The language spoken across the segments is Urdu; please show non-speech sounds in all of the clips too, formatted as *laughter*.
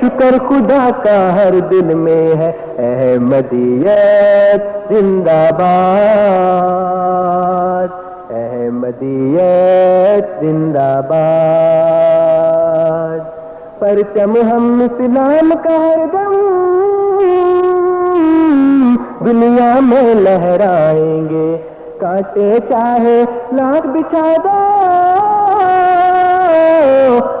شکر خدا کا ہر دل میں ہے۔ احمدیت زندہ باد۔ احمدیت زندہ باد۔ پرچم ہم اسلام کا ہر دم۔ دنیا میں لہرائیں گے۔ کاٹے چاہے لاکھ بچھا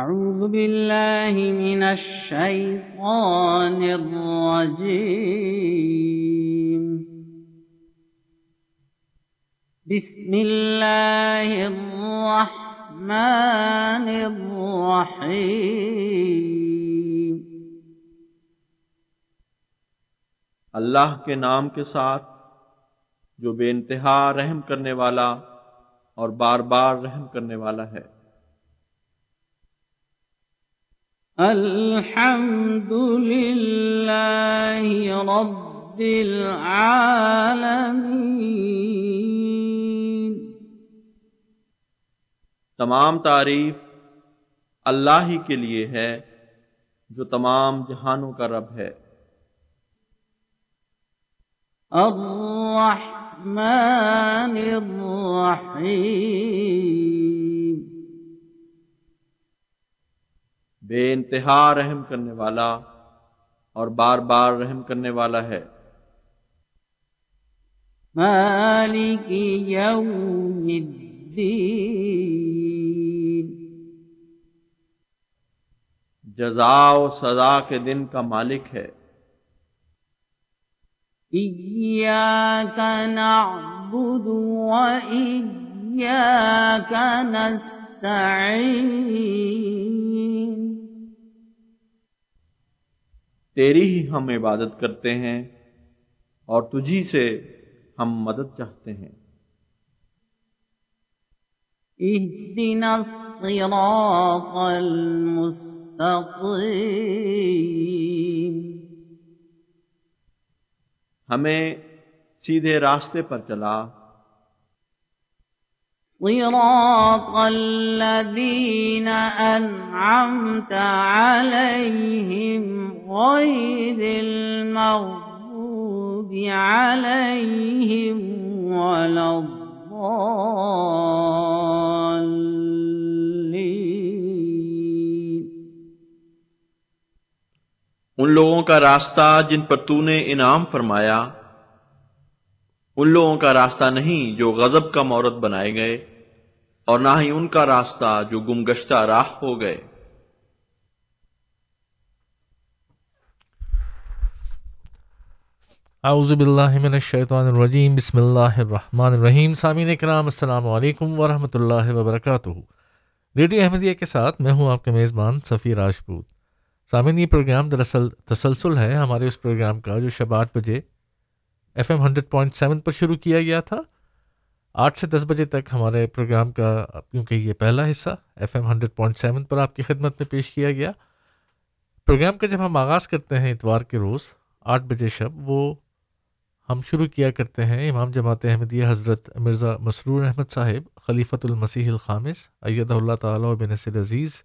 أعوذ بالله من الشيطان الرجيم. بسم الله الرحمن الرحيم. اللہ کے نام کے ساتھ جو بے انتہا رحم کرنے والا اور بار بار رحم کرنے والا ہے۔ الحمد لله رب العالمين تمام تعریف اللہ ہی کے لیے ہے جو تمام جہانوں کا رب ہے۔ الرحمن الرحيم بے انتہا رحم کرنے والا اور بار بار رحم کرنے والا ہے۔ مالك يوم الدين جزا و سزا کے دن کا مالک ہے۔ إياك نعبد وإياك تیری ہی ہم عبادت کرتے ہیں اور تجھی سے ہم مدد چاہتے ہیں۔ اهدنا الصراط المستقيم۔ ہمیں سیدھے راستے پر چلا۔ صراط الذين أنعمت عليهم غير المغضوب عليهم ولا الضالين. ان لوگوں کا راستہ جن پر تو نے انعام فرمایا ان لوگوں کا راستہ نہیں جو غضب کا مورت بنائے گئے، اور نہ ہی ان کا راستہ جو گمگشتہ راہ ہو گئے۔ اعوذ باللہ من الشیطان الرجیم، بسم اللہ الرحمن الرحیم۔ سامعین کرام، السلام علیکم ورحمۃ اللہ وبرکاتہ۔ ریڈیو احمدیہ کے ساتھ میں ہوں آپ کے میزبان سفیر راجپوت سامعین، یہ پروگرام دراصل تسلسل ہے۔ ہمارے اس پروگرام کا جو شب آٹھ بجے F M hundred point seven پر شروع کیا گیا تھا۔ آٹھ سے دس بجے تک ہمارے پروگرام کا، کیونکہ یہ پہلا حصہ F M hundred point seven پر آپ کی خدمت میں پیش کیا گیا۔ پروگرام کا جب ہم آغاز کرتے ہیں اتوار کے روز آٹھ بجے شب، وہ ہم شروع کیا کرتے ہیں۔ امام جماعت احمدیہ حضرت مرزا مسرور احمد صاحب، خلیفۃ المسیح الخامس، ایدہ اللہ تعالیٰ و بنصر عزیز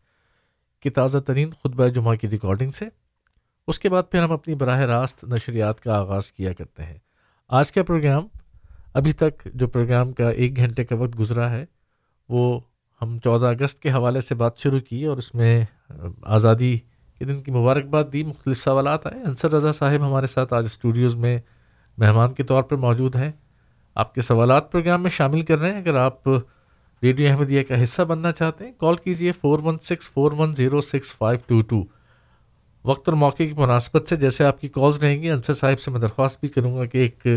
کی تازہ ترین خطبہ جمعہ کی ریکارڈنگ سے۔ اس کے بعد پھر ہم اپنی براہ راست نشریات کا آغاز کیا کرتے ہیں۔ آج کا پروگرام، ابھی تک جو پروگرام کا ایک گھنٹے کا وقت گزرا ہے، وہ ہم چودہ اگست کے حوالے سے بات شروع کی اور اس میں آزادی کے دن کی مبارکباد دی، مختلف سوالات آئے۔ انصر رضا صاحب ہمارے ساتھ آج اسٹوڈیوز میں مہمان کے طور پر موجود ہیں۔ آپ کے سوالات پروگرام میں شامل کر رہے ہیں۔ اگر آپ ریڈیو احمدیہ کا حصہ بننا چاہتے ہیں، کال کیجیے four one six four one zero six five two two وقت اور موقع کی مناسبت سے جیسے آپ کی کالز رہیں گی انصر صاحب سے میں درخواست بھی کروں گا کہ ایک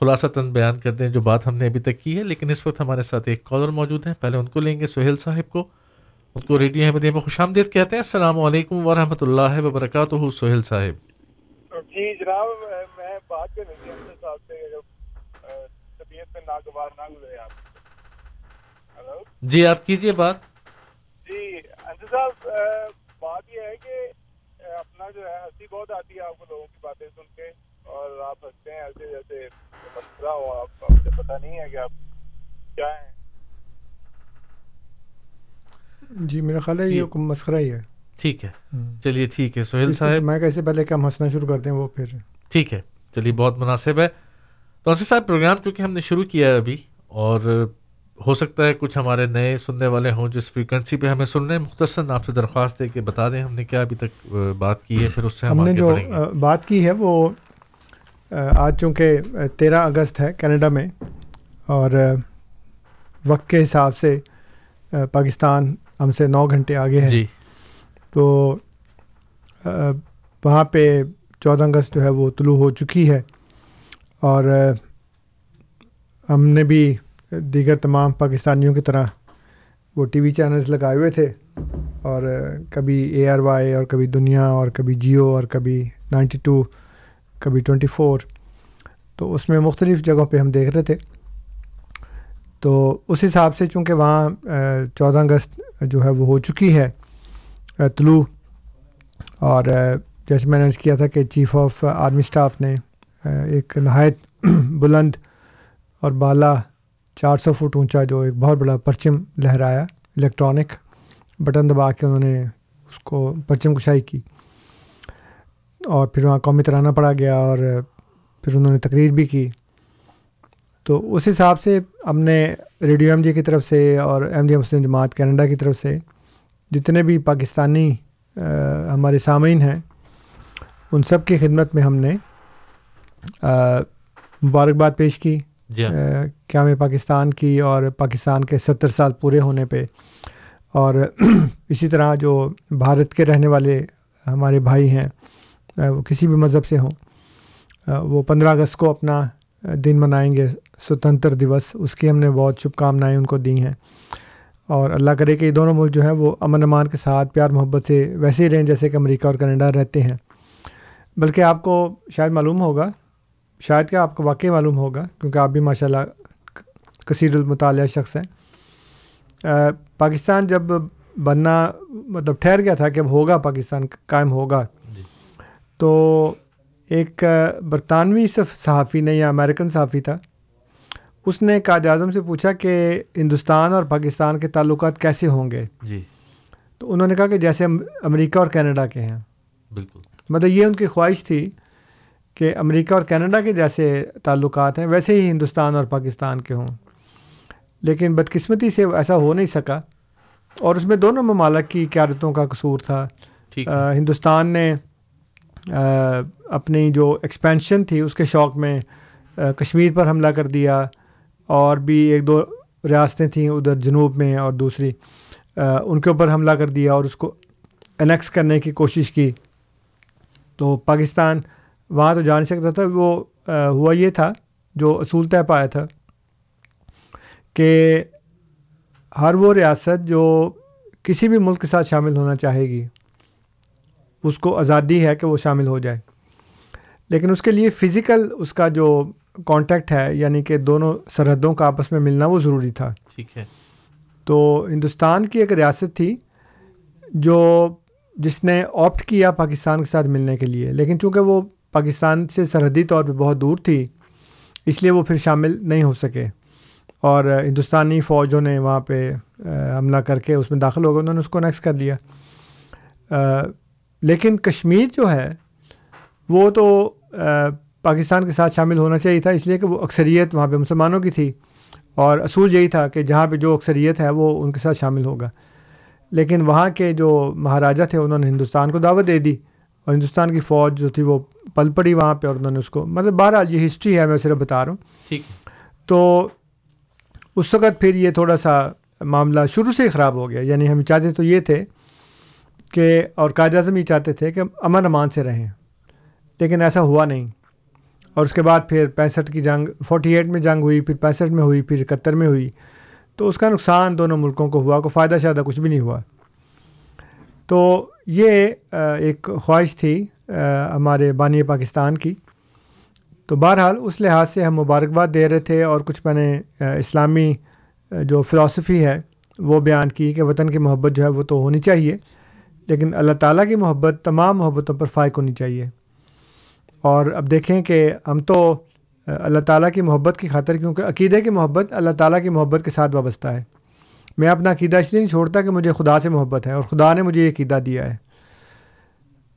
خلاصہ تن بیان کر دیں جو بات ہم نے ابھی تک کی ہے لیکن اس وقت ہمارے ساتھ ایک کالر موجود ہیں۔ پہلے ان کو لیں گے سہیل صاحب کو۔ ان کو ریڈیو احمدیہ میں خوش آمدید کہتے ہیں۔ السلام علیکم ورحمۃ اللہ وبرکاتہ سہیل صاحب۔ جی جناب میں بات کرنی تھی انصر صاحب سے طبیعت میں ناگوار نہ گزرے آپ۔ ہلو جی آپ کیجیے بات۔ جی انصر صاحب بات یہ ہے کہ اپنا جو ہے ہنسی بہت آتی ہے آپ کو لوگوں کی باتیں سن کے اور آپ ہنستے ہیں ایسے جیسے مسئلہ ہو آپ مجھے پتہ نہیں ہے کہ آپ کیا ہیں۔ جی میرا خیال ہے یہ مسخرہ ہی ہے۔ ٹھیک ہے۔ چلیے ٹھیک ہے۔ سہیل صاحب؟ میں کیسے پہلے کہ ہم ہنسنا شروع کرتے ہیں وہ پھر۔ ٹھیک ہے۔ چلیے بہت مناسب ہے۔ تو صاحب پروگرام چونکہ ہم نے شروع کیا ہے ابھی اور ہو سکتا ہے کچھ ہمارے نئے سننے والے ہوں جس فریکوینسی پہ ہمیں سن رہے ہیں۔ مختصر آپ سے درخواست ہے کہ بتا دیں ہم نے کیا ابھی تک بات کی ہے پھر اس سے ہم نے جو بات کی ہے وہ آج چونکہ تیرہ اگست ہے کینیڈا میں اور وقت کے حساب سے پاکستان ہم سے نو گھنٹے آگے ہے۔ جی۔ تو وہاں پہ چودہ اگست جو ہے وہ طلوع ہو چکی ہے اور ہم نے بھی دیگر تمام پاکستانیوں کی طرح وہ ٹی وی چینلز لگائے ہوئے تھے اور کبھی اے آر وائی اور کبھی دنیا اور کبھی جیو اور کبھی نائنٹی ٹو، کبھی ٹوئنٹی فور۔ تو اس میں مختلف جگہوں پہ ہم دیکھ رہے تھے۔ تو اس حساب سے چونکہ وہاں چودہ اگست جو ہے وہ ہو چکی ہے طلوع۔ اور جیسے میں نے کیا تھا کہ چیف آف آرمی اسٹاف نے ایک نہایت *clears throat* بلند اور بالا چار سو فٹ اونچا جو ایک بہت بڑا پرچم لہرایا الیکٹرانک بٹن دبا کے انہوں نے اس کو پرچم کشائی کی۔ اور پھر وہاں قومی ترانہ پڑھا گیا اور پھر انہوں نے تقریر بھی کی۔ تو اس حساب سے ہم نے ریڈیو ایم جی کی طرف سے اور ایم ڈی مسلم جماعت کینیڈا کی طرف سے جتنے بھی پاکستانی ہمارے سامعین ہیں، ان سب کی خدمت میں ہم نے مبارکباد پیش کی۔ جی ہاں۔ کیا میں پاکستان کی اور پاکستان کے ستر سال پورے ہونے پہ اور *clears throat* اسی طرح جو بھارت کے رہنے والے ہمارے بھائی ہیں وہ کسی بھی مذہب سے ہوں وہ پندرہ اگست کو اپنا دن منائیں گے، سوتنتر دیوس اس کی ہم نے بہت شبھ کامنائیں ان کو دی ہیں۔ اور اللہ کرے کہ یہ دونوں ملک جو ہیں وہ امن امان کے ساتھ پیار محبت سے ویسے ہی رہیں جیسے کہ امریکہ اور کینیڈا رہتے ہیں۔ بلکہ آپ کو شاید معلوم ہوگا شاید کہ آپ کو واقعی معلوم ہوگا کیونکہ آپ بھی ماشاء اللہ کثیر المطالعہ شخص ہیں۔ پاکستان جب بننا مطلب ٹھہر گیا تھا کہ اب ہوگا پاکستان قائم ہوگا۔ تو ایک برطانوی صحافی نے یا امریکن صحافی تھا۔ اس نے قائد اعظم سے پوچھا کہ ہندوستان اور پاکستان کے تعلقات کیسے ہوں گے؟ جی۔ تو انہوں نے کہا کہ جیسے امریکہ اور کینیڈا کے ہیں۔ بالکل۔ مطلب یہ ان کی خواہش تھی کہ امریکہ اور کینیڈا کے جیسے تعلقات ہیں ویسے ہی ہندوستان اور پاکستان کے ہوں۔ لیکن بدقسمتی سے ایسا ہو نہیں سکا۔ اور اس میں دونوں ممالک کی قیادتوں کا قصور تھا۔ ہندوستان نے اپنی جو ایکسپینشن تھی اس کے شوق میں کشمیر پر حملہ کر دیا۔ اور بھی ایک دو ریاستیں تھیں ادھر جنوب میں اور دوسری ان کے اوپر حملہ کر دیا اور اس کو انیکس کرنے کی کوشش کی۔ تو پاکستان وہاں تو جا نہیں سکتا تھا وہ ہوا یہ تھا جو اصول طے پایا تھا کہ ہر وہ ریاست جو کسی بھی ملک کے ساتھ شامل ہونا چاہے گی اس کو آزادی ہے کہ وہ شامل ہو جائے۔ لیکن اس کے لیے فزیکل اس کا جو کانٹیکٹ ہے یعنی کہ دونوں سرحدوں کا آپس میں ملنا وہ ضروری تھا۔ ٹھیک ہے۔ تو ہندوستان کی ایک ریاست تھی جو جس نے آپٹ کیا پاکستان کے ساتھ ملنے کے لیے لیکن چونکہ وہ پاکستان سے سرحدی طور پہ بہت دور تھی، اس لیے وہ پھر شامل نہیں ہو سکے۔ اور ہندوستانی فوجوں نے وہاں پہ حملہ کر کے اس میں داخل ہو گئے، انہوں نے اس کو نیکس کر لیا۔ لیکن کشمیر جو ہے، وہ تو پاکستان کے ساتھ شامل ہونا چاہیے تھا، اس لیے کہ وہ اکثریت وہاں پہ مسلمانوں کی تھی۔ اور اصول یہی تھا کہ جہاں پہ جو اکثریت ہے، وہ ان کے ساتھ شامل ہوگا۔ لیکن وہاں کے جو مہاراجا تھے، انہوں نے ہندوستان کو دعوت دے دی۔ اور ہندوستان کی فوج جو تھی، وہ پل پڑی وہاں پہ اور انہوں نے اس کو مطلب بہرحال یہ ہسٹری ہے میں صرف بتا رہا ہوں۔ ٹھیک۔ تو اس وقت پھر یہ تھوڑا سا معاملہ شروع سے ہی خراب ہو گیا۔ یعنی ہم چاہتے تو یہ تھے کہ اور قائد اعظم یہ چاہتے تھے کہ امن امان سے رہیں۔ لیکن ایسا ہوا نہیں۔ اور اس کے بعد پھر پینسٹھ کی جنگ فورٹی ایٹ میں جنگ ہوئی پھر پینسٹھ میں ہوئی پھر اکہتر میں ہوئی۔ تو اس کا نقصان دونوں ملکوں کو ہوا کو فائدہ شائدہ کچھ بھی نہیں ہوا۔ تو یہ ایک خواہش تھی۔ ہمارے بانی پاکستان کی۔ تو بہرحال اس لحاظ سے ہم مبارکباد دے رہے تھے اور کچھ میں نے اسلامی جو فلاسفی ہے، وہ بیان کی کہ وطن کی محبت جو ہے وہ تو ہونی چاہیے، لیکن اللہ تعالیٰ کی محبت تمام محبتوں پر فائق ہونی چاہیے۔ اور اب دیکھیں کہ ہم تو اللہ تعالیٰ کی محبت کی خاطر، کیونکہ عقیدے کی محبت اللہ تعالیٰ کی محبت کے ساتھ وابستہ ہے۔ میں اپنا عقیدہ اس لیے نہیں چھوڑتا کہ مجھے خدا سے محبت ہے اور خدا نے مجھے یہ عقیدہ دیا ہے۔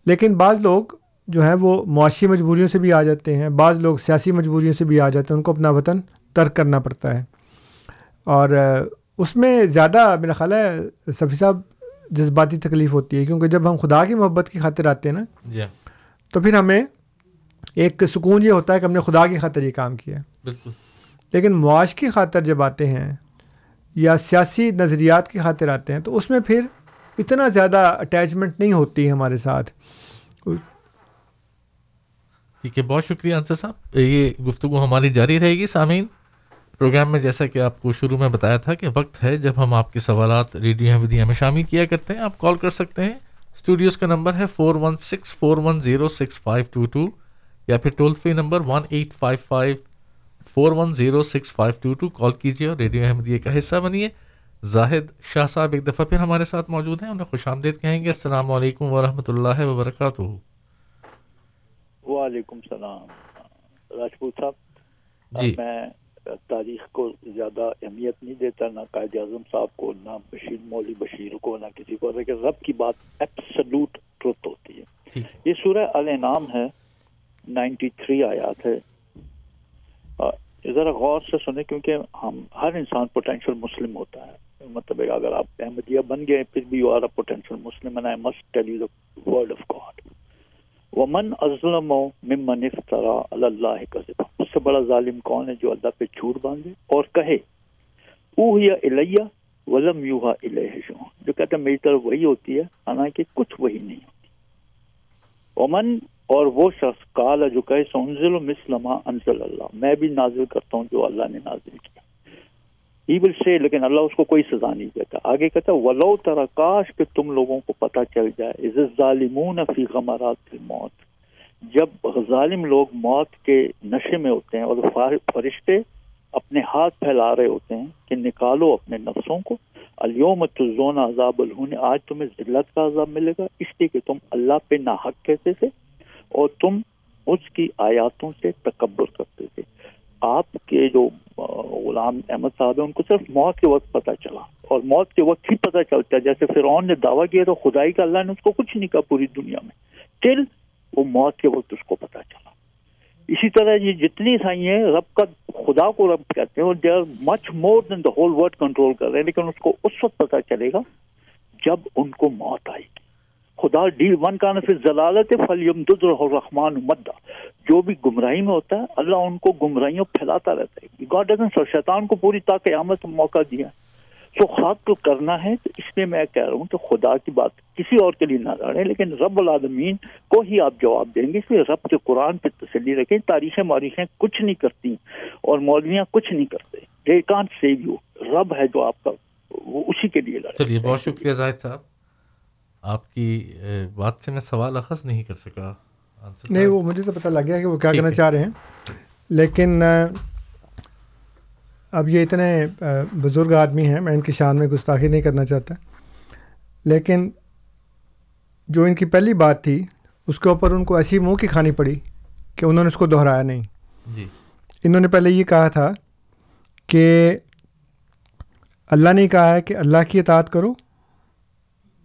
لیکن بعض لوگ جو ہیں وہ معاشی مجبوریوں سے بھی آ جاتے ہیں بعض لوگ سیاسی مجبوریوں سے بھی آ جاتے ہیں ان کو اپنا وطن ترک کرنا پڑتا ہے۔ اور اس میں زیادہ میرا خیال ہے صفی صاحب جذباتی تکلیف ہوتی ہے کیونکہ جب ہم خدا کی محبت کی خاطر آتے ہیں نا جی۔ تو پھر ہمیں ایک سکون یہ ہوتا ہے کہ ہم نے خدا کی خاطر یہ کام کیا۔ بالکل۔ لیکن معاش کی خاطر جب آتے ہیں یا سیاسی نظریات کی خاطر آتے ہیں تو اس میں پھر اتنا زیادہ اٹیچمنٹ نہیں ہوتی ہمارے ساتھ۔ ٹھیک ہے، بہت شکریہ انصر صاحب۔ یہ گفتگو ہماری جاری رہے گی سامعین۔ پروگرام میں جیسا کہ آپ کو شروع میں بتایا تھا کہ وقت ہے جب ہم آپ کے سوالات ریڈیو ودیا میں شامل کیا کرتے ہیں۔ آپ کال کر سکتے ہیں۔ اسٹوڈیوز کا نمبر ہے four one six four one zero six five two two یا پھر toll free number one eight five five four one zero six five two two. Call کیجیے اور ریڈیو احمدیہ کا حصہ بنیے۔ زاہد شاہ صاحب ایک دفعہ پھر ہمارے ساتھ موجود ہیں انہیں خوش آمدید کہیں گے۔ السلام علیکم ورحمۃ اللہ وبرکاتہ۔ وعلیکم السلام۔ راجپوت صاحب جی۔ میں تاریخ کو زیادہ اہمیت نہیں دیتا نہ قائد اعظم صاحب کو نہ بشیر مولوی بشیر کو نہ کسی کو لیکن رب کی بات ایبسلوٹ ٹروتھ ہوتی ہے۔ یہ سورہ الانعام ہے نائنٹی تھری آیات ہے۔ ذرا غور سے سنیں کیونکہ ہم ہر انسان پوٹینشیل مسلم ہوتا ہے۔ مطلب اگر آپ احمدیہ بن گئے پھر بھی you are a potential Muslim and I must tell you the word of God ومن ازلم ممن افترا اللہ کذبا اس سے بڑا ظالم کون ہے جو اللہ پہ جھوٹ باندھے اور کہے اوہیا الیہ ولم یوہا الیہ شو جو کہتا ہے، میری طرف وہی ہوتی ہے، حالانکہ کچھ وہی نہیں ہوتی ومن، اور وہ شخص کال جو کہے سنزل مسلمہ انزل اللہ میں بھی نازل کرتا ہوں جو اللہ نے نازل کیا۔ ہی ول سے لیکن اللہ اس کو کوئی سزا نہیں دیتا آگے کہتا ولو ترا کاش کہ تم لوگوں کو پتہ چل جائے از ظالمون فی غمرات الموت جب ظالم لوگ موت کے نشے میں ہوتے ہیں اور فرشتے اپنے ہاتھ پھیلا رہے ہوتے ہیں کہ نکالو اپنے نفسوں کو۔ اليوم تزون عذاب الہون، آج تمہیں ذلت کا عذاب ملے گا۔ اس لیے کہ تم اللہ پہ ناحق کہتے تھے اور تم اس کی آیاتوں سے تکبر کرتے تھے۔ آپ کے جو غلام احمد صاحب ہیں، ان کو صرف موت کے وقت پتہ چلا اور موت کے وقت ہی پتہ چلتا ہے۔ جیسے فرعون نے دعویٰ کیا تو خدائی کا اللہ نے اس کو کچھ نہیں کہا پوری دنیا میں۔ ٹل وہ موت کے وقت اس کو پتہ چلا۔ اسی طرح یہ جتنی عیسائی ہیں، رب کا خدا کو رب کہتے ہیں اور they are much more than the whole world control کر رہے ہیں، لیکن اس کو اس وقت پتہ چلے گا جب ان کو موت آئے گی۔ خدا ڈیل ون کا نفر ضلالت فلیم رحمان مدہ جو بھی گمراہی میں ہوتا ہے، اللہ ان کو گمراہیوں پھیلاتا رہتا ہے۔ گاڈ شیطان کو پوری تا قیامت موقع دیا۔ سو خاک کو کرنا ہے، تو اس لیے میں کہہ رہا ہوں کہ خدا کی بات کسی اور کے لیے نہ لڑیں لیکن رب العالمین کو ہی آپ جواب دیں گے۔ اس لیے رب کے قرآن پہ تسلی رکھیں۔ تاریخیں ماریخیں کچھ نہیں کرتی اور مولویاں کچھ نہیں کرتے۔ دے کانٹ سیو یو رب ہے جو آپ کا، وہ اسی کے لیے لڑے۔ چلیے، بہت شکریہ زاہد صاحب۔ آپ کی بات سے میں سوال اخذ نہیں کر سکا۔ نہیں وہ مجھے تو پتہ لگ گیا کہ وہ کیا کہنا چاہ رہے ہیں۔ لیکن اب یہ اتنے بزرگ آدمی ہیں میں ان کی شان میں گستاخی نہیں کرنا چاہتا۔ لیکن جو ان کی پہلی بات تھی اس کے اوپر ان کو ایسی منہ کی کھانی پڑی کہ انہوں نے اس کو دہرایا نہیں۔ جی۔ انہوں نے پہلے یہ کہا تھا کہ اللہ نے کہا ہے کہ اللہ کی اطاعت کرو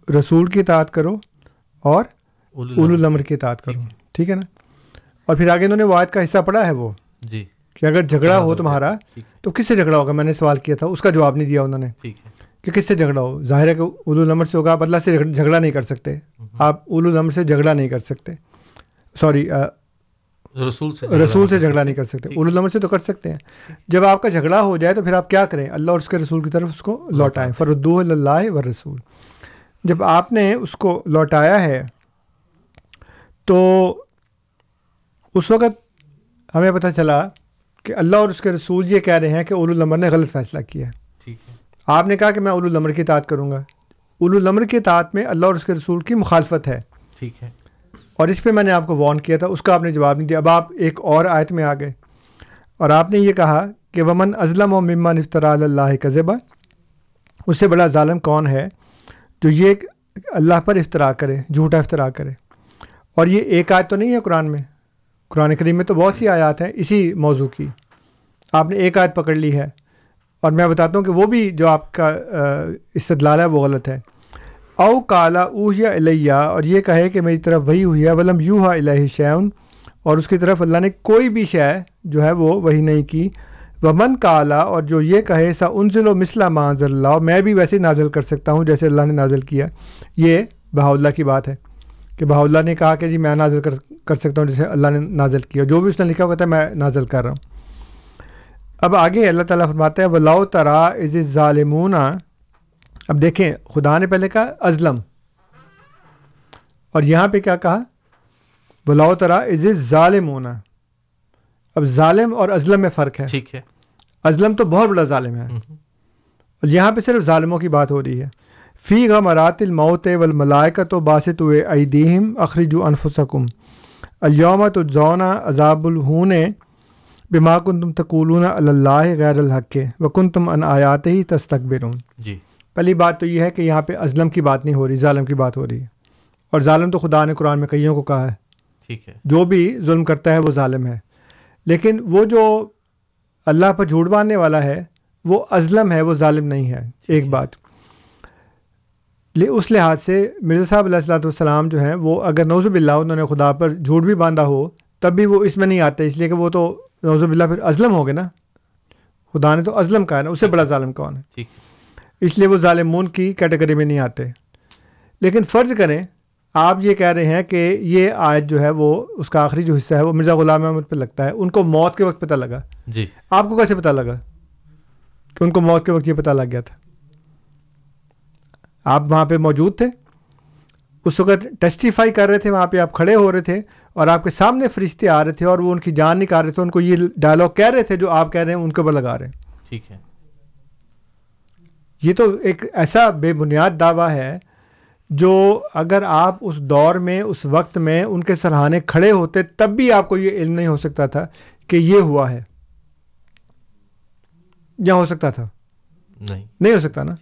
رسول کی اطاعت کرو اور اول الامر۔ کی اطاعت کرو ٹھیک ہے۔ نا؟ اور پھر آگے انہوں نے واحد کا حصہ پڑھا ہے وہ؟ جی۔ کہ اگر جھگڑا ہو تمہارا تو کس سے جھگڑا ہوگا؟ میں نے سوال کیا تھا اس کا جواب نہیں دیا انہوں نے۔ کہ کس سے جھگڑا ہو؟ ظاہر ہے کہ اولو الامر سے ہوگا آپ اللہ سے جھگڑا نہیں کر سکتے۔ آپ اولو الامر سے جھگڑا نہیں کر سکتے۔ سوری جب آپ نے اس کو لوٹایا ہے تو اس وقت ہمیں پتہ چلا کہ اللہ اور اس کے رسول یہ کہہ رہے ہیں کہ اول العمر نے غلط فیصلہ کیا۔ ہے۔ آپ نے کہا کہ میں اول العمر کی اطاعت کروں گا۔ اول العمر کی اطاعت میں اللہ اور اس کے رسول کی مخالفت ہے۔ ٹھیک ہے۔ اور اس پہ میں نے آپ کو وارن کیا تھا اس کا آپ نے جواب نہیں دیا۔ اب آپ ایک اور آیت میں آ گئے۔ اور آپ نے یہ کہا کہ ومن ازلم و ممان افطرا اللّہ کذبہ اس سے بڑا ظالم کون ہے؟ جو یہ اللہ پر افطرا کرے، جھوٹا افطرا کرے۔ اور یہ ایک آیت تو نہیں ہے قرآن میں؟ قرآن کریم میں تو بہت سی آیات ہیں اسی موضوع کی۔ آپ نے ایک آیت پکڑ لی ہے۔ اور میں بتاتا ہوں کہ وہ بھی جو آپ کا استدلال ہے وہ غلط ہے۔ او کالا اوہیا الیہ اور یہ کہے کہ میری طرف وہی ہوئی ہے، ولم یوہا الہ شعن اور اس کی طرف اللہ نے کوئی بھی شے جو ہے وہ وہی نہیں کی۔ و من اعلیٰ اور جو یہ کہے سا انزل و مثلا معذ اللہ میں بھی ویسے نازل کر سکتا ہوں جیسے اللہ نے نازل کیا۔ یہ بہا اللہ کی بات ہے کہ بہاء اللہ نے کہا کہ جی میں نازل کر کر سکتا ہوں جیسے اللہ نے نازل کیا۔ جو بھی اس نے لکھا ہوا ہے میں نازل کر رہا ہوں۔ اب آگے اللہ تعالیٰ فرماتا ہے ولاؤ ترا از ظالمون اب دیکھیں، خدا نے پہلے کہا ازلم اور یہاں پہ کیا کہا؟ ولاؤ ترا از ظالمون اب ظالم اور ازلم میں فرق ہے۔ ٹھیک ہے۔ ازلم تو بہت بڑا ظالم ہے۔ اور یہاں پہ صرف ظالموں کی بات ہو رہی ہے۔ فی غمرات الموت والملائکۃ باسط ایدیہم اخرجوا انفسکم۔ الیوم تجزون عذاب الحون بما کنتم تقولون اللہ غیر الحق کے وکنتم ان آیات ہی تستقبرون جی۔ پہلی بات تو یہ ہے کہ یہاں پہ ازلم کی بات نہیں ہو رہی ظالم کی بات ہو رہی ہے۔ اور ظالم تو خدا نے قرآن میں کئیوں کو کہا ہے؟ ٹھیک ہے۔ جو بھی ظلم کرتا ہے وہ ظالم ہے۔ لیکن وہ جو اللہ پر جھوٹ باندھنے والا ہے وہ ازلم ہے وہ ظالم نہیں ہے۔ ایک بات۔ اس لحاظ سے مرزا صاحب علیہ السلاۃ والسلام جو ہیں وہ اگر نوزب اللہ انہوں نے خدا پر جھوٹ بھی باندھا ہو تب بھی وہ اس میں نہیں آتے اس لیے کہ وہ تو نوز اللہ پھر ازلم ہو گئے نا۔ خدا نے تو ازلم کہا نا اس سے بڑا ظالم کون ہے۔ اس لیے وہ ظالمون کی کیٹیگری میں نہیں آتے۔ لیکن فرض کریں آپ یہ کہہ رہے ہیں کہ یہ آیت جو ہے وہ اس کا آخری جو حصہ ہے وہ مرزا غلام احمد پہ لگتا ہے۔ ان کو موت کے وقت پتہ لگا۔ جی۔ آپ کو کیسے پتہ لگا کہ ان کو موت کے وقت یہ پتہ لگ گیا تھا؟ آپ وہاں پہ موجود تھے؟ اس وقت ٹیسٹیفائی کر رہے تھے وہاں پہ آپ کھڑے ہو رہے تھے اور آپ کے سامنے فرشتے آ رہے تھے اور وہ ان کی جان نکال رہے تھے۔ ان کو یہ ڈائلاگ کہہ رہے تھے جو آپ کہہ رہے ہیں ان کے اوپر لگا رہے ہیں۔ ٹھیک ہے۔ یہ تو ایک ایسا بے بنیاد دعویٰ ہے جو اگر آپ اس دور میں اس وقت میں ان کے سرحانے کھڑے ہوتے تب بھی آپ کو یہ علم نہیں ہو سکتا تھا کہ یہ ہوا ہے۔ یا ہو سکتا تھا؟ نہیں۔ نہیں ہو سکتا نا؟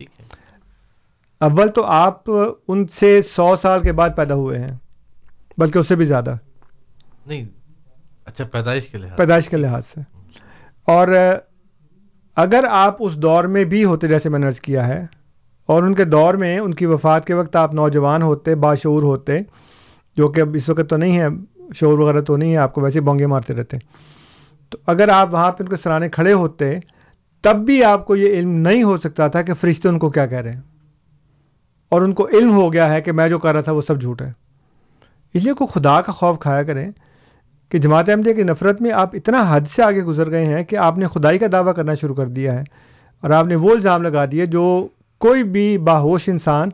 اول تو آپ ان سے سو سال کے بعد پیدا ہوئے ہیں بلکہ اس سے بھی زیادہ۔ نہیں اچھا پیدائش کے لحاظ پیدائش کے لحاظ سے۔ اور اگر آپ اس دور میں بھی ہوتے جیسے میں نے عرض کیا ہے اور ان کے دور میں ان کی وفات کے وقت آپ نوجوان ہوتے، باشعور ہوتے، جو کہ اب اس وقت تو نہیں ہے، شعور وغیرہ تو نہیں ہے، آپ کو ویسے بونگے مارتے رہتے تو اگر آپ وہاں پہ ان کے سرانے کھڑے ہوتے، تب بھی آپ کو یہ علم نہیں ہو سکتا تھا کہ فرشتے ان کو کیا کہہ رہے ہیں۔ اور ان کو علم ہو گیا ہے کہ میں جو کر رہا تھا وہ سب جھوٹ ہے۔ اس لیے کو خدا کا خوف کھایا کریں کہ جماعت احمدیہ کی نفرت میں آپ اتنا حد سے آگے گزر گئے ہیں کہ آپ نے خدائی کا دعویٰ کرنا شروع کر دیا ہے اور آپ نے وہ الزام لگا دیے جو کوئی بھی باہوش انسان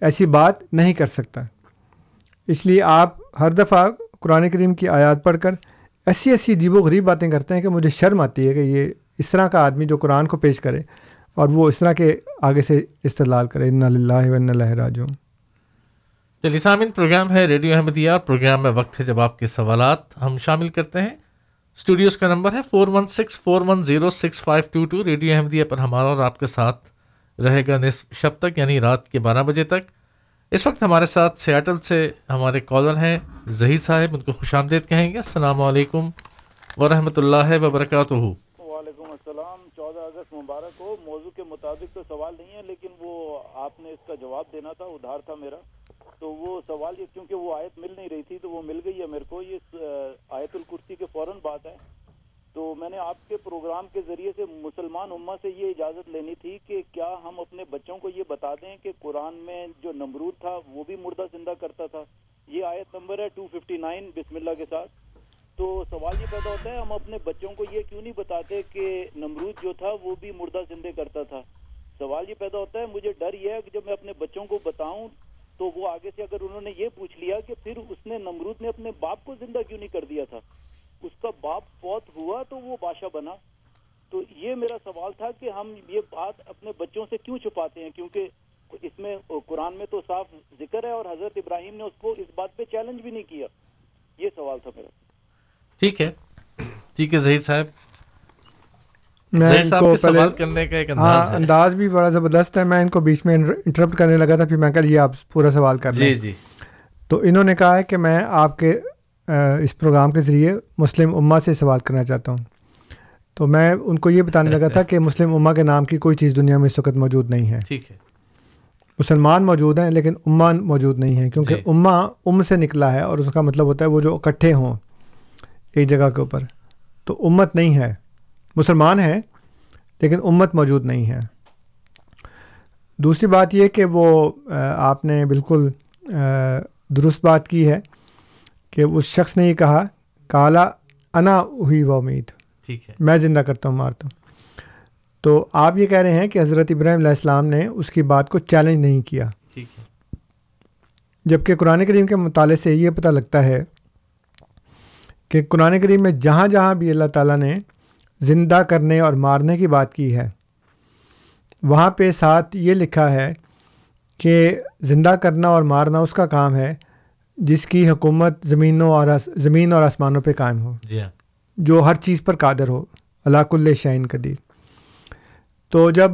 ایسی بات نہیں کر سکتا۔ اس لیے آپ ہر دفعہ قرآن کریم کی آیات پڑھ کر ایسی ایسی عجیب و غریب باتیں کرتے ہیں کہ مجھے شرم آتی ہے کہ یہ اس طرح کا آدمی جو قرآن کو پیش کرے اور وہ اس طرح کے آگے سے استدلال کرے۔ ان اللہ ون اللہ راجوم چلیے جی، سامعین پروگرام ہے ریڈیو احمدیہ۔ پروگرام میں وقت ہے جب آپ کے سوالات ہم شامل کرتے ہیں۔ اسٹوڈیوز کا نمبر ہے four one six, four one zero, six five two two radio Ahmadiyya پر ہمارا اور آپ کے ساتھ رہے گا نصف شب تک یعنی رات کے بارہ بجے تک۔ اس وقت ہمارے ساتھ سیاٹل سے ہمارے کالر ہیں ظہیر صاحب، ان کو خوش آمدید کہیں گے۔ السلام علیکم ورحمۃ اللہ وبرکاتہ۔ وعلیکم السلام، چودہ اگست مبارک ہو۔ موضوع کے مطابق تو سوال نہیں ہے، لیکن وہ آپ نے اس کا جواب دینا تھا، ادھار تھا میرا۔ تو وہ سوال یہ، کیونکہ وہ آیت مل نہیں رہی تھی تو وہ مل گئی ہے میرے کو۔ یہ آیت الکرسی کے فوراً بات ہے۔ تو میں نے آپ کے پروگرام کے ذریعے سے مسلمان امہ سے یہ اجازت لینی تھی کہ کیا ہم اپنے بچوں کو یہ بتا دیں کہ قرآن میں جو نمرود تھا وہ بھی مردہ زندہ کرتا تھا؟ یہ آیت نمبر ہے 259 بسم اللہ کے ساتھ۔ تو سوال یہ پیدا ہوتا ہے، ہم اپنے بچوں کو یہ کیوں نہیں بتاتے کہ نمرود جو تھا وہ بھی مردہ زندہ کرتا تھا؟ سوال یہ پیدا ہوتا ہے، مجھے ڈر یہ ہے کہ جب میں اپنے بچوں کو بتاؤں تو وہ آگے سے اگر انہوں نے یہ پوچھ لیا کہ پھر اس نے نمرود نے اپنے باپ کو زندہ کیوں نہیں کر دیا تھا؟ اس کا باپ فوت ہوا تو وہ بادشاہ بنا۔ تو یہ میرا سوال تھا کہ ہم یہ بات اپنے بچوں سے کیوں چھپاتے ہیں؟ کیونکہ اس میں قرآن میں تو صاف ذکر ہے اور حضرت ابراہیم نے اس کو اس بات پہ چیلنج بھی نہیں کیا۔ یہ سوال تھا میرا۔ ٹھیک ہے۔ ٹھیک ہے ظہیر صاحب۔ میں ان کو سوال پہلے کرنے کا ایک ہاں انداز ہے۔ انداز بھی بڑا زبردست ہے۔ میں ان کو بیچ میں انٹرپٹ کرنے لگا تھا پھر میں کہا یہ آپ پورا سوال کر لیں۔ جی جی۔ تو انہوں نے کہا ہے کہ میں آپ کے اس پروگرام کے ذریعے مسلم امہ سے سوال کرنا چاہتا ہوں۔ تو میں ان کو یہ بتانے لگا تھا کہ مسلم امہ کے نام کی کوئی چیز دنیا میں اس وقت موجود نہیں ہے۔ ٹھیک ہے۔ مسلمان موجود ہیں لیکن امہ موجود نہیں ہے کیونکہ جی۔ امہ ام سے نکلا ہے اور اس کا مطلب ہوتا ہے وہ جو اکٹھے ہوں ایک جگہ کے اوپر۔ تو امت نہیں ہے۔ مسلمان ہیں لیکن امت موجود نہیں ہے۔ دوسری بات یہ کہ وہ آپ نے بالکل درست بات کی ہے۔ کہ اس شخص نے یہ کہا کالا انا ہوئی و امید۔ ٹھیک ہے۔ میں زندہ کرتا ہوں مارتا ہوں۔ تو آپ یہ کہہ رہے ہیں کہ حضرت ابراہیم علیہ السلام نے اس کی بات کو چیلنج نہیں کیا۔ ٹھیک ہے۔ جبکہ قرآن کریم کے مطالعے سے یہ پتہ لگتا ہے کہ قرآن کریم میں جہاں جہاں بھی اللہ تعالیٰ نے زندہ کرنے اور مارنے کی بات کی ہے وہاں پہ ساتھ یہ لکھا ہے کہ زندہ کرنا اور مارنا اس کا کام ہے۔ جس کی حکومت زمینوں اور زمین اور آسمانوں پہ قائم ہو۔ جی ہاں۔ جو ہر چیز پر قادر ہو۔ اللہ کل شعین قدیر۔ تو جب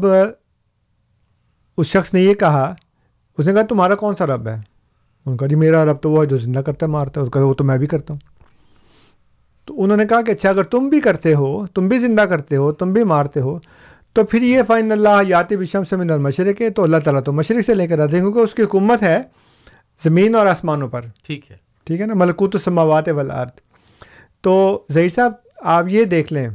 اس شخص نے یہ کہا اس نے کہا تمہارا کون سا رب ہے؟ ان کا جی میرا رب تو وہ ہے جو زندہ کرتا ہے مارتا ہے اس کا وہ تو میں بھی کرتا ہوں۔ تو انہوں نے کہا کہ اچھا اگر تم بھی کرتے ہو تم بھی زندہ کرتے ہو تم بھی مارتے ہو تو پھر یہ فائن اللہ یاتی بشم سے من المشرق۔ ہے تو اللہ تعالیٰ تو مشرق سے لے کر آتے ہیں کیونکہ اس کی حکومت ہے زمین اور آسمانوں پر۔ ٹھیک ہے۔ ٹھیک ہے نا؟ ملکوت سماوات والارض۔ تو ظہیر صاحب آپ یہ دیکھ لیں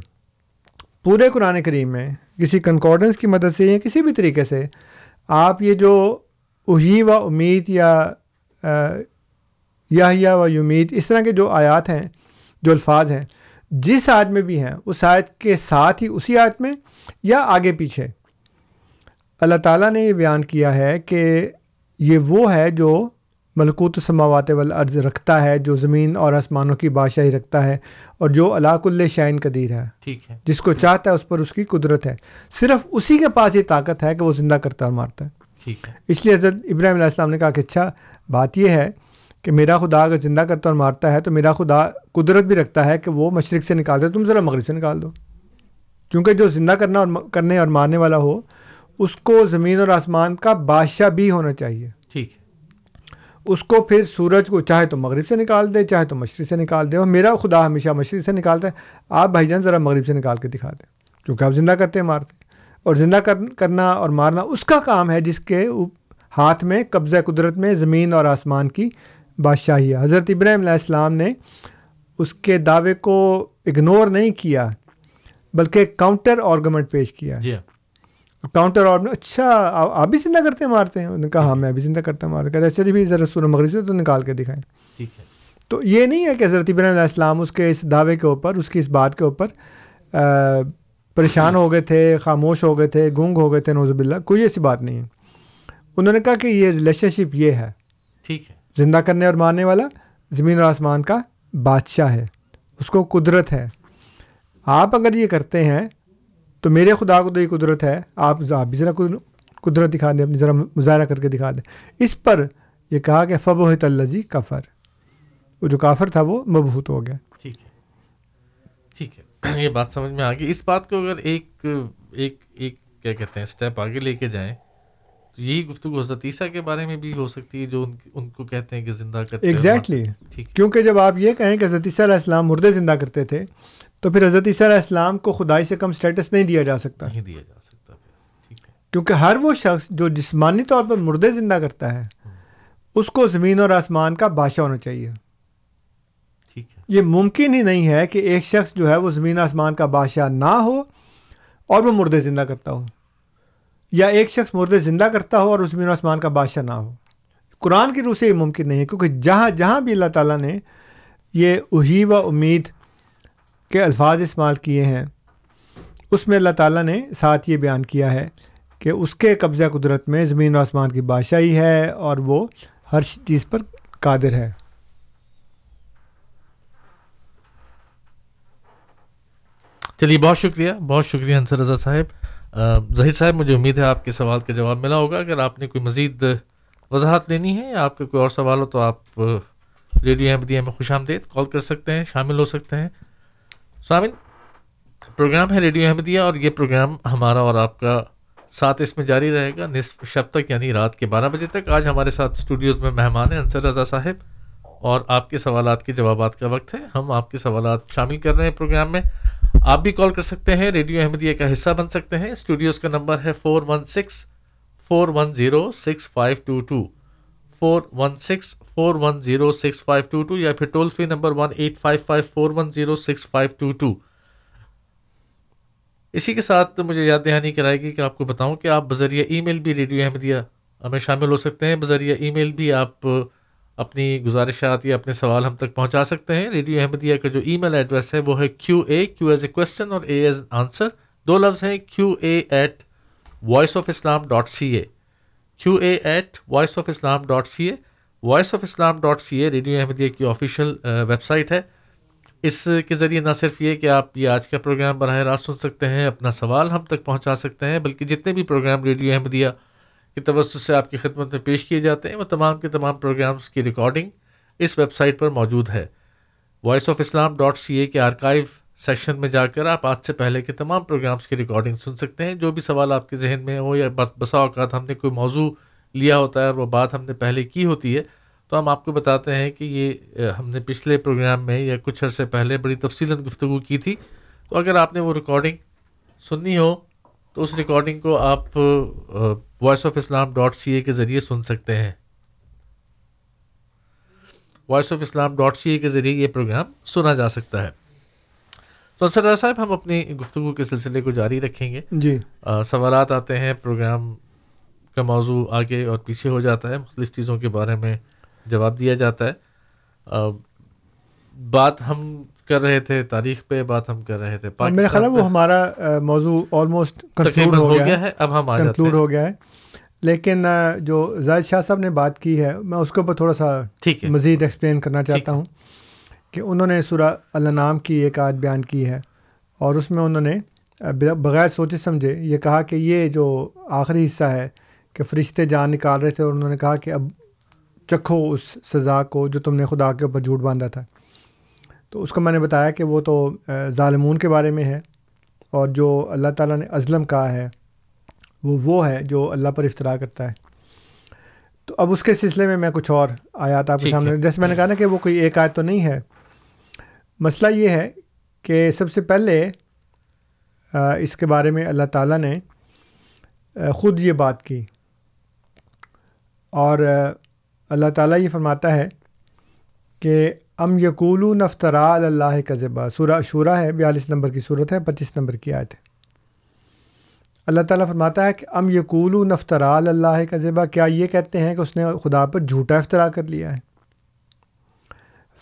پورے قرآن کریم میں کسی کنکارڈنس کی مدد سے یا کسی بھی طریقے سے آپ یہ جو اہی و امید یا یا و امید اس طرح کے جو آیات ہیں جو الفاظ ہیں جس آیت میں بھی ہیں اس آیت کے ساتھ ہی اسی آیت میں یا آگے پیچھے؟ اللہ تعالیٰ نے یہ بیان کیا ہے کہ یہ وہ ہے جو ملکوت سماوات والارض رکھتا ہے جو زمین اور آسمانوں کی بادشاہی رکھتا ہے اور جو علاق الشعین قدیر ہے۔ ٹھیک ہے۔ جس کو چاہتا ہے اس پر اس کی قدرت ہے۔ صرف اسی کے پاس یہ طاقت ہے کہ وہ زندہ کرتا اور مارتا ہے۔ ٹھیک ہے۔ اس لیے حضرت ابراہیم علیہ السلام نے کہا کہ اچھا بات یہ ہے کہ میرا خدا اگر زندہ کرتا اور مارتا ہے تو میرا خدا قدرت بھی رکھتا ہے کہ وہ مشرق سے نکال دے تم ذرا مغرب سے نکال دو۔ کیونکہ جو زندہ کرنا اور کرنے اور مارنے والا ہو اس کو زمین اور آسمان کا بادشاہ بھی ہونا چاہیے۔ ٹھیک اس کو پھر سورج کو چاہے تو مغرب سے نکال دے، چاہے تو مشرق سے نکال دے، اور میرا خدا ہمیشہ مشرق سے نکالتا ہے۔ آپ بھائی جان ذرا مغرب سے نکال کے دکھا دیں، کیونکہ آپ زندہ کرتے ہیں مارتے اور زندہ کرنا اور مارنا اس کا کام ہے جس کے ہاتھ میں قبضہ قدرت میں زمین اور آسمان کی بادشاہی ہے۔ حضرت ابراہیم علیہ السلام نے اس کے دعوے کو اگنور نہیں کیا، بلکہ کاؤنٹر آرگومنٹ پیش کیا جی ہاں۔ کاؤنٹر آرگومنٹ اچھا آپ بھی زندہ کرتے ہیں مارتے ہیں؟ انہوں نے کہا ہاں میں بھی زندہ کرتا ہوں مارتے اچھا جی بھی ذرا سورہ مغرب سے تو نکال کے دکھائیں۔ ٹھیک ہے۔ تو یہ نہیں ہے کہ حضرت ابراہیم علیہ السلام اس کے اس دعوے کے اوپر اس کی اس بات کے اوپر پریشان ہو گئے تھے خاموش ہو گئے تھے گونگ ہو گئے تھے نوزب اللہ کوئی ایسی بات نہیں ہے۔ انہوں نے کہا کہ یہ ریلیشن شپ یہ ہے۔ ٹھیک ہے۔ زندہ کرنے اور مارنے والا زمین اور آسمان کا بادشاہ ہے اس کو قدرت ہے۔ آپ اگر یہ کرتے ہیں تو میرے خدا کو تو یہ قدرت ہے آپ بھی ذرا قدرت دکھا دیں اپنی ذرا مظاہرہ کر کے دکھا دیں۔ اس پر یہ کہا کہ فب و تلزی کفر۔ وہ جو کافر تھا وہ مبہوت ہو گیا۔ ٹھیک ہے۔ ٹھیک ہے۔ *clears throat* یہ بات سمجھ میں آ گئی۔ اس بات کو اگر ایک ایک ایک کیا کہتے ہیں اسٹیپ آگے لے کے جائیں تو یہی گفتگو حضرت عیسیٰ کے بارے میں بھی ہو سکتی ہے جو ان کو کہتے ہیں کہ زندہ کرتے ایگزیکٹلی کیونکہ جب آپ یہ کہیں کہ حضرت عیسیٰ علیہ السلام مردے زندہ کرتے تھے تو پھر حضرت عیسیٰ علیہ السلام کو خدائی سے کم اسٹیٹس نہیں دیا جا سکتا۔ نہیں دیا جا سکتا ٹھیک ہے۔ کیونکہ ہر وہ شخص جو جسمانی طور پر مردے زندہ کرتا ہے اس کو زمین اور آسمان کا بادشاہ ہونا چاہیے۔ ٹھیک ہے۔ یہ ممکن ہی نہیں ہے کہ ایک شخص جو ہے وہ زمین آسمان کا بادشاہ نہ ہو اور وہ مردے زندہ کرتا ہو۔ یا ایک شخص مردے زندہ کرتا ہو اور اس زمین آسمان کا بادشاہ نہ ہو۔ قرآن کی روح سے یہ ممکن نہیں ہے کیونکہ جہاں جہاں بھی اللہ تعالیٰ نے یہ اہی و امید کے الفاظ استعمال کیے ہیں۔ اس میں اللہ تعالیٰ نے ساتھ یہ بیان کیا ہے کہ اس کے قبضہ قدرت میں زمین و آسمان کی بادشاہی ہے اور وہ ہر چیز پر قادر ہے۔ چلیے، بہت شکریہ بہت شکریہ انصر رضا صاحب۔ ظہیر صاحب، مجھے امید ہے آپ کے سوال کا جواب ملا ہوگا۔ اگر آپ نے کوئی مزید وضاحت لینی ہے یا آپ کا کوئی اور سوال ہو تو آپ ریڈیو احمدیہ میں خوش آمدید کال کر سکتے ہیں، شامل ہو سکتے ہیں۔ سامن پروگرام ہے ریڈیو احمدیہ اور یہ پروگرام ہمارا اور آپ کا ساتھ اس میں جاری رہے گا نصف شب تک یعنی رات کے بارہ بجے تک۔ آج ہمارے ساتھ اسٹوڈیوز میں مہمان ہیں انصر رضا صاحب اور آپ کے سوالات کے جوابات کا وقت ہے۔ ہم آپ کے سوالات شامل کر رہے ہیں پروگرام میں۔ آپ بھی کال کر سکتے ہیں ریڈیو احمدیہ کا حصہ بن سکتے ہیں۔ اسٹوڈیوز کا نمبر ہے four one six four one zero six five two two four one six four one zero six five two two یا پھر toll free number one eight five five four one zero six five two two اسی کے ساتھ مجھے یاد دہانی کرائے گی کہ آپ کو بتاؤں کہ آپ بذریعہ ای میل بھی ریڈیو احمدیہ ہمیں شامل ہو سکتے ہیں۔ بذریعہ ای میل بھی آپ اپنی گزارشات یا اپنے سوال ہم تک پہنچا سکتے ہیں۔ ریڈیو احمدیہ کا جو ای میل ایڈریس ہے وہ ہے کیو اے کیو ایز اے کوشچن اور اے ایز آنسر دو لفظ ہیں Q A at voice of Islam dot C A Q A at voice of Islam dot C A voice of Islam dot C A radio Ahmadiyya کی آفیشیل ویب سائٹ ہے۔ اس کے ذریعے نہ صرف یہ کہ آپ یہ آج کا پروگرام براہ راست سن سکتے ہیں، اپنا سوال ہم تک پہنچا سکتے ہیں، بلکہ جتنے بھی پروگرام ریڈیو احمدیہ کی توسط سے آپ کی خدمت میں پیش کیے جاتے ہیں، وہ تمام کے تمام پروگرامس کی ریکارڈنگ اس ویب سائٹ پر موجود ہے۔ Voice of Islam dot C A کے آرکائیو سیکشن میں جا کر آپ آج سے پہلے کے تمام پروگرامس کی ریکارڈنگ سن سکتے ہیں۔ جو بھی سوال آپ کے ذہن میں ہو یا بسا اوقات ہم نے کوئی موضوع لیا ہوتا ہے اور وہ بات ہم نے پہلے کی ہوتی ہے تو ہم آپ کو بتاتے ہیں کہ یہ ہم نے پچھلے پروگرام میں یا کچھ عرصے پہلے بڑی تفصیل گفتگو کی تھی۔ تو اگر آپ نے وہ ریکارڈنگ سننی ہو تو اس ریکارڈنگ کو آپ voice of Islam dot C A کے ذریعے سن سکتے ہیں۔ Voice of Islam dot C A کے ذریعے یہ پروگرام سنا جا سکتا ہے۔ تو انصر صاحب ہم اپنی گفتگو کے سلسلے کو جاری رکھیں گے۔ جی۔ سوالات آتے ہیں پروگرام کا موضوع آگے اور پیچھے ہو جاتا ہے مختلف چیزوں کے بارے میں جواب دیا جاتا ہے۔ بات ہم کر رہے تھے تاریخ پہ بات ہم کر رہے تھے۔ میرا خیال ہے وہ ہمارا موضوع آلموسٹ کنکلوڈ ہو گیا ہے۔ اب ہم کنکلوڈ ہو گیا ہے۔ لیکن جو زاہد شاہ صاحب نے بات کی ہے میں اس کے اوپر تھوڑا سا مزید ایکسپلین کرنا چاہتا ہوں کہ انہوں نے سورہ اللہ نام کی ایک آیت بیان کی ہے اور اس میں انہوں نے بغیر سوچے سمجھے یہ کہا کہ یہ جو آخری حصہ ہے کہ فرشتے جان نکال رہے تھے اور انہوں نے کہا کہ اب چکھو اس سزا کو جو تم نے خدا کے اوپر جھوٹ باندھا تھا۔ تو اس کو میں نے بتایا کہ وہ تو ظالمون کے بارے میں ہے اور جو اللہ تعالیٰ نے ازلم کہا ہے وہ وہ ہے جو اللہ پر افطرا کرتا ہے۔ تو اب اس کے سلسلے میں میں کچھ اور آیات آپ کے سامنے جیسے میں نے کہا نا کہ وہ کوئی ایک آیت تو نہیں ہے۔ مسئلہ یہ ہے کہ سب سے پہلے اس کے بارے میں اللہ تعالیٰ نے خود یہ بات کی۔ اور اللہ تعالیٰ یہ فرماتا ہے کہ ام یقول نفترا اللہ کا سورہ شورہ ہے، بیالیس نمبر کی صورت ہے، پچیس نمبر کی آیت ہے۔ اللہ تعالیٰ فرماتا ہے کہ ام یقول نفترا اللہ کا ذبح کیا یہ کہتے ہیں کہ اس نے خدا پر جھوٹا افطرا کر لیا ہے؟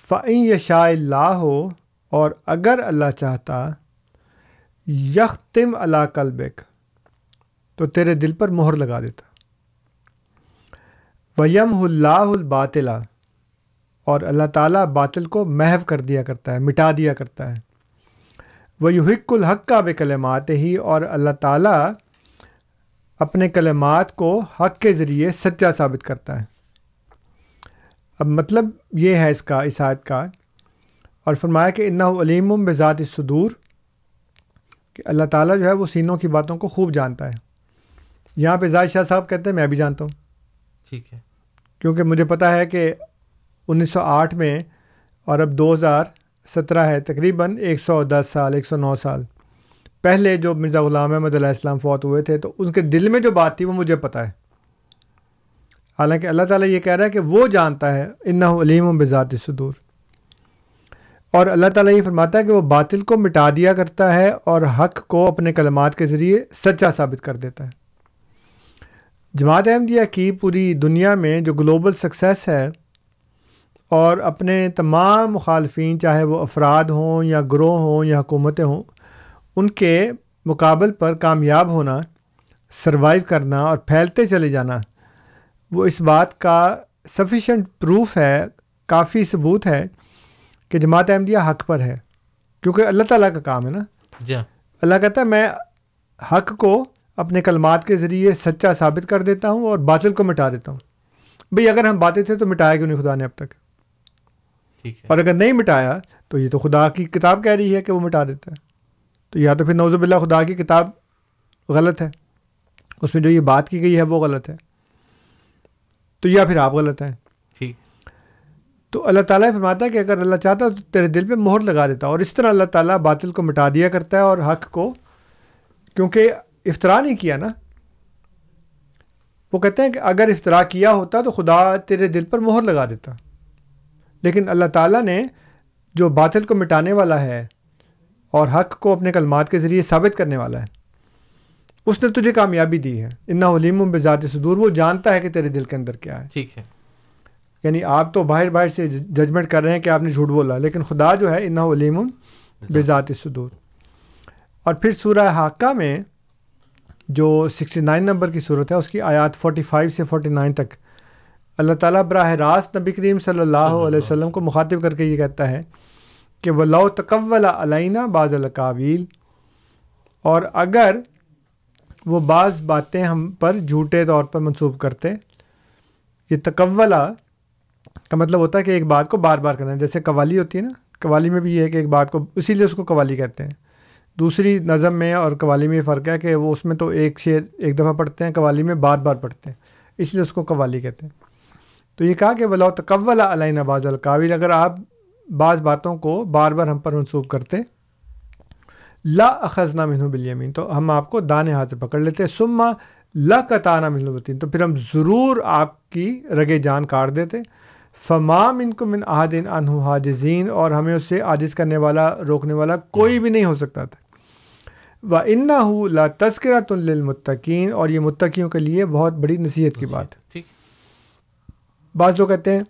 فعین یشاء اللہ ہو اور اگر اللہ چاہتا، یختم اللہ کلبک تو تیرے دل پر مہر لگا دیتا۔ ویم اللہ الباطلا اور اللہ تعالیٰ باطل کو محو کر دیا کرتا ہے، مٹا دیا کرتا ہے۔ وہ یحق الحق کا بے کلمات ہی اور اللہ تعالیٰ اپنے کلمات کو حق کے ذریعے سچا ثابت کرتا ہے۔ اب مطلب یہ ہے اس کا آیت کا۔ اور فرمایا کہ انّا علیم بذات صدور کہ اللہ تعالیٰ جو ہے وہ سینوں کی باتوں کو خوب جانتا ہے۔ یہاں پہ زائد شاہ صاحب کہتے ہیں، میں بھی جانتا ہوں۔ ٹھیک ہے۔ کیونکہ مجھے پتہ ہے کہ انیس سو آٹھ میں اور اب دو ہزار سترہ ہے، تقریباً ایک سو دس سال، ایک سو نو سال۔ پہلے جو مرزا غلام احمد علیہ السلام فوت ہوئے تھے، تو ان کے دل میں جو بات تھی، وہ مجھے پتہ ہے۔ حالانکہ اللہ تعالیٰ یہ کہہ رہا ہے کہ وہ جانتا ہے ان علیم و بذات صدور۔ اور اللہ تعالیٰ یہ فرماتا ہے کہ وہ باطل کو مٹا دیا کرتا ہے اور حق کو اپنے کلمات کے ذریعے سچا ثابت کر دیتا ہے۔ جماعت احمدیہ کی پوری دنیا میں جو گلوبل سکسیس ہے اور اپنے تمام مخالفین چاہے وہ افراد ہوں یا گروہ ہوں یا حکومتیں ہوں ان کے مقابل پر کامیاب ہونا سروائیو کرنا اور پھیلتے چلے جانا وہ اس بات کا سفیشینٹ پروف ہے کافی ثبوت ہے کہ جماعت احمدیہ حق پر ہے۔ کیونکہ اللہ تعالیٰ کا کام ہے نا۔ جی ہاں۔ اللہ کہتا ہے میں حق کو اپنے کلمات کے ذریعے سچا ثابت کر دیتا ہوں اور باطل کو مٹا دیتا ہوں۔ بھئی اگر ہم باتیں تھے تو مٹایا کیوں نہیں خدا نے اب تک؟ ٹھیک اور اگر نہیں مٹایا تو یہ تو خدا کی کتاب کہہ رہی ہے کہ وہ مٹا دیتا ہے۔ تو یا تو پھر نوزب اللہ خدا کی کتاب غلط ہے۔ اس میں جو یہ بات کی گئی ہے وہ غلط ہے۔ تو یا پھر آپ غلط ہیں۔ تو اللہ تعالیٰ فرماتا ہے کہ اگر اللہ چاہتا تو تیرے دل پہ مہر لگا دیتا اور اس طرح اللہ تعالیٰ باطل کو مٹا دیا کرتا ہے اور حق کو کیونکہ افطرا نہیں کیا نا۔ وہ کہتے ہیں کہ اگر افطرا کیا ہوتا تو خدا تیرے دل پر مہر لگا دیتا۔ لیکن اللہ تعالیٰ نے جو باطل کو مٹانے والا ہے اور حق کو اپنے کلمات کے ذریعے ثابت کرنے والا ہے اس نے تجھے کامیابی دی ہے۔ انا علیم بذات صدور وہ جانتا ہے کہ تیرے دل کے اندر کیا ہے۔ ٹھیک ہے۔ یعنی آپ تو باہر باہر سے ججمنٹ کر رہے ہیں کہ آپ نے جھوٹ بولا لیکن خدا جو ہے انا علیم بذات صدور۔ اور پھر سورہ حاقہ میں جو سکسٹی نائن نمبر کی صورت ہے اس کی آیات فورٹی فائیو سے فورٹی نائن تک۔ اللہ تعالیٰ براہ راست نبی کریم صلی اللہ علیہ وسلم کو مخاطب کر کے یہ کہتا ہے کہ وہ لو تقول علینہ بعض القابیل اور اگر وہ بعض باتیں ہم پر جھوٹے طور پر منسوب کرتے یہ تقولہ کا مطلب ہوتا ہے کہ ایک بات کو بار بار کرنا جیسے قوالی ہوتی ہے نا قوالی میں بھی یہ ہے کہ ایک بات کو اسی لیے اس کو قوالی کہتے ہیں۔ دوسری نظم میں اور قوالی میں یہ فرق ہے کہ وہ اس میں تو ایک شعر ایک دفعہ پڑھتے ہیں، قوالی میں بار بار پڑھتے ہیں، اس لیے اس کو قوالی کہتے ہیں۔ تو یہ کہا کہ ولا تقول علین باز القاویر اگر آپ بعض باتوں کو بار بار ہم پر منسوخ کرتے، لا اخذنا منہ بالیمین تو ہم آپ کو دانے ہاتھ سے پکڑ لیتے سما لا قطانہ منہ البتین تو پھر ہم ضرور آپ کی رگے جان کاٹ دیتے۔ فمام ان کو من احدین انہ حاجزین اور ہمیں اس سے عاجز کرنے والا، روکنے والا کوئی بھی نہیں ہو سکتا تھا۔ و انا ہو لا تذکرہ للمتقین اور یہ متقیوں کے لیے بہت بڑی نصیحت کی بات ہے۔ ٹھیک۔ بعض لوگ کہتے ہیں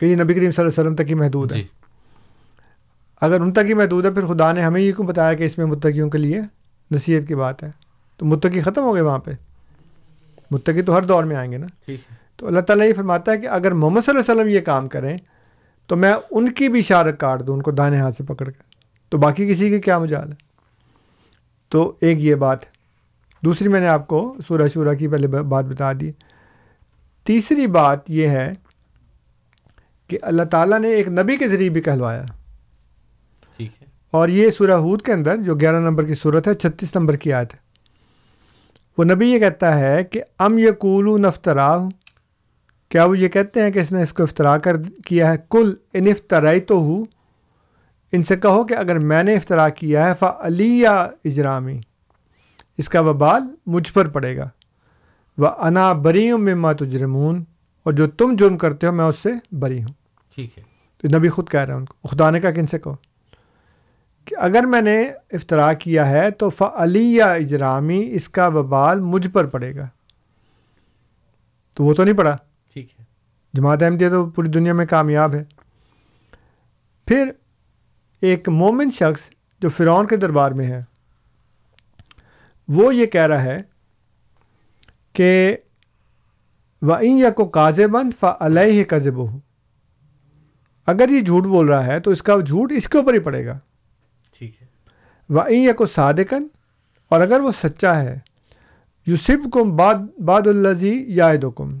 کہ یہ نبی کریم صلی اللہ علیہ وسلم تک ہی محدود ہے۔ جی۔ اگر ان تک ہی محدود ہے پھر خدا نے ہمیں یہ کیوں بتایا کہ اس میں متقیوں کے لیے نصیحت کی بات ہے؟ تو متقی ختم ہو گئے وہاں پہ۔ متقی تو ہر دور میں آئیں گے نا۔ تو اللہ تعالیٰ یہ فرماتا ہے کہ اگر محمد صلی اللہ علیہ وسلم یہ کام کریں تو میں ان کی بھی اشارت کاٹ دوں ان کو دانے ہاتھ سے پکڑ کر۔ تو باقی کسی کی کیا مجال ہے؟ تو ایک یہ بات۔ دوسری میں نے آپ کو سورہ شورہ کی پہلے بات بتا دی۔ تیسری بات یہ ہے کہ اللہ تعالیٰ نے ایک نبی کے ذریعے بھی کہلوایا۔ ٹھیک ہے۔ اور یہ سورہ ہود کے اندر جو گیارہ نمبر کی صورت ہے چھتیس نمبر کی آیت ہے۔ وہ نبی یہ کہتا ہے کہ ام یہ کولو نفترا کیا وہ یہ کہتے ہیں کہ اس نے اس کو افطرا کر کیا ہے؟ کل ان افطرائی تو ہوں ان سے کہو کہ اگر میں نے افطرا کیا ہے فا علیہ اجرامی؟ اس کا وبال مجھ پر پڑے گا۔ وہ انا بری ہوں مما تجرمون اور جو تم جرم کرتے ہو میں اس سے بری ہوں۔ ٹھیک ہے۔ تو نبی خود کہہ رہے ہیں ان کو۔ خدا نے کہا کن سے کہو کہ اگر میں نے افطرا کیا ہے تو فعلیہ اجرامی اس کا وبال مجھ پر پڑے گا۔ تو وہ تو نہیں پڑا ٹھیک ہے۔ جماعت احمدیہ تو پوری دنیا میں کامیاب ہے۔ پھر ایک مومن شخص جو فرعون کے دربار میں ہے۔ وہ یہ کہہ رہا ہے کہ وعین یا کو کاز بند فا علیہ کذب ہو اگر یہ جھوٹ بول رہا ہے تو اس کا جھوٹ اس کے اوپر ہی پڑے گا۔ ٹھیک ہے۔ وعین یا کو صادقن اور اگر وہ سچا ہے یوسف کم باد باد الزی یاد کم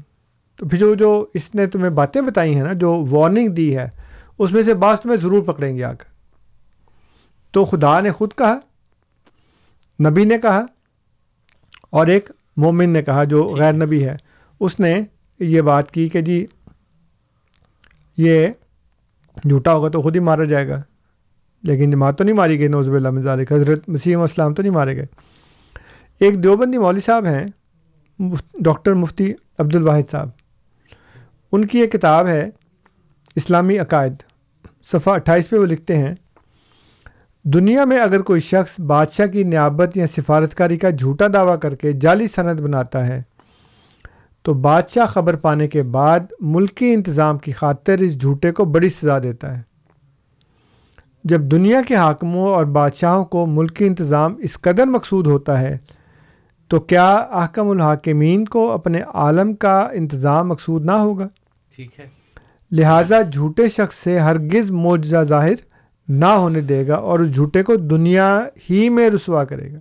تو پھر جو جو اس نے تمہیں باتیں بتائی ہیں نا جو وارننگ دی ہے اس میں سے بعض تمہیں ضرور پکڑیں گے آ کر۔ تو خدا نے خود کہا نبی نے کہا اور ایک مومن نے کہا جو غیر نبی ہے۔ اس نے یہ بات کی کہ جی یہ جھوٹا ہوگا تو خود ہی مارا جائے گا۔ لیکن جماعت تو نہیں ماری گئی نوزب اللہ مظالک حضرت مسیم السلام تو نہیں مارے گئے۔ ایک دیوبندی مولوی صاحب ہیں ڈاکٹر مفتی عبد الواحد صاحب۔ ان کی ایک کتاب ہے اسلامی عقائد صفحہ اٹھائیس پہ وہ لکھتے ہیں دنیا میں اگر کوئی شخص بادشاہ کی نیابت یا سفارت کاری کا جھوٹا دعویٰ کر کے جعلی صنعت بناتا ہے تو بادشاہ خبر پانے کے بعد ملکی انتظام کی خاطر اس جھوٹے کو بڑی سزا دیتا ہے۔ جب دنیا کے حاکموں اور بادشاہوں کو ملکی انتظام اس قدر مقصود ہوتا ہے تو کیا احکم الحاکمین کو اپنے عالم کا انتظام مقصود نہ ہوگا؟ ٹھیک ہے۔ لہٰذا جھوٹے شخص سے ہرگز معجزہ ظاہر نہ ہونے دے گا اور اس جھوٹے کو دنیا ہی میں رسوا کرے گا۔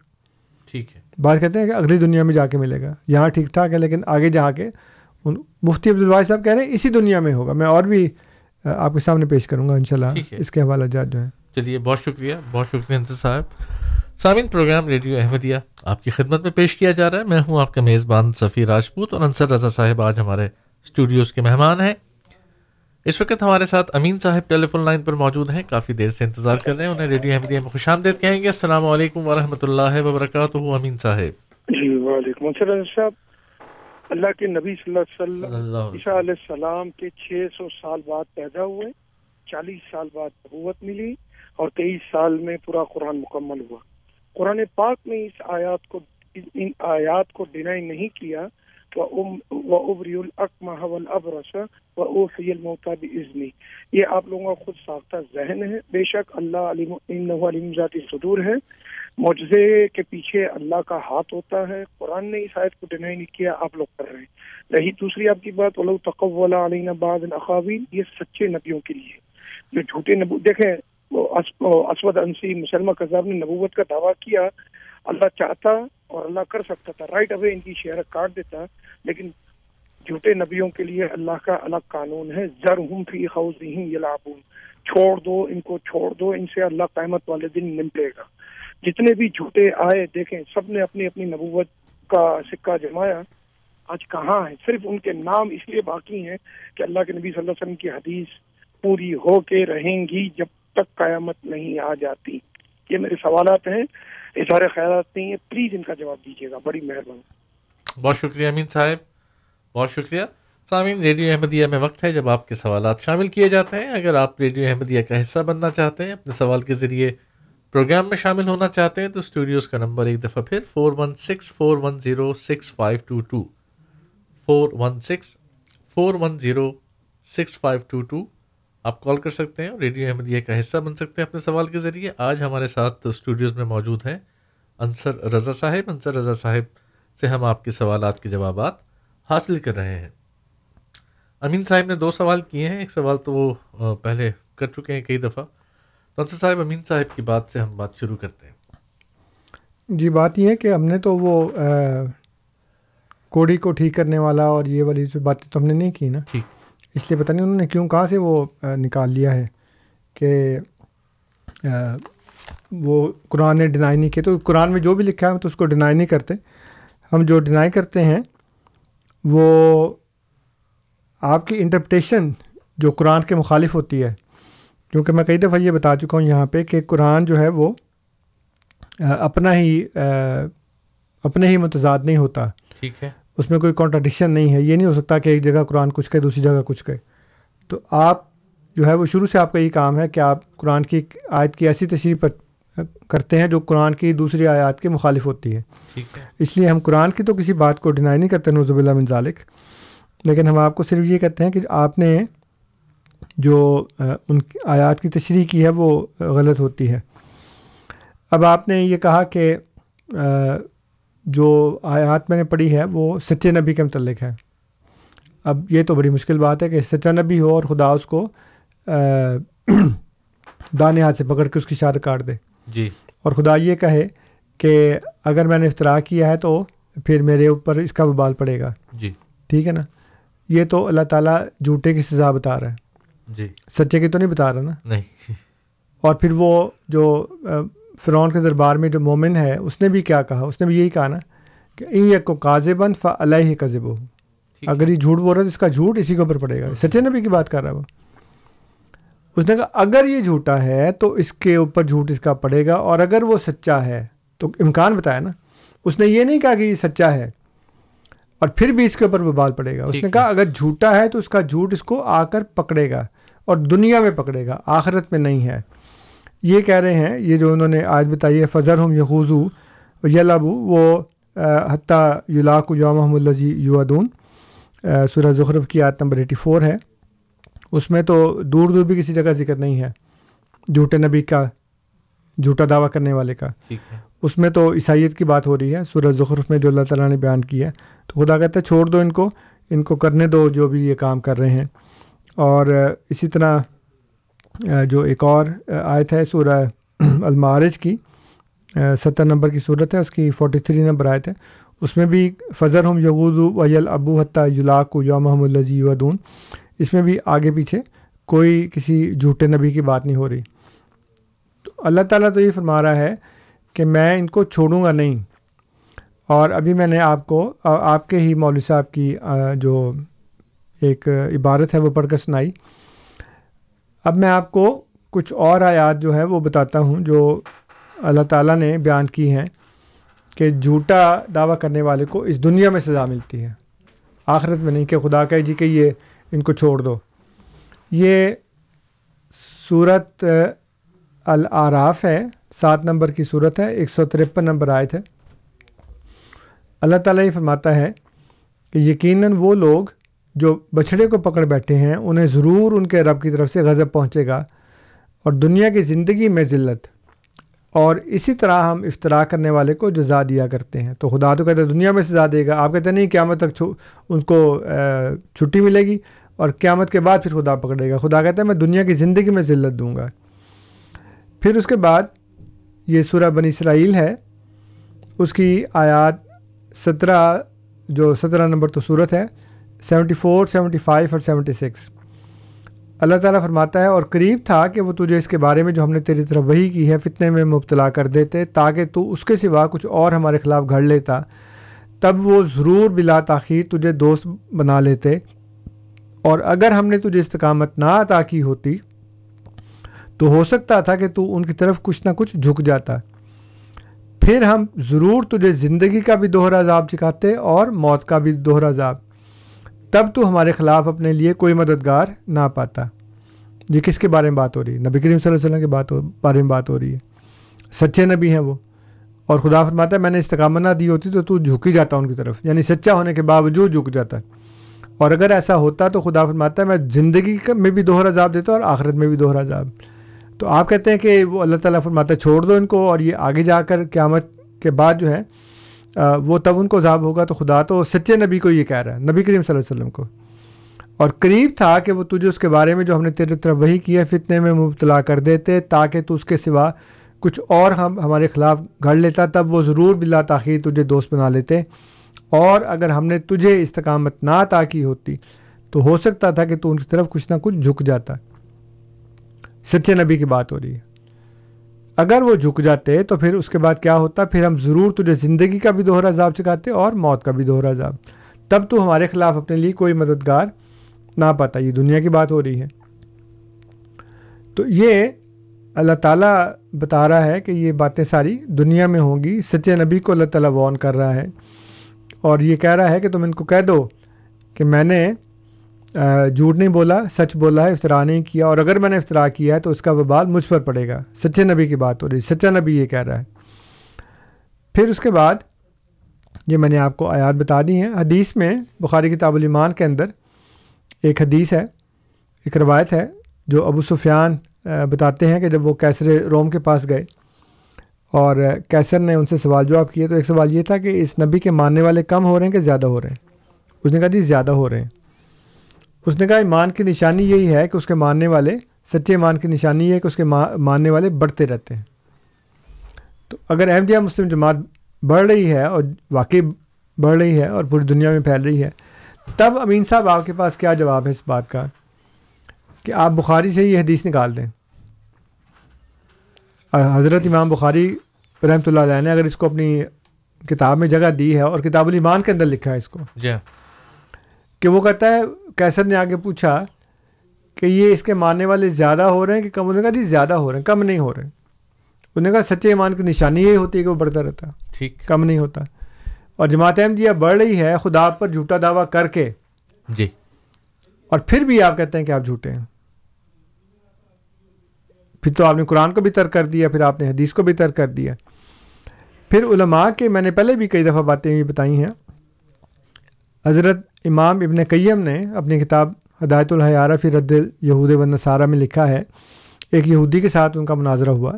ٹھیک ہے۔ بات کہتے ہیں کہ اگلی دنیا میں جا کے ملے گا۔ یہاں ٹھیک ٹھاک ہے لیکن آگے جا کے ان مفتی عبدالواحد صاحب کہہ رہے ہیں اسی دنیا میں ہوگا۔ میں اور بھی آپ کے سامنے پیش کروں گا انشاءاللہ۔ اس کے حوالہ جات جو ہیں۔ چلیے بہت شکریہ۔ بہت شکریہ انصر صاحب۔ سامعین پروگرام ریڈیو احمدیہ آپ کی خدمت میں پیش کیا جا رہا ہے۔ میں ہوں آپ کا میزبان سفیر راجپوت اور انصر رضا صاحب آج ہمارے اسٹوڈیوز کے مہمان ہیں۔ اس وقت ہمارے ساتھ امین صاحب ٹیلی فون لائن پر موجود ہیں۔ کافی دیر سے انتظار کر رہے ہیں انہیں ریڈیو احمدیہ میں خوش آمدید کہیں گے۔ السلام علیکم ورحمۃ اللہ وبرکاتہ امین صاحب۔ جی وعلیکم السلام صاحب۔ اللہ کے نبی صلی اللہ علیہ وسلم عیسیٰ علیہ السلام کے چھ سو سال بعد پیدا ہوئے چالیس سال بعد نبوت ملی اور تیئیس سال میں پورا قرآن مکمل ہوا۔ قرآن پاک نے اس آیات کو ان آیات کو ڈینائی نہیں کیا وَأُبْرِيُ الْأَكْمَحَ وَالْأَبْرَصَ وَأُحْيِي الْمَوْتَى بِإِذْنِي. یہ آپ لوگوں کا خود ساختہ ذہن ہے۔ بے شک اللہ علیم انہ علیم ذاتی صدور ہے۔ معجزے کے پیچھے اللہ کا ہاتھ ہوتا ہے۔ قرآن نے اس آیت کو ڈینائی نہیں کیا، آپ لوگ کر رہے ہیں۔ رہی دوسری آپ کی بات، ولو تقول علینا بعض الاقاویل یہ سچے نبیوں کے لیے۔ جو جھوٹے نبو دیکھیں اسود انسی مسلمہ کذاب نے نبوت کا دعویٰ کیا۔ اللہ چاہتا اور اللہ کر سکتا تھا۔ رائٹ اوے ان کی شہرت کاٹ دیتا، لیکن جھوٹے نبیوں کے لیے اللہ کا الگ قانون ہے۔ زر ہم فی خوضہم یلعبون۔ چھوڑ دو ان کو، چھوڑ دو، ان سے اللہ قیامت والے دن نمٹے گا۔ جتنے بھی جھوٹے آئے دیکھیں، سب نے اپنی اپنی نبوت کا سکہ جمایا۔ آج کہاں ہے؟ صرف ان کے نام اس لیے باقی ہیں کہ اللہ کے نبی صلی اللہ علیہ وسلم کی حدیث پوری ہو کے رہیں گی جب تک قیامت نہیں آ جاتی۔ یہ میرے سوالات ہیں۔ اظہار خیالات نہیں ہے پلیز ان کا جواب دیجیے گا۔ بڑی مہربانی۔ بہت شکریہ امین صاحب۔ بہت شکریہ۔ سامعین، ریڈیو احمدیہ میں وقت ہے۔ جب آپ کے سوالات شامل کیے جاتے ہیں، اگر آپ ریڈیو احمدیہ کا حصہ بننا چاہتے ہیں، اپنے سوال کے ذریعے پروگرام میں شامل ہونا چاہتے ہیں، تو اسٹوڈیوز کا نمبر ایک دفعہ پھر four one six four one zero six five two two four one six four one zero six five two two آپ کال کر سکتے ہیں ریڈیو احمدیہ کا حصہ بن سکتے ہیں اپنے سوال کے ذریعے۔ آج ہمارے ساتھ اسٹوڈیوز میں موجود ہیں انصر رضا صاحب۔ انصر رضا صاحب سے ہم آپ کے سوالات کے جوابات حاصل کر رہے ہیں۔ امین صاحب نے دو سوال کیے ہیں ایک سوال تو وہ پہلے کر چکے ہیں کئی دفعہ۔ تو انصر صاحب امین صاحب کی بات سے ہم بات شروع کرتے ہیں۔ جی بات یہ ہے کہ ہم نے تو وہ کوڑی کو ٹھیک کرنے والا اور یہ والی جو باتیں تو ہم نے نہیں کی نا۔ ٹھیک۔ اس لیے پتہ نہیں انہوں نے کیوں کہاں سے وہ نکال لیا ہے کہ وہ قرآن نے ڈینائی نہیں کیا۔ تو قرآن میں جو بھی لکھا ہے ہم تو اس کو ڈینائی نہیں کرتے۔ ہم جو ڈینائی کرتے ہیں، وہ آپ کی انٹرپٹیشن جو قرآن کے مخالف ہوتی ہے۔ کیونکہ میں کئی دفعہ یہ بتا چکا ہوں یہاں پہ کہ قرآن جو ہے وہ اپنا ہی اپنے ہی متضاد نہیں ہوتا۔ ٹھیک ہے۔ اس میں کوئی کانٹرڈکشن نہیں ہے۔ یہ نہیں ہو سکتا کہ ایک جگہ قرآن کچھ کہے دوسری جگہ کچھ کہے۔ تو آپ جو ہے وہ شروع سے آپ کا یہ کام ہے کہ آپ قرآن کی آیت کی ایسی تشریح پر کرتے ہیں جو قرآن کی دوسری آیات کے مخالف ہوتی ہے۔ اس لیے ہم قرآن کی تو کسی بات کو ڈینائی نہیں کرتے نوزب اللہ من ذالک۔ لیکن ہم آپ کو صرف یہ کہتے ہیں کہ آپ نے جو ان آیات کی تشریح کی ہے وہ غلط ہوتی ہے۔ اب آپ نے یہ کہا کہ جو آیات میں نے پڑھی ہے وہ سچے نبی کے متعلق ہے۔ اب یہ تو بڑی مشکل بات ہے کہ سچا نبی ہو اور خدا اس کو *clears throat* دانے ہاتھ سے پکڑ کے اس کی شار کاٹ دے۔ جی۔ اور خدا یہ کہے کہ اگر میں نے افطرا کیا ہے تو پھر میرے اوپر اس کا وبال پڑے گا۔ جی۔ ٹھیک ہے نا؟ یہ تو اللہ تعالیٰ جھوٹے کی سزا بتا رہا ہے۔ جی۔ سچے کی تو نہیں بتا رہا نا؟ نہیں۔ اور پھر وہ جو فرعون کے دربار میں جو مومن ہے اس نے بھی کیا کہا؟ اس نے بھی یہی کہا نا کہ این یک کو کاذبن ف علیہ کذب ہو۔ اگر یہ جھوٹ بول رہا ہے تو اس کا جھوٹ اسی کے اوپر پڑے گا۔ سچے نبی کی بات کر رہا ہے وہ۔ اس نے کہا اگر یہ جھوٹا ہے تو اس کے اوپر جھوٹ اس کا پڑے گا اور اگر وہ سچا ہے تو امکان بتایا نا۔ اس نے یہ نہیں کہا کہ یہ سچا ہے اور پھر بھی اس کے اوپر وبال پڑے گا۔ اس نے۔ کہا اگر جھوٹا ہے تو اس کا جھوٹ اس کو آ کر پکڑے گا اور دنیا میں پکڑے گا آخرت میں نہیں ہے۔ یہ کہہ رہے ہیں یہ جو انہوں نے آج بتائی ہے فضر ہم یخوضو یلابو وہ حتیٰ یلاق یوم الزی یوادون سورہ زخرف کی آیت نمبر ایٹی فور ہے۔ اس میں تو دور دور بھی کسی جگہ ذکر نہیں ہے جھوٹے نبی کا جھوٹا دعویٰ کرنے والے کا۔ اس میں تو عیسائیت کی بات ہو رہی ہے سورہ زخرف میں جو اللہ تعالیٰ نے بیان کی ہے۔ تو خدا کہتا ہے چھوڑ دو ان کو ان کو کرنے دو جو بھی یہ کام کر رہے ہیں۔ اور اسی طرح جو ایک اور آیت ہے سورہ *clears throat* المعارج کی ستر نمبر کی صورت ہے، اس کی فورٹی تھری نمبر آیت ہے۔ اس میں بھی فضر ہم یغود ویل ابو حتیٰ یلاق و یوم محمد الزی ودون اس میں بھی آگے پیچھے کوئی کسی جھوٹے نبی کی بات نہیں ہو رہی۔ تو اللہ تعالیٰ تو یہ فرما رہا ہے کہ میں ان کو چھوڑوں گا نہیں۔ اور ابھی میں نے آپ کو آپ کے ہی مولوی صاحب کی جو ایک عبارت ہے وہ پڑھ کر سنائی۔ اب میں آپ کو کچھ اور آیات جو ہے وہ بتاتا ہوں جو اللہ تعالیٰ نے بیان کی ہیں کہ جھوٹا دعویٰ کرنے والے کو اس دنیا میں سزا ملتی ہے۔ آخرت میں نہیں کہ خدا کہ جی کہ یہ ان کو چھوڑ دو۔ یہ صورت العراف ہے، سات نمبر کی صورت ہے، ایک سو ترپن نمبر آئے تھے اللہ تعالیٰ یہ فرماتا ہے کہ یقیناً وہ لوگ جو بچھڑے کو پکڑ بیٹھے ہیں، انہیں ضرور ان کے رب کی طرف سے غضب پہنچے گا اور دنیا کی زندگی میں ذلت۔ اور اسی طرح ہم افطرا کرنے والے کو جزا دیا کرتے ہیں۔ تو خدا تو کہتے ہیں دنیا میں سزا دے گا۔ آپ کہتے ہیں، نہیں، قیامت تک ان کو چھٹی ملے گی اور قیامت کے بعد پھر خدا پکڑے گا۔ خدا کہتا ہے، میں دنیا کی زندگی میں ذلت دوں گا۔ پھر اس کے بعد یہ سورہ بنی اسرائیل ہے۔ اس کی آیات سترہ، جو سترہ نمبر تو صورت ہے سیونٹی فور، سیونٹی فائیو اور سیونٹی سکس۔ اللہ تعالیٰ فرماتا ہے، اور قریب تھا کہ وہ تجھے اس کے بارے میں جو ہم نے تیری طرف وہی کی ہے، فتنے میں مبتلا کر دیتے، تاکہ تو اس کے سوا کچھ اور ہمارے خلاف گھڑ لیتا۔ تب وہ ضرور بلا تاخیر تجھے دوست بنا لیتے۔ اور اگر ہم نے تجھے استقامت نہ عطا کی ہوتی، تو ہو سکتا تھا کہ تو ان کی طرف کچھ نہ کچھ جھک جاتا۔ پھر ہم ضرور تجھے زندگی کا بھی دوہرا عذاب سکھاتے اور موت کا بھی دوہرا عذاب۔ تب تو ہمارے خلاف اپنے لیے کوئی مددگار نہ پاتا۔ یہ کس کے بارے میں بات ہو رہی ہے؟ نبی کریم صلی اللہ علیہ وسلم کے بات ہو بارے میں بات ہو رہی ہے۔ سچے نبی ہیں وہ۔ اور خدا فرماتا ہے، میں نے استقامت نہ دی ہوتی تو تو جھک ہی جاتا ان کی طرف۔ یعنی سچا ہونے کے باوجود جھک جاتا۔ اور اگر ایسا ہوتا تو خدا فرماتا ہے، میں زندگی میں بھی دوہرا عذاب دیتا اور آخرت میں بھی دوہرا عذاب۔ تو آپ کہتے ہیں کہ وہ اللہ تعالیٰ فرماتا ہے، چھوڑ دو ان کو اور یہ آگے جا کر قیامت کے بعد جو ہے وہ تب ان کو عذاب ہوگا تو خدا تو سچے نبی کو یہ کہہ رہا ہے، نبی کریم صلی اللہ علیہ وسلم کو۔ اور قریب تھا کہ وہ تجھے اس کے بارے میں جو ہم نے تیرے طرف وہی کیا فتنے میں مبتلا کر دیتے تاکہ تو اس کے سوا کچھ اور ہم، ہمارے خلاف گھڑ لیتا، تب وہ ضرور بلا تاخیر تجھے دوست بنا لیتے۔ اور اگر ہم نے تجھے استقامت نہ عطا کی ہوتی، تو ہو سکتا تھا کہ تو ان کی طرف کچھ نہ کچھ جھک جاتا۔ سچے نبی کی بات ہو رہی ہے۔ اگر وہ جھک جاتے تو پھر اس کے بعد کیا ہوتا؟ پھر ہم ضرور تجھے زندگی کا بھی دوہرا عذاب سکھاتے اور موت کا بھی دوہرا عذاب۔ تب تو ہمارے خلاف اپنے لیے کوئی مددگار نہ پاتا۔ یہ دنیا کی بات ہو رہی ہے۔ تو یہ اللہ تعالیٰ بتا رہا ہے کہ یہ باتیں ساری دنیا میں ہوں گی۔ سچے نبی کو اللہ تعالیٰ وون کر رہا ہے۔ اور یہ کہہ رہا ہے کہ تم ان کو کہہ دو کہ میں نے جھوٹ نہیں بولا، سچ بولا ہے افطرا نہیں کیا، اور اگر میں نے افطرا کیا ہے تو اس کا وبال مجھ پر پڑے گا۔ سچے نبی کی بات ہو رہی سچا نبی یہ کہہ رہا ہے۔ پھر اس کے بعد، یہ میں نے آپ کو آیات بتا دی ہیں، حدیث میں، بخاری کتاب الایمان کے اندر ایک حدیث ہے، ایک روایت ہے، جو ابو سفیان بتاتے ہیں کہ جب وہ کیسر روم کے پاس گئے، اور کیسر نے ان سے سوال جواب کیے تو ایک سوال یہ تھا کہ اس نبی کے ماننے والے کم ہو رہے ہیں کہ زیادہ ہو رہے ہیں؟ اس نے کہا جی زیادہ ہو رہے ہیں۔ اس نے کہا ایمان کی نشانی یہی ہے کہ اس کے ماننے والے سچے ایمان کی نشانی یہ ہے کہ اس کے ماننے والے بڑھتے رہتے ہیں. تو اگر احمدیہ مسلم جماعت بڑھ رہی ہے اور واقعی بڑھ رہی ہے اور پوری دنیا میں پھیل رہی ہے تب امین صاحب آپ کے پاس کیا جواب ہے اس بات کا؟ کہ آپ بخاری سے یہ حدیث نکال دیں۔ حضرت امام بخاری رحمۃ اللہ علیہ نے اگر اس کو اپنی کتاب میں جگہ دی ہے اور کتاب الایمان کے اندر لکھا ہے اس کو جی کہ وہ کہتا ہے کیسر نے آگے پوچھا کہ یہ اس کے ماننے والے زیادہ ہو رہے ہیں کہ کم؟ انہوں نے کہا جی زیادہ ہو رہے ہیں کم نہیں ہو رہے۔ انہوں نے کہا سچے ایمان کی نشانی یہی ہوتی ہے کہ وہ بڑھتا رہتا۔ ٹھیک۔ کم نہیں ہوتا۔ اور جماعت احمدیہ بڑھ رہی ہے خدا پر جھوٹا دعویٰ کر کے۔ جی۔ اور پھر بھی آپ کہتے ہیں کہ آپ جھوٹے ہیں۔ پھر تو آپ نے قرآن کو بھی ترک کر دیا پھر آپ نے حدیث کو بھی ترک کر دیا۔ پھر علماء کے میں نے پہلے بھی کئی دفعہ باتیں یہ بتائی ہیں۔ حضرت امام ابن قیم نے اپنی کتاب ہدایت الحیارہ فی رد یہود و نصارہ میں لکھا ہے۔ ایک یہودی کے ساتھ ان کا مناظرہ ہوا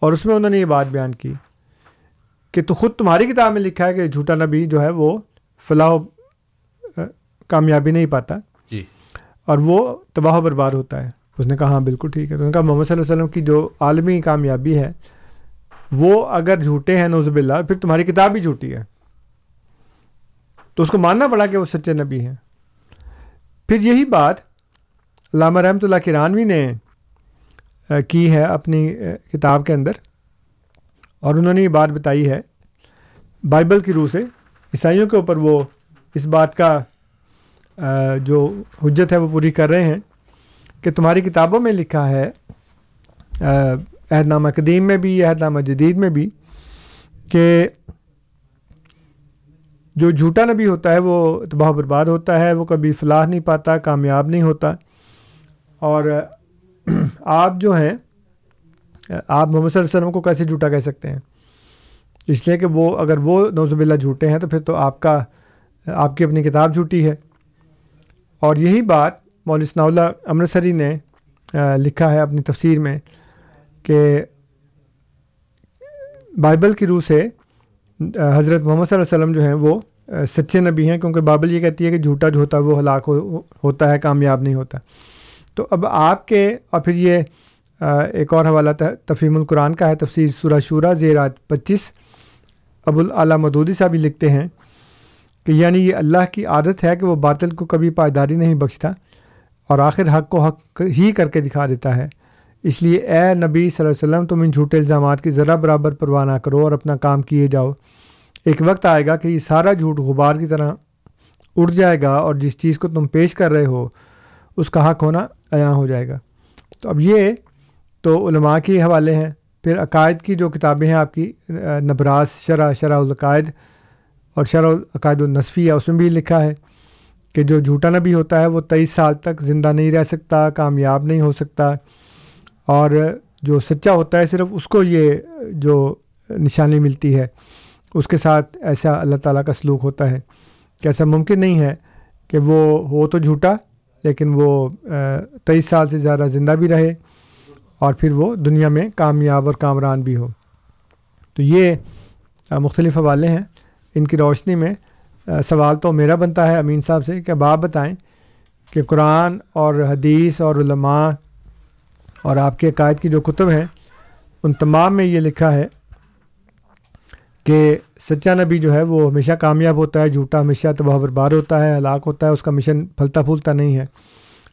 اور اس میں انہوں نے یہ بات بیان کی کہ تو خود تمہاری کتاب میں لکھا ہے کہ جھوٹا نبی جو ہے وہ فلاح و کامیابی نہیں پاتا۔ جی۔ اور وہ تباہ و برباد ہوتا ہے۔ اس نے کہا ہاں بالکل ٹھیک ہے۔ تو نے کہا محمد صلی اللہ علیہ وسلم کی جو عالمی کامیابی ہے وہ اگر جھوٹے ہیں نوزب اللہ پھر تمہاری کتاب بھی جھوٹی ہے۔ تو اس کو ماننا پڑا کہ وہ سچے نبی ہیں۔ پھر یہی بات علامہ رحمۃ اللہ کرانوی نے کی ہے اپنی کتاب کے اندر۔ اور انہوں نے یہ بات بتائی ہے بائبل کی روح سے، عیسائیوں کے اوپر وہ اس بات کا جو حجت ہے وہ پوری کر رہے ہیں کہ تمہاری کتابوں میں لکھا ہے عہد نامہ قدیم میں بھی عہد نامہ جدید میں بھی کہ جو جھوٹا نبی ہوتا ہے وہ تباہ برباد ہوتا ہے، وہ کبھی فلاح نہیں پاتا، کامیاب نہیں ہوتا۔ اور آپ جو ہیں، آپ محمد صلی اللہ علیہ وسلم کو کیسے جھوٹا کہہ سکتے ہیں؟ اس لیے کہ وہ اگر وہ نوزب اللہ جھوٹے ہیں تو پھر تو آپ کا، آپ کی اپنی کتاب جھوٹی ہے۔ اور یہی بات مول ثناء اللہ امرتسری نے لکھا ہے اپنی تفسیر میں کہ بائبل کی روح سے حضرت محمد صلی اللہ علیہ وسلم جو ہیں وہ سچے نبی ہیں، کیونکہ بائبل یہ کہتی ہے کہ جھوٹا جو ہوتا ہے وہ ہلاک ہو، ہوتا ہے، کامیاب نہیں ہوتا۔ تو اب آپ کے، اور پھر یہ ایک اور حوالہ تھا، تفہیم القرآن کا ہے، تفسیر سورہ شورہ زیرات پچیس۔ ابو العلیٰ مدودی صاحب بھی لکھتے ہیں کہ یعنی یہ اللہ کی عادت ہے کہ وہ باطل کو کبھی پائیداری نہیں بخشتا اور آخر حق کو حق ہی کر کے دکھا دیتا ہے۔ اس لیے اے نبی صلی اللہ علیہ وسلم، تم ان جھوٹے الزامات کی ذرا برابر پرواہ نہ کرو اور اپنا کام کیے جاؤ۔ ایک وقت آئے گا کہ یہ سارا جھوٹ غبار کی طرح اڑ جائے گا اور جس چیز کو تم پیش کر رہے ہو، اس کا حق ہونا عیاں ہو جائے گا۔ تو اب یہ تو علماء کے حوالے ہیں۔ پھر عقائد کی جو کتابیں ہیں، آپ کی نبراس، شرح شرح العقائد اور شرح العقائد النصفی ہے اس میں بھی لکھا ہے کہ جو جھوٹا نبی ہوتا ہے، وہ تیئیس سال تک زندہ نہیں رہ سکتا، کامیاب نہیں ہو سکتا۔ اور جو سچا ہوتا ہے صرف اس کو یہ جو نشانی ملتی ہے، اس کے ساتھ ایسا اللہ تعالیٰ کا سلوک ہوتا ہے کہ ایسا ممکن نہیں ہے کہ وہ ہو تو جھوٹا، لیکن وہ تیئیس سال سے زیادہ زندہ بھی رہے اور پھر وہ دنیا میں کامیاب اور کامران بھی ہو۔ تو یہ مختلف حوالے ہیں۔ ان کی روشنی میں سوال تو میرا بنتا ہے امین صاحب سے کہ اب آپ بتائیں کہ قرآن اور حدیث اور علماء اور آپ کے عقائد کی جو کتب ہیں، ان تمام میں یہ لکھا ہے کہ سچا نبی جو ہے وہ ہمیشہ کامیاب ہوتا ہے، جھوٹا ہمیشہ تباہ برباد ہوتا ہے، ہلاک ہوتا ہے، اس کا مشن پھلتا پھولتا نہیں ہے۔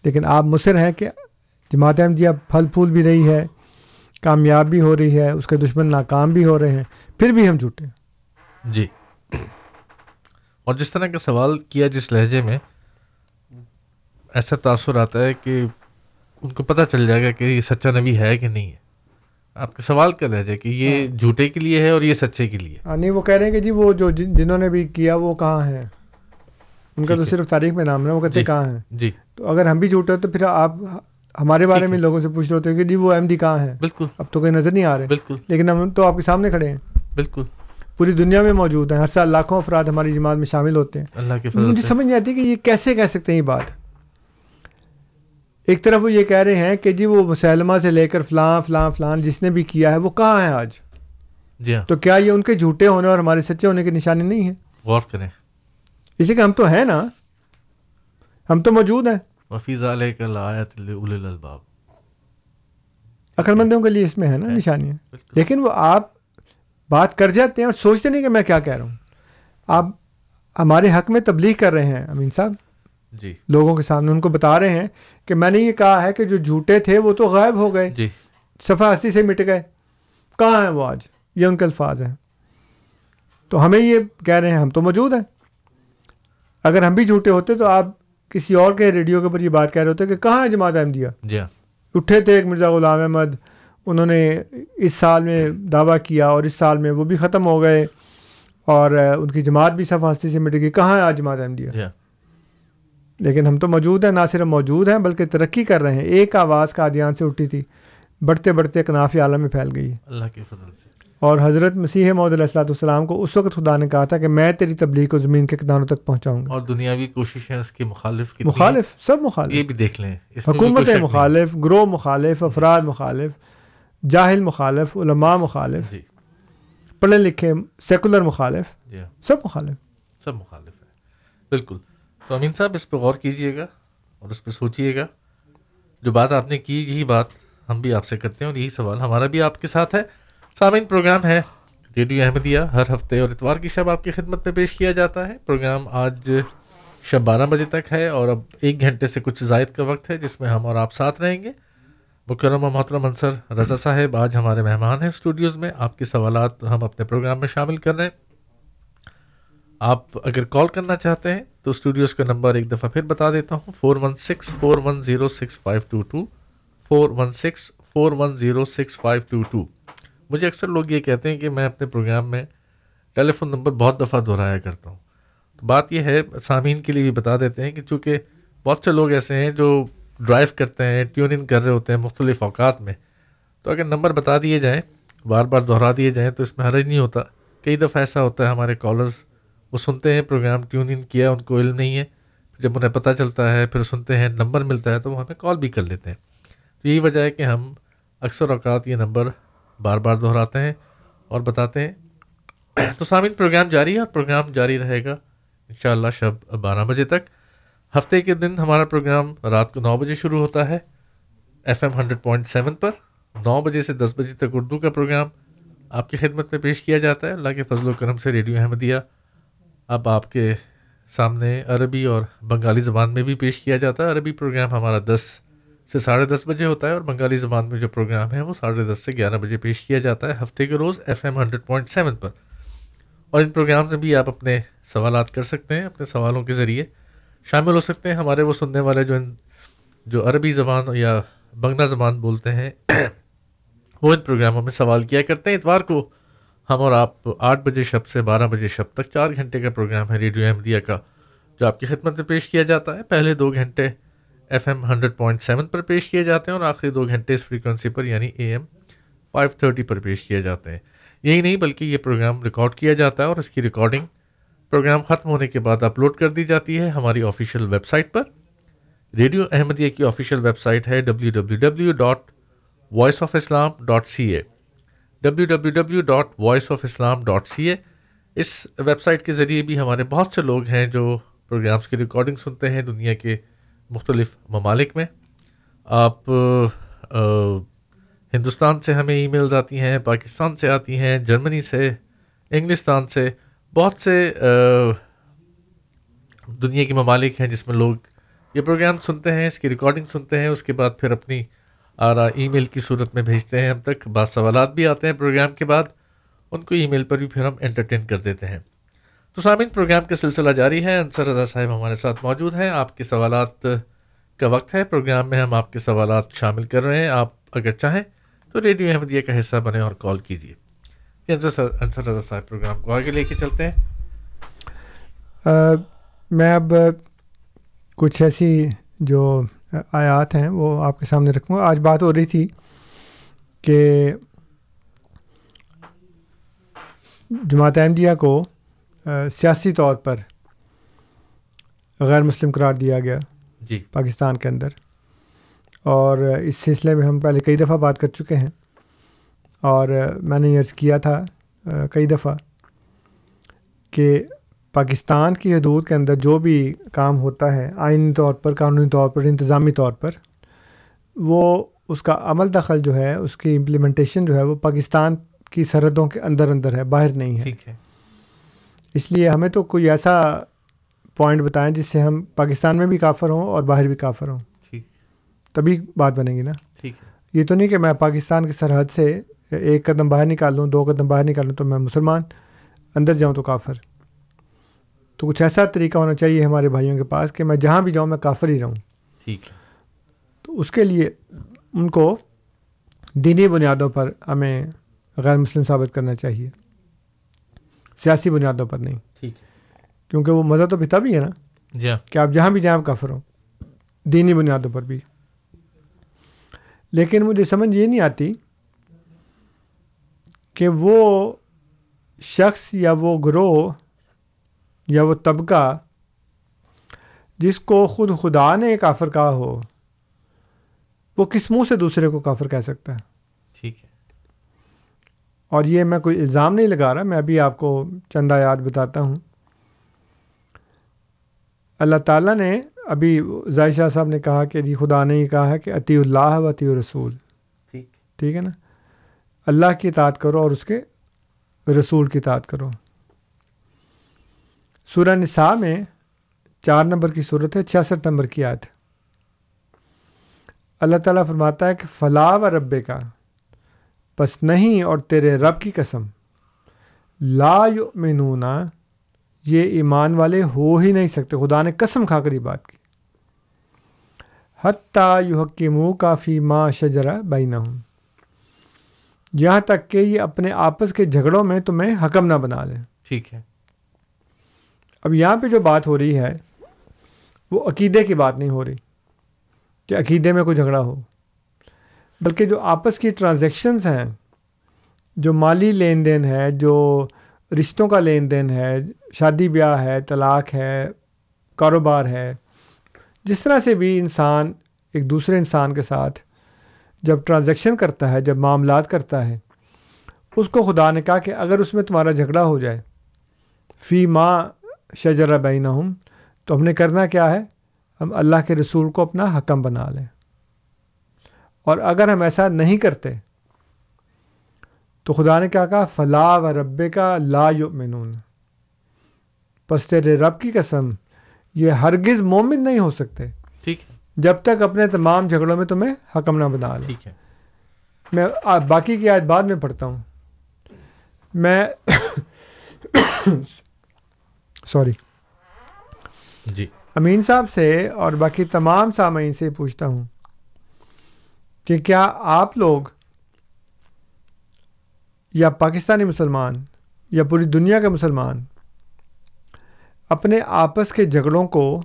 لیکن آپ مصر ہیں کہ جماعت احمدیہ پھل پھول بھی رہی ہے، کامیاب بھی ہو رہی ہے، اس کے دشمن ناکام بھی ہو رہے ہیں، پھر بھی ہم جھوٹے ہیں۔ جی۔ اور جس طرح کا سوال کیا جس لہجے میں، ایسا تاثر آتا ہے کہ ان کو پتہ چل جائے گا کہ یہ سچا نبی ہے کہ نہیں ہے۔ آپ کا سوال کا لہجہ کہ یہ ہاں۔ جھوٹے کے لیے ہے اور یہ سچے کے لیے۔ ہاں نہیں وہ کہہ رہے ہیں کہ جی وہ جو جنہوں نے بھی کیا وہ کہاں ہیں؟ ان کا تو صرف تاریخ میں نام ہے وہ کہتے جی کہاں ہیں؟ جی۔ تو اگر ہم بھی جھوٹے تو پھر آپ ہمارے بارے میں لوگوں سے پوچھ رہے ہوتے ہیں کہ جی وہ احمدی کہاں ہیں؟ بالکل۔ اب تو کوئی نظر نہیں آ رہے۔ بالکل۔ لیکن ہم تو آپ کے سامنے کھڑے ہیں۔ بالکل۔ پوری دنیا میں موجود ہیں ہر سال لاکھوں افراد ہماری جماعت میں شامل ہوتے ہیں۔ اللہ کے مجھے سمجھ نہیں آتی کہ یہ کیسے کہہ سکتے ہیں یہ بات؟ ایک طرف وہ یہ کہہ رہے ہیں کہ جی وہ مسلمہ سے لے کر فلاں فلاں فلاں جس نے بھی کیا ہے وہ کہاں ہے آج؟ جی ہاں۔ تو کیا یہ ان کے جھوٹے ہونے اور ہمارے سچے ہونے کی نشانی نہیں ہے؟ غور کریں۔ اس لیے کہ ہم تو ہیں نا۔ ہم تو موجود ہیں۔ الباب۔ عقل مندوں کے لیے اس میں ہے نا نشانیاں۔ لیکن وہ آپ بات کر جاتے ہیں اور سوچتے نہیں کہ میں کیا کہہ رہا ہوں۔ آپ ہمارے حق میں تبلیغ کر رہے ہیں امین صاحب۔ جی۔ لوگوں کے سامنے ان کو بتا رہے ہیں کہ میں نے یہ کہا ہے کہ جو جھوٹے تھے وہ تو غائب ہو گئے۔ جی۔ صفحہ ہستی سے مٹ گئے۔ کہاں ہیں وہ آج؟ یہ ان کے الفاظ ہیں۔ تو ہمیں یہ کہہ رہے ہیں ہم تو موجود ہیں۔ اگر ہم بھی جھوٹے ہوتے تو آپ کسی اور کے ریڈیو کے اوپر یہ بات کہہ رہے ہوتے کہ کہاں ہے جماعت احمدیہ؟ جی ہاں۔ اٹھے تھے ایک مرزا غلام احمد انہوں نے اس سال میں دعویٰ کیا اور اس سال میں وہ بھی ختم ہو گئے اور ان کی جماعت بھی صف ہستی سے مٹ گئی۔ کہاں ہے آج جماعت احمدیہ؟ جی ہاں۔ لیکن ہم تو موجود ہیں نہ صرف موجود ہیں بلکہ ترقی کر رہے ہیں۔ ایک آواز کا ادیان سے اٹھی تھی۔ بڑھتے بڑھتے کناف عالم میں پھیل گئی۔ ہے اللہ کے فضل سے۔ اور حضرت مسیح محدود علیہ السلاۃ والسلام کو اس وقت خدا نے کہا تھا کہ میں تیری تبلیغ کو زمین کے کناروں تک پہنچاؤں گا۔ اور دنیاوی کوششیں اس کی مخالف ہیں؟ مخالف سب یہ مخالف بھی دیکھ لیں۔ حکومت۔ مخالف گروہ مخالف افراد مخالف جاہل مخالف علماء مخالف جی۔ پڑھے لکھے سیکولر مخالف جی۔ سب مخالف۔ سب مخالف ہے بالکل۔ تو امین صاحب، اس پہ غور کیجیے گا اور اس پہ سوچئے گا۔ جو بات آپ نے کی، یہی بات ہم بھی آپ سے کرتے ہیں اور یہی سوال ہمارا بھی آپ کے ساتھ ہے۔ سامعین، پروگرام ہے ریڈیو احمدیہ۔ ہر ہفتے اور اتوار کی شب آپ کی خدمت میں پیش کیا جاتا ہے۔ پروگرام آج شب بارہ بجے تک ہے اور اب ایک گھنٹے سے کچھ زائد کا وقت ہے جس میں ہم اور آپ ساتھ رہیں گے۔ مکرم و محترم انصر رضا صاحب، آج ہمارے مہمان ہیں اسٹوڈیوز میں۔ آپ کے سوالات ہم اپنے پروگرام میں شامل کر رہے ہیں۔ آپ اگر کال کرنا چاہتے ہیں تو اسٹوڈیوز کا نمبر ایک دفعہ پھر بتا دیتا ہوں four one six four one zero six five two two four one six four one zero six five two two مجھے اکثر لوگ یہ کہتے ہیں کہ میں اپنے پروگرام میں ٹیلی فون نمبر بہت دفعہ دہرایا کرتا ہوں۔ تو بات یہ ہے، سامعین کے لیے بھی بتا دیتے ہیں کہ چونکہ بہت سے لوگ ایسے ہیں جو ڈرائیو کرتے ہیں ٹیون ان کر رہے ہوتے ہیں مختلف اوقات میں۔ تو اگر نمبر بتا دیے جائیں، بار بار دہرا دیے جائیں، تو اس میں حرج نہیں ہوتا۔ کئی دفعہ ایسا ہوتا ہے، ہمارے کالرز وہ سنتے ہیں پروگرام ٹیون ان کیا، ان کو علم نہیں ہے۔ جب انہیں پتہ چلتا ہے، پھر سنتے ہیں، نمبر ملتا ہے تو وہ ہمیں کال بھی کر لیتے ہیں۔ تو یہی وجہ ہے کہ ہم اکثر اوقات یہ نمبر بار بار دہراتے ہیں اور بتاتے ہیں۔ تو سامعین، پروگرام جاری ہے اور پروگرام جاری رہے گا انشاءاللہ شب بارہ بجے تک۔ ہفتے کے دن ہمارا پروگرام رات کو نو بجے شروع ہوتا ہے۔ F M hundred point seven پر نو بجے سے دس بجے تک اردو کا پروگرام آپ کی خدمت میں پیش کیا جاتا ہے۔ اللہ کے فضل و کرم سے ریڈیو احمدیہ اب آپ کے سامنے عربی اور بنگالی زبان میں بھی پیش کیا جاتا ہے۔ عربی پروگرام ہمارا دس سے ساڑھے دس بجے ہوتا ہے اور بنگالی زبان میں جو پروگرام ہے وہ ساڑھے دس سے گیارہ بجے پیش کیا جاتا ہے ہفتے کے روز F M hundred point seven پر۔ اور ان پروگرام میں بھی آپ اپنے سوالات کر سکتے ہیں اپنے سوالوں کے ذریعے۔ شامل ہو سکتے ہیں ہمارے وہ سننے والے جو ان جو عربی زبان یا بنگلہ زبان بولتے ہیں، وہ ان پروگراموں میں سوال کیا کرتے ہیں۔ اتوار کو ہم اور آپ آٹھ بجے شب سے بارہ بجے شب تک چار گھنٹے کا پروگرام ہے ریڈیو احمدیہ کا، جو آپ کی خدمت میں پیش کیا جاتا ہے۔ پہلے دو گھنٹے F M hundred point seven پر پیش کیے جاتے ہیں اور آخری دو گھنٹے اس فریکوینسی پر یعنی اے ایم فائیو تھرٹی پر پیش کیے جاتے ہیں۔ یہی نہیں بلکہ یہ پروگرام ریکارڈ کیا جاتا ہے اور اس کی ریکارڈنگ پروگرام ختم ہونے کے بعد اپلوڈ کر دی جاتی ہے ہماری آفیشیل ویب سائٹ پر۔ ریڈیو احمدیہ کی آفیشیل ویب سائٹ ہے W W W dot voice of Islam dot C A W W W dot voice of Islam dot C A us web site کے ذریعے بھی ہمارے بہت سے لوگ ہیں جو پروگرامس کی ریکارڈنگ سنتے ہیں دنیا کے مختلف ممالک میں۔ آپ ہندوستان سے ہمیں ای میلز آتی ہیں، پاکستان سے آتی ہیں، جرمنی سے، انگلستان سے، بہت سے دنیا کے ممالک ہیں جس میں لوگ یہ پروگرام سنتے ہیں، اس کی ریکارڈنگ سنتے ہیں، اس کے بعد پھر اپنی آرا ای میل کی صورت میں بھیجتے ہیں ہم تک۔ بعض سوالات بھی آتے ہیں پروگرام کے بعد۔ ان کو ای میل پر بھی پھر ہم انٹرٹین کر دیتے ہیں۔ تو سامعین، پروگرام کا سلسلہ جاری ہے۔ انصر رضا صاحب ہمارے ساتھ موجود ہیں۔ آپ کے سوالات کا وقت ہے۔ پروگرام میں ہم آپ کے سوالات شامل کر رہے ہیں۔ آپ اگر چاہیں تو ریڈیو احمدیہ کا حصہ بنے اور کال کیجیے۔ جی، انصر رضا صاحب، پروگرام کو آگے لے کے چلتے ہیں۔ میں اب کچھ ایسی جو آیات ہیں وہ آپ کے سامنے رکھوں گا۔ آج بات ہو رہی تھی کہ جماعت احمدیہ کو سیاسی طور پر غیر مسلم قرار دیا گیا جی۔ پاکستان کے اندر۔ اور اس سلسلے میں ہم پہلے کئی دفعہ بات کر چکے ہیں۔ اور میں نے عرض کیا تھا کئی دفعہ کہ پاکستان کی حدود کے اندر جو بھی کام ہوتا ہے آئینی طور پر قانونی طور پر انتظامی طور پر وہ اس کا عمل دخل جو ہے اس کی امپلیمنٹیشن جو ہے وہ پاکستان کی سرحدوں کے اندر اندر ہے باہر نہیں ہے۔ ٹھیک ہے۔ اس لیے ہمیں تو کوئی ایسا پوائنٹ بتائیں جس سے ہم پاکستان میں بھی کافر ہوں اور باہر بھی کافر ہوں۔ ٹھیک۔ تبھی بات بنے گی نا۔ ٹھیک ہے۔ یہ تو نہیں کہ میں پاکستان کی سرحد سے ایک قدم باہر نکال لوں دو قدم باہر نکال لوں تو میں مسلمان اندر جاؤں تو کافر۔ تو کچھ ایسا طریقہ ہونا چاہیے ہمارے بھائیوں کے پاس کہ میں جہاں بھی جاؤں میں کافر ہی رہوں۔ ٹھیک تو اس کے لیے ان کو دینی بنیادوں پر ہمیں غیر مسلم ثابت کرنا چاہیے۔ سیاسی بنیادوں پر نہیں۔ ٹھیک کیونکہ وہ مزہ تو بھی تبھی ہے نا جی ہاں۔ کہ آپ جہاں بھی جائیں آپ کافر ہوں۔ دینی بنیادوں پر بھی۔ لیکن مجھے سمجھ یہ نہیں آتی کہ وہ شخص یا وہ گروہ یا وہ طبقہ جس کو خود خدا نے کافر کہا ہو وہ کس منہ سے دوسرے کو کافر کہہ سکتا ہے؟ ٹھیک ہے۔ اور یہ میں کوئی الزام نہیں لگا رہا میں ابھی آپ کو چند آیات بتاتا ہوں۔ اللہ تعالیٰ نے ابھی ذائشہ صاحب نے کہا کہ جی خدا نے یہ کہا ہے کہ عطی اللہ و عطی رسول ٹھیک۔ ٹھیک ہے نا؟ اللہ کی اطاعت کرو اور اس کے رسول کی اطاعت کرو۔ سورہ نساء میں چار نمبر کی صورت ہے، چھیاسٹھ نمبر کی آیت اللہ تعالیٰ فرماتا ہے کہ فلاح و رب کا، پس نہیں اور تیرے رب کی قسم۔ لا یؤمنون، یہ ایمان والے ہو ہی نہیں سکتے، خدا نے قسم کھا کر یہ بات کی۔ حتیٰ یحکمو کا فی ما شجرا بینہم۔ یہاں تک کہ یہ اپنے آپس کے جھگڑوں میں تمہیں حکم نہ بنا لیں۔ ٹھیک ہے۔ اب یہاں پہ جو بات ہو رہی ہے، وہ عقیدے کی بات نہیں ہو رہی کہ عقیدے میں کوئی جھگڑا ہو۔ بلکہ جو آپس کی ٹرانزیکشنز ہیں، جو مالی لین دین ہے، جو رشتوں کا لین دین ہے، شادی بیاہ ہے، طلاق ہے، کاروبار ہے، جس طرح سے بھی انسان ایک دوسرے انسان کے ساتھ جب ٹرانزیکشن کرتا ہے، جب معاملات کرتا ہے، اس کو خدا نے کہا کہ اگر اس میں تمہارا جھگڑا ہو جائے، فی ماں شجر بین تو ہم نے کرنا کیا ہے؟ ہم اللہ کے رسول کو اپنا حکم بنا لیں۔ اور اگر ہم ایسا نہیں کرتے تو خدا نے کیا کہا؟ فلاح و رب کا لا یؤمنون۔ پس تیرے رب کی قسم یہ ہرگز مومن نہیں ہو سکتے۔ ٹھیک۔ جب تک اپنے تمام جھگڑوں میں تمہیں حکم نہ بنا لیں ٹھیک ہے۔ میں باقی کی آیت بعد میں پڑھتا ہوں۔ میں *coughs* سوری جی۔ امین صاحب سے اور باقی تمام سامعین سے پوچھتا ہوں کہ کیا آپ لوگ یا پاکستانی مسلمان یا پوری دنیا کے مسلمان اپنے آپس کے جھگڑوں کو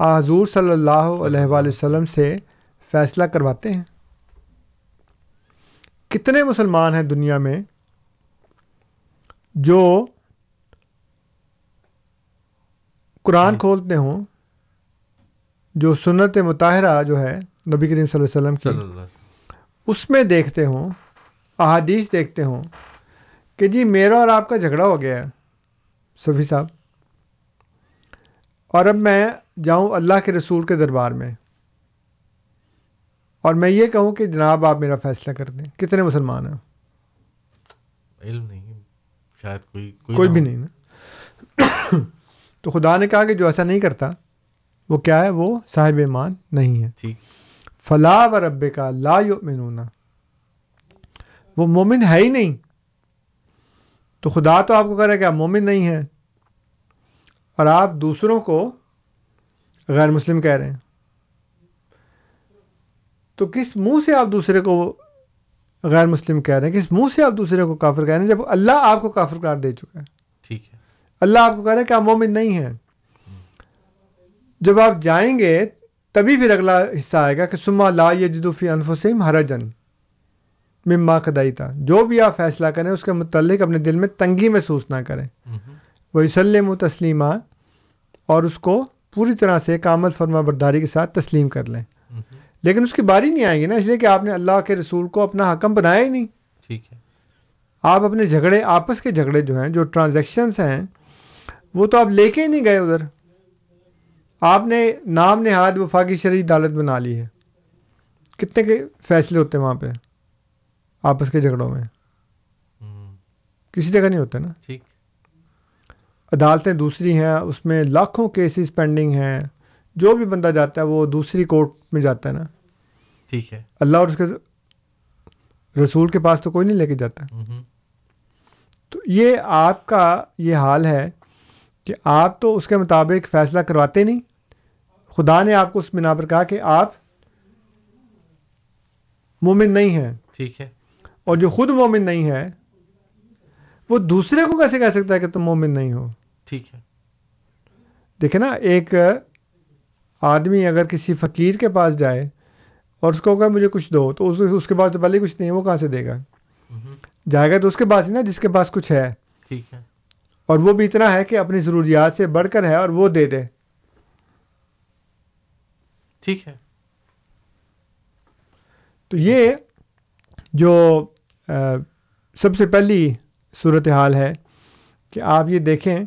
حضور صلی اللہ علیہ وآلہ وسلم سے فیصلہ کرواتے ہیں؟ کتنے مسلمان ہیں دنیا میں جو قرآن جی۔ کھولتے ہوں جو سنت مطالعہ جو ہے نبی کریم صلی اللہ علیہ وسلم کی۔ اس میں دیکھتے ہوں احادیث دیکھتے ہوں کہ جی میرا اور آپ کا جھگڑا ہو گیا ہے صفی صاحب اور اب میں جاؤں اللہ کے رسول کے دربار میں اور میں یہ کہوں کہ جناب آپ میرا فیصلہ کر دیں کتنے مسلمان ہیں علم نہیں شاید کوئی کوئی نہ بھی۔ نہیں نا تو خدا نے کہا کہ جو ایسا نہیں کرتا وہ کیا ہے؟ وہ صاحب ایمان نہیں ہے۔ ٹھیک فلاح و رب کا لا یؤمنون۔ وہ مومن ہے ہی نہیں۔ تو خدا تو آپ کو کہہ رہا ہے کہ آپ مومن نہیں ہیں۔ اور آپ دوسروں کو غیر مسلم کہہ رہے ہیں۔ تو کس منہ سے آپ دوسرے کو غیر مسلم کہہ رہے ہیں؟ کس منہ سے آپ دوسرے کو کافر کہہ رہے ہیں؟ جب اللہ آپ کو کافر قرار دے چکا ہے۔ اللہ آپ کو کہہ رہا ہے کہ آپ مومن نہیں ہیں جب آپ جائیں گے تبھی پھر اگلا حصہ آئے گا کہ سما لا یجدفی انفسم ہرجن مما قدائی تھا جو بھی آپ فیصلہ کریں اس کے متعلق اپنے دل میں تنگی محسوس نہ کریں۔ وہ وسلم و تسلیمہ اور اس کو پوری طرح سے کامل فرما برداری کے ساتھ تسلیم کر لیں۔ لیکن اس کی باری نہیں آئے گی نا اس لیے کہ آپ نے اللہ کے رسول کو اپنا حکم بنایا ہی نہیں ٹھیک ہے آپ اپنے جھگڑے آپس کے جھگڑے جو ہیں جو ٹرانزیکشنس ہیں وہ تو آپ لے کے ہی نہیں گئے ادھر۔ آپ نے نام نہاد وفاقی شرعی عدالت بنا لی ہے۔ کتنے کے فیصلے ہوتے ہیں وہاں پہ؟ آپس کے جھگڑوں میں۔ کسی جگہ نہیں ہوتے نا۔ ٹھیک۔ عدالتیں دوسری ہیں اس میں لاکھوں کیسز پینڈنگ ہیں۔ جو بھی بندہ جاتا ہے وہ دوسری کورٹ میں جاتا ہے نا۔ ٹھیک ہے۔ اللہ اور اس کے رسول کے پاس تو کوئی نہیں لے کے جاتا۔ تو یہ آپ کا یہ حال ہے کہ آپ تو اس کے مطابق فیصلہ کرواتے نہیں۔ خدا نے آپ کو اس بنا پر کہا کہ آپ مومن نہیں ہیں۔ ٹھیک ہے۔ اور جو خود مومن نہیں ہے وہ دوسرے کو کیسے کہہ سکتا ہے کہ تم مومن نہیں ہو؟ ٹھیک ہے۔ دیکھیں نا ایک آدمی اگر کسی فقیر کے پاس جائے اور اس کو کہ مجھے کچھ دو تو اس کے پاس تو پہلے کچھ نہیں ہے وہ کہاں سے دے گا۔ جائے گا تو اس کے پاس ہی نا جس کے پاس کچھ ہے۔ ٹھیک ہے۔ اور وہ بھی اتنا ہے کہ اپنی ضروریات سے بڑھ کر ہے اور وہ دے دے۔ ٹھیک ہے۔ تو یہ جو سب سے پہلی صورت حال ہے کہ آپ یہ دیکھیں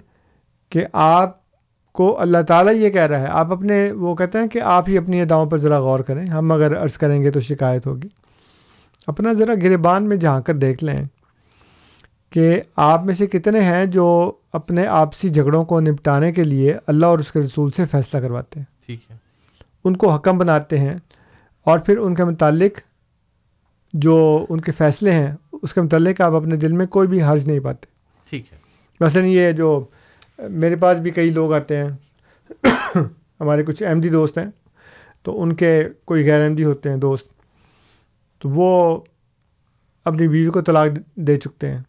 کہ آپ کو اللہ تعالیٰ یہ کہہ رہا ہے آپ اپنے وہ کہتے ہیں کہ آپ ہی اپنی اداؤں پر ذرا غور کریں۔ ہم اگر عرض کریں گے تو شکایت ہوگی۔ اپنا ذرا گربان میں جھانک کر دیکھ لیں۔ کہ آپ میں سے کتنے ہیں جو اپنے آپسی جھگڑوں کو نپٹانے کے لیے اللہ اور اس کے رسول سے فیصلہ کرواتے ہیں؟ ٹھیک ہے۔ ان کو حکم بناتے ہیں اور پھر ان کے متعلق جو ان کے فیصلے ہیں اس کے متعلق آپ اپنے دل میں کوئی بھی حرض نہیں پاتے۔ ٹھیک ہے۔ مثلاً یہ جو میرے پاس بھی کئی لوگ آتے ہیں ہمارے کچھ احمدی دوست ہیں تو ان کے کوئی غیر احمدی ہوتے ہیں دوست تو وہ اپنی بیوی کو طلاق دے چکتے ہیں۔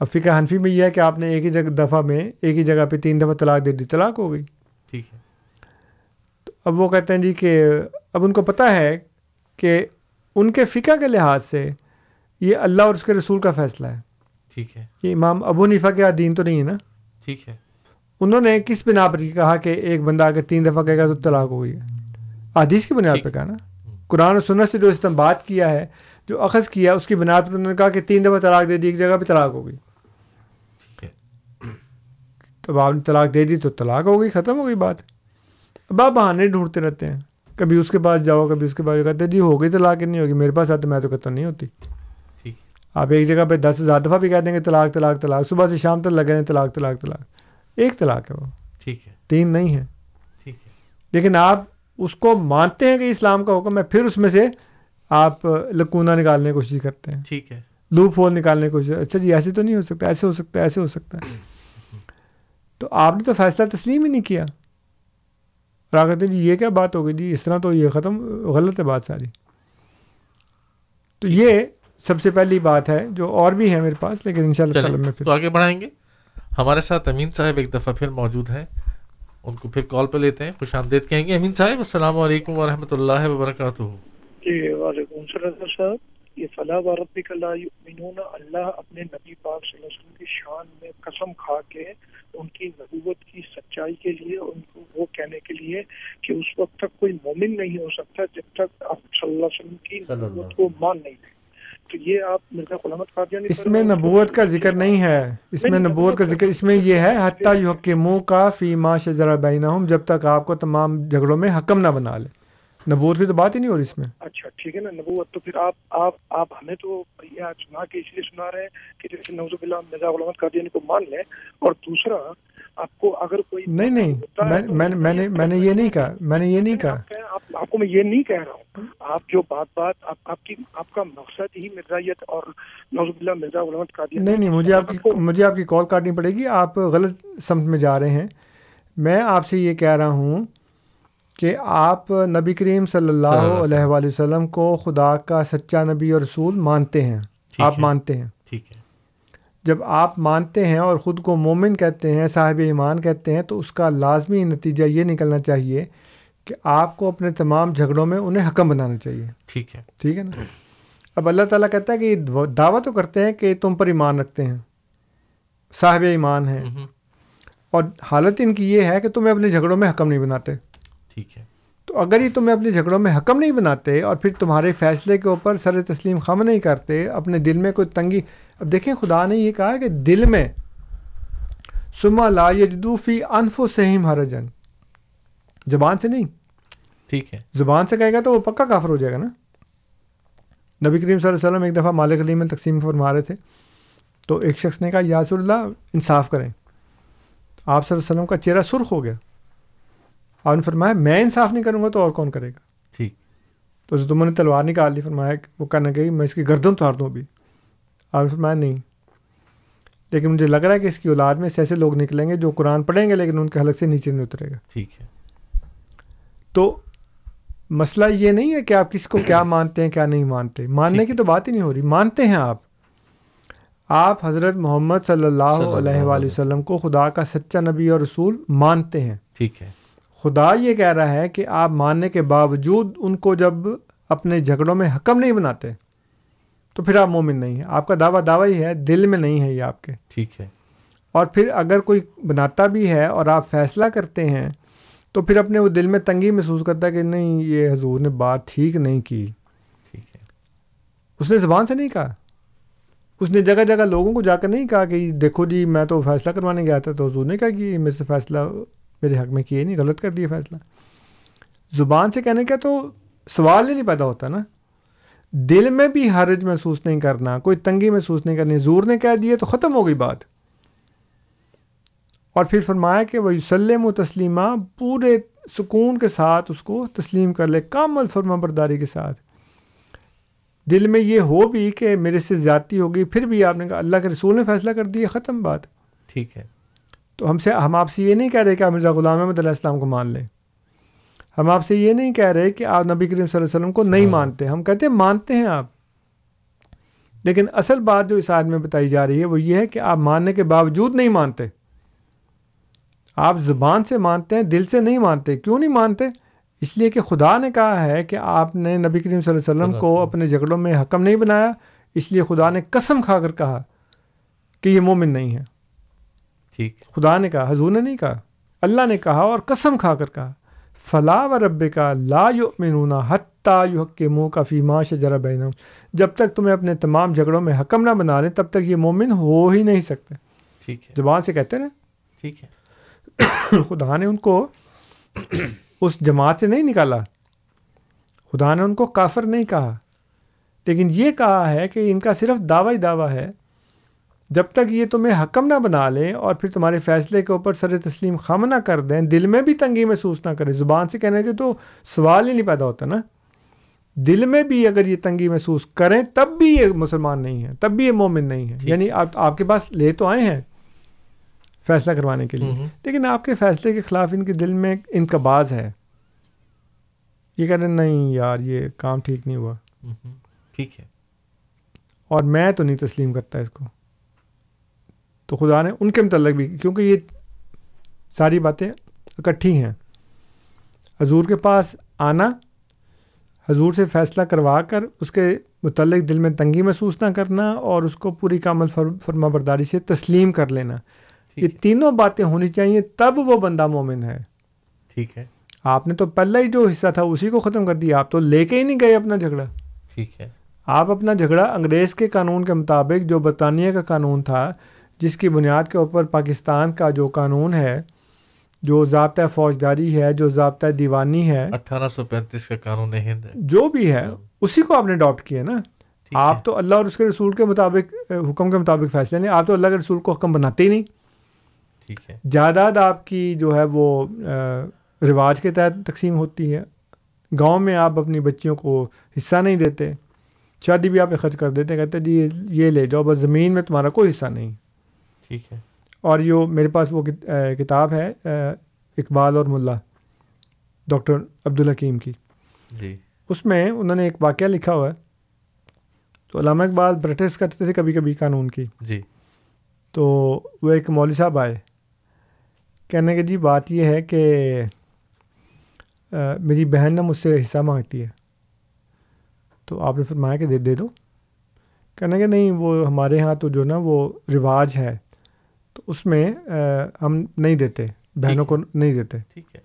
اب فقہ حنفی میں یہ ہے کہ آپ نے ایک ہی جگہ دفعہ میں ایک ہی جگہ پہ تین دفعہ طلاق دے دی طلاق ہو گئی۔ ٹھیک ہے۔ تو اب وہ کہتے ہیں جی کہ اب ان کو پتہ ہے کہ ان کے فقہ کے لحاظ سے یہ اللہ اور اس کے رسول کا فیصلہ ہے۔ ٹھیک ہے۔ یہ امام ابو نیفا کے دین تو نہیں ہے نا؟ ٹھیک ہے۔ انہوں نے کس بنا پر کہا کہ ایک بندہ اگر تین دفعہ کہے گا تو طلاق ہو گئی حدیث کی بنیاد پہ کہا نا۔ قرآن و سنت سے جو استعمال کیا ہے جو اخذ کیا اس کی بنیاد پر انہوں نے کہا کہ تین دفعہ طلاق دے دی ایک جگہ پہ طلاق ہو گئی۔ تو آپ نے طلاق دے دی تو طلاق ہو گئی ختم ہو گئی بات۔ اب آپ بہانے ڈھونڈتے رہتے ہیں۔ کبھی اس کے پاس جاؤ کبھی اس کے پاس کہتے ہیں جی ہو گئی طلاق نہیں ہوگی میرے پاس آتے میں تو کہتا نہیں ہوتی۔ آپ ایک جگہ پہ دس ہزار دفعہ بھی کہہ دیں گے طلاق طلاق طلاق۔ صبح سے شام تک لگے ہیں طلاق طلاق طلاق۔ ایک طلاق ہے وہ۔ ٹھیک ہے۔ تین نہیں ہے۔ ٹھیک ہے۔ لیکن آپ اس کو مانتے ہیں کہ اسلام کا حکم ہے پھر اس میں سے آپ لکونہ نکالنے کی کوشش کرتے ہیں۔ ٹھیک ہے۔ لوپ ہول نکالنے کی کوشش۔ اچھا جی ایسے تو نہیں ہو سکتا ایسے ہو سکتا ہے ایسے ہو سکتا ہے۔ تو آپ نے تو فیصلہ تسلیم ہی نہیں کیا۔ اور آپ کہتے ہیں جی یہ کیا بات ہو گئی جی اس طرح تو یہ ختم غلط ہے بات ساری۔ تو یہ سب سے پہلی بات ہے جو اور بھی ہے میرے پاس لیکن ان شاء اللہ میں تو پھر آگے بڑھائیں گے۔ ہمارے ساتھ امین صاحب ایک دفعہ پھر موجود ہیں۔ ان کو پھر کال پہ لیتے ہیں خوش آمدید کہیں گے۔ امین صاحب السلام علیکم ورحمۃ اللہ وبرکاتہ۔ جی وعلیکم السلام صاحب۔ یہ فلاح و اللہ یؤمنون اللہ اپنے نبی پاک صلی اللہ علیہ وسلم کی شان میں قسم کھا کے ان کی نبوت کی سچائی کے لیے ان کو وہ کہنے کے لیے کہ اس وقت تک کوئی مومن نہیں ہو سکتا جب تک آپ صلی اللہ علیہ وسلم کی نبوت کو مان نہیں لیں۔ تو یہ آپ مرزا غلامت قادیانی اس میں نبوت کا ذکر نہیں ہے۔ اس میں نبوت کا ذکر اس میں یہ ہے حتیٰ یحکمو کا فی ما شجر بینہم جب تک آپ کو تمام جھگڑوں میں حکم نہ بنا لے۔ نبوت کی تو بات ہی نہیں ہو رہی اس میں۔ اچھا ٹھیک ہے نا نبوت تو پھر آپ آپ آپ ہمیں تو یہ آج سنا کے اس لیے سنا رہے ہیں کہ جیسے نوزب اللہ مرزا غلامت قادیانی کو مان لیں اور دوسرا آپ کو اگر کوئی نہیں نہیں میں نے میں نے یہ نہیں کہا میں نے یہ نہیں کہا۔ آپ کو میں یہ نہیں کہہ رہا ہوں۔ آپ جو بات بات آپ کی آپ کا مقصد ہی مرزائیت اور نوزب اللہ مرزا غلامت قادیانی نہیں نہیں مجھے آپ کی مجھے آپ کی کال کاٹنی پڑے گی آپ غلط سمت میں جا رہے ہیں۔ میں آپ سے یہ کہہ رہا ہوں کہ آپ نبی کریم صلی اللہ علیہ وآلہ وسلم کو خدا کا سچا نبی اور رسول مانتے ہیں آپ۔ مانتے ہیں۔ ٹھیک ہے۔ جب آپ مانتے ہیں اور خود کو مومن کہتے ہیں صاحب ایمان کہتے ہیں تو اس کا لازمی نتیجہ یہ نکلنا چاہیے کہ آپ کو اپنے تمام جھگڑوں میں انہیں حکم بنانا چاہیے۔ ٹھیک ہے۔ ٹھیک ہے نا؟ اب اللہ تعالیٰ کہتا ہے کہ یہ دعویٰ تو کرتے ہیں کہ تم پر ایمان رکھتے ہیں صاحب ایمان ہیں۔ اور حالت ان کی یہ ہے کہ تمہیں اپنے جھگڑوں میں حکم نہیں بناتے۔ ٹھیک ہے۔ تو اگر یہ تمہیں اپنے جھگڑوں میں حکم نہیں بناتے اور پھر تمہارے فیصلے کے اوپر سر تسلیم خم نہیں کرتے اپنے دل میں کوئی تنگی۔ اب دیکھیں خدا نے یہ کہا کہ دل میں سما لا یجدو فی انف و سہیم حرجن زبان سے نہیں۔ ٹھیک ہے۔ زبان سے کہے گا تو وہ پکا کافر ہو جائے گا نا۔ نبی کریم صلی اللہ علیہ وسلم ایک دفعہ مالک علی میں تقسیم فرما رہے تھے۔ تو ایک شخص نے کہا یاسر اللہ انصاف کریں۔ آپ صلی اللہ علیہ وسلم کا چہرہ سرخ ہو گیا۔ آپ نے فرمایا میں انصاف نہیں کروں گا تو اور کون کرے گا؟ ٹھیک۔ تو تم نے تلوار نکال لی فرمایا وہ کرنے گئی میں اس کی گردن اتار دوں ابھی۔ آپ نے فرمایا نہیں۔ لیکن مجھے لگ رہا ہے کہ اس کی اولاد میں ایسے ایسے لوگ نکلیں گے جو قرآن پڑھیں گے لیکن ان کے حلق سے نیچے نہیں اترے گا۔ ٹھیک ہے۔ تو مسئلہ یہ نہیں ہے کہ آپ کس کو کیا مانتے ہیں کیا نہیں مانتے۔ ماننے کی تو بات ہی نہیں ہو رہی مانتے ہیں آپ۔ آپ حضرت محمد صلی اللہ وآلہ علیہ وسلم کو خدا کا سچا نبی اور رسول مانتے ہیں۔ ٹھیک ہے۔ خدا یہ کہہ رہا ہے کہ آپ ماننے کے باوجود ان کو جب اپنے جھگڑوں میں حکم نہیں بناتے تو پھر آپ مومن نہیں ہیں۔ آپ کا دعویٰ دعویٰ ہی ہے دل میں نہیں ہے یہ آپ کے۔ ٹھیک ہے۔ اور پھر اگر کوئی بناتا بھی ہے اور آپ فیصلہ کرتے ہیں تو پھر اپنے وہ دل میں تنگی محسوس کرتا ہے کہ نہیں یہ حضور نے بات ٹھیک نہیں کی۔ ٹھیک ہے۔ اس نے زبان سے نہیں کہا؟ اس نے جگہ جگہ لوگوں کو جا کر نہیں کہا کہ دیکھو جی میں تو فیصلہ کروانے گیا تھا تو حضور نے کہا کہ میرے سے فیصلہ میرے حق میں کیے نہیں، غلط کر دیا فیصلہ۔ زبان سے کہنے کا تو سوال ہی نہیں پیدا ہوتا نا۔ دل میں بھی حرج محسوس نہیں کرنا، کوئی تنگی محسوس نہیں کرنی زور نے کہہ دیا تو ختم ہو گئی بات۔ اور پھر فرمایا کہ وہ یوسلم و تسلیمہ پورے سکون کے ساتھ اس کو تسلیم کر لے، کامل فرما برداری کے ساتھ۔ دل میں یہ ہو بھی کہ میرے سے زیادتی ہوگی پھر بھی آپ نے کہا اللہ کے رسول نے فیصلہ کر دیا، ختم بات۔ ٹھیک ہے۔ تو ہم سے ہم آپ سے یہ نہیں کہہ رہے کہ آپ مرزا غلام احمد علیہ السلام کو مان لیں۔ ہم آپ سے یہ نہیں کہہ رہے کہ آپ نبی کریم صلی اللہ علیہ وسلم کو نہیں مانتے۔ ہم کہتے ہیں مانتے ہیں آپ۔ لیکن اصل بات جو اس آیت میں بتائی جا رہی ہے وہ یہ ہے کہ آپ ماننے کے باوجود نہیں مانتے۔ آپ زبان سے مانتے ہیں دل سے نہیں مانتے۔ کیوں نہیں مانتے؟ اس لیے کہ خدا نے کہا ہے کہ آپ نے نبی کریم صلی اللہ علیہ وسلم کو اپنے جھگڑوں میں حکم نہیں بنایا۔ اس لیے خدا نے قسم کھا کر کہا کہ یہ مومن نہیں ہے۔ ٹھیک۔ خدا نے کہا حضور نے نہیں کہا اللہ نے کہا اور قسم کھا کر کہا فلاح و رب کا لا یؤمنون حتیٰ کے منہ کا فیما شجر بینم جب تک تمہیں اپنے تمام جھگڑوں میں حکم نہ بنا لیں تب تک یہ مومن ہو ہی نہیں سکتے۔ ٹھیک ہے۔ زبان سے کہتے نا؟ ٹھیک ہے۔ *coughs* خدا نے ان کو *coughs* اس جماعت سے نہیں نکالا۔ خدا نے ان کو کافر نہیں کہا۔ لیکن یہ کہا ہے کہ ان کا صرف دعویٰ ہی دعویٰ ہے جب تک یہ تمہیں حکم نہ بنا لیں اور پھر تمہارے فیصلے کے اوپر سر تسلیم خم نہ کر دیں دل میں بھی تنگی محسوس نہ کریں۔ زبان سے کہنے کے تو سوال ہی نہیں پیدا ہوتا نا۔ دل میں بھی اگر یہ تنگی محسوس کریں تب بھی یہ مسلمان نہیں ہے تب بھی یہ مومن نہیں ہے یعنی آپ آپ کے پاس لے تو آئے ہیں فیصلہ کروانے کے لیے لیکن آپ کے فیصلے کے خلاف ان کے دل میں ان کا باز ہے۔ یہ کہہ رہے نہیں یار یہ کام ٹھیک نہیں ہوا۔ ٹھیک ہے۔ اور میں تو نہیں تسلیم کرتا اس کو۔ تو خدا نے ان کے متعلق بھی کیونکہ یہ ساری باتیں اکٹھی ہیں۔ حضور کے پاس آنا حضور سے فیصلہ کروا کر اس کے متعلق دل میں تنگی محسوس نہ کرنا اور اس کو پوری کامل فرما برداری سے تسلیم کر لینا۔ یہ تینوں باتیں ہونی چاہیے تب وہ بندہ مومن ہے۔ ٹھیک ہے۔ آپ نے تو پہلا ہی جو حصہ تھا اسی کو ختم کر دیا آپ تو لے کے ہی نہیں گئے اپنا جھگڑا۔ ٹھیک ہے۔ آپ اپنا جھگڑا انگریز کے قانون کے مطابق جو برطانیہ کا قانون تھا جس کی بنیاد کے اوپر پاکستان کا جو قانون ہے جو ضابطۂ فوجداری ہے جو ضابطۂ دیوانی ہے اٹھارہ سو پینتیس کا قانون ہند ہے۔ جو بھی ہے اسی کو آپ نے اڈاپٹ کیا نا؟ آپ تو اللہ اور اس کے رسول کے مطابق حکم کے مطابق فیصلے نہیں آپ تو اللہ کے رسول کو حکم بناتے ہی نہیں۔ ٹھیک ہے۔ جائیداد آپ کی جو ہے وہ رواج کے تحت تقسیم ہوتی ہے۔ گاؤں میں آپ اپنی بچیوں کو حصہ نہیں دیتے۔ شادی بھی آپ خرچ کر دیتے کہتے جی یہ لے جاؤ بس زمین میں تمہارا کوئی حصہ نہیں۔ ٹھیک ہے۔ اور جو میرے پاس وہ کتاب ہے اقبال اور ملا ڈاکٹر عبدالحکیم کی۔ جی۔ اس میں انہوں نے ایک واقعہ لکھا ہوا ہے۔ تو علامہ اقبال پریکٹس کرتے تھے کبھی کبھی قانون کی۔ جی۔ تو وہ ایک مولوی صاحب آئے۔ کہنے کہ جی بات یہ ہے کہ میری بہن نے مجھ سے حصہ مانگتی ہے۔ تو آپ نے فرمایا کہ دے دے دو۔ کہنے کہ نہیں وہ ہمارے ہاں تو جو نا وہ رواج ہے۔ تو اس میں ہم نہیں دیتے بہنوں کو نہیں دیتے۔ ٹھیک ہے۔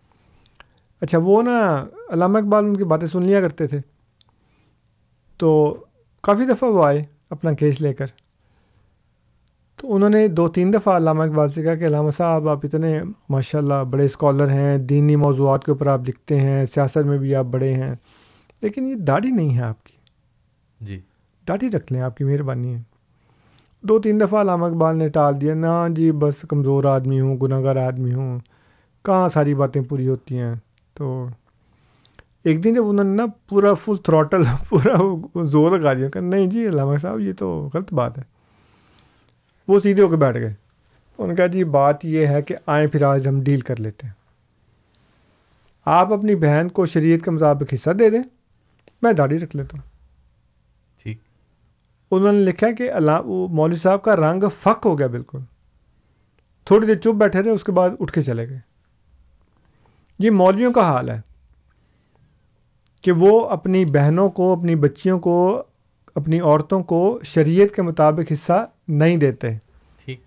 اچھا وہ نا علامہ اقبال ان کی باتیں سن لیا کرتے تھے۔ تو کافی دفعہ وہ آئے اپنا کیس لے کر۔ تو انہوں نے دو تین دفعہ علامہ اقبال سے کہا کہ علامہ صاحب آپ اتنے ماشاء اللہ بڑے اسکالر ہیں دینی موضوعات کے اوپر آپ لکھتے ہیں سیاست میں بھی آپ بڑے ہیں۔ لیکن یہ داڑھی نہیں ہے آپ کی۔ جی۔ داڑھی رکھ لیں آپ کی مہربانی ہے۔ دو تین دفعہ علامہ اقبال نے ٹال دیا، نا جی بس کمزور آدمی ہوں گناہ گار آدمی ہوں، کہاں ساری باتیں پوری ہوتی ہیں؟ تو ایک دن جب انہوں نے نا پورا فل تھروٹل پورا زور لگا دیا کہ نہیں جی علامہ صاحب، یہ تو غلط بات ہے۔ وہ سیدھے ہو کے بیٹھ گئے۔ انہوں نے کہا جی بات یہ ہے کہ آئیں پھر آج ہم ڈیل کر لیتے ہیں۔ آپ اپنی بہن کو شریعت کے مطابق حصہ دے دیں، میں داڑھی رکھ لیتا ہوں۔ انہوں نے لکھا کہ مولوی صاحب کا رنگ فک ہو گیا بالکل۔ تھوڑی دیر چپ بیٹھے رہے اس کے بعد اٹھ کے چلے گئے۔ یہ مولویوں کا حال ہے کہ وہ اپنی بہنوں کو اپنی بچیوں کو اپنی عورتوں کو شریعت کے مطابق حصہ نہیں دیتے۔ ٹھیک۔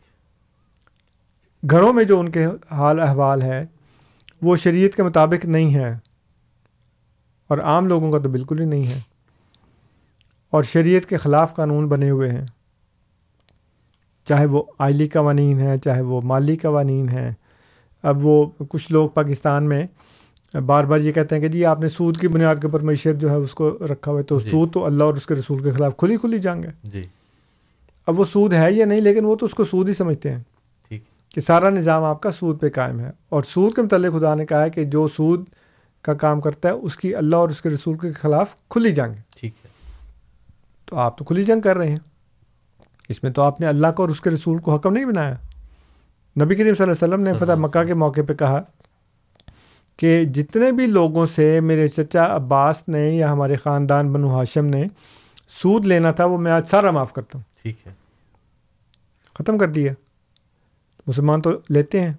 گھروں میں جو ان کے حال احوال ہے وہ شریعت کے مطابق نہیں ہے اور عام لوگوں کا تو بالکل ہی نہیں ہے۔ اور شریعت کے خلاف قانون بنے ہوئے ہیں۔ چاہے وہ آئلی قوانین ہیں چاہے وہ مالی قوانین ہیں۔ اب وہ کچھ لوگ پاکستان میں بار بار یہ کہتے ہیں کہ جی آپ نے سود کی بنیاد کے اوپر معیشت جو ہے اس کو رکھا ہوا ہے تو جی۔ سود تو اللہ اور اس کے رسول کے خلاف کھلی کھلی جنگ ہے۔ جی۔ اب وہ سود ہے یا نہیں لیکن وہ تو اس کو سود ہی سمجھتے ہیں۔ ٹھیک۔ کہ سارا نظام آپ کا سود پہ قائم ہے۔ اور سود کے متعلق خدا نے کہا ہے کہ جو سود کا کام کرتا ہے اس کی اللہ اور اس کے رسول کے خلاف کھلی جنگ ہے۔ ٹھیک ہے۔ تو آپ تو کھلی جنگ کر رہے ہیں۔ اس میں تو آپ نے اللہ کو اور اس کے رسول کو حکم نہیں بنایا۔ نبی کریم صلی اللہ علیہ وسلم نے فتح مکہ کے موقع پہ کہا کہ جتنے بھی لوگوں سے میرے چچا عباس نے یا ہمارے خاندان بنو ہاشم نے سود لینا تھا وہ میں آج سارا معاف کرتا ہوں۔ ٹھیک ہے۔ ختم کر دیا۔ مسلمان تو لیتے ہیں۔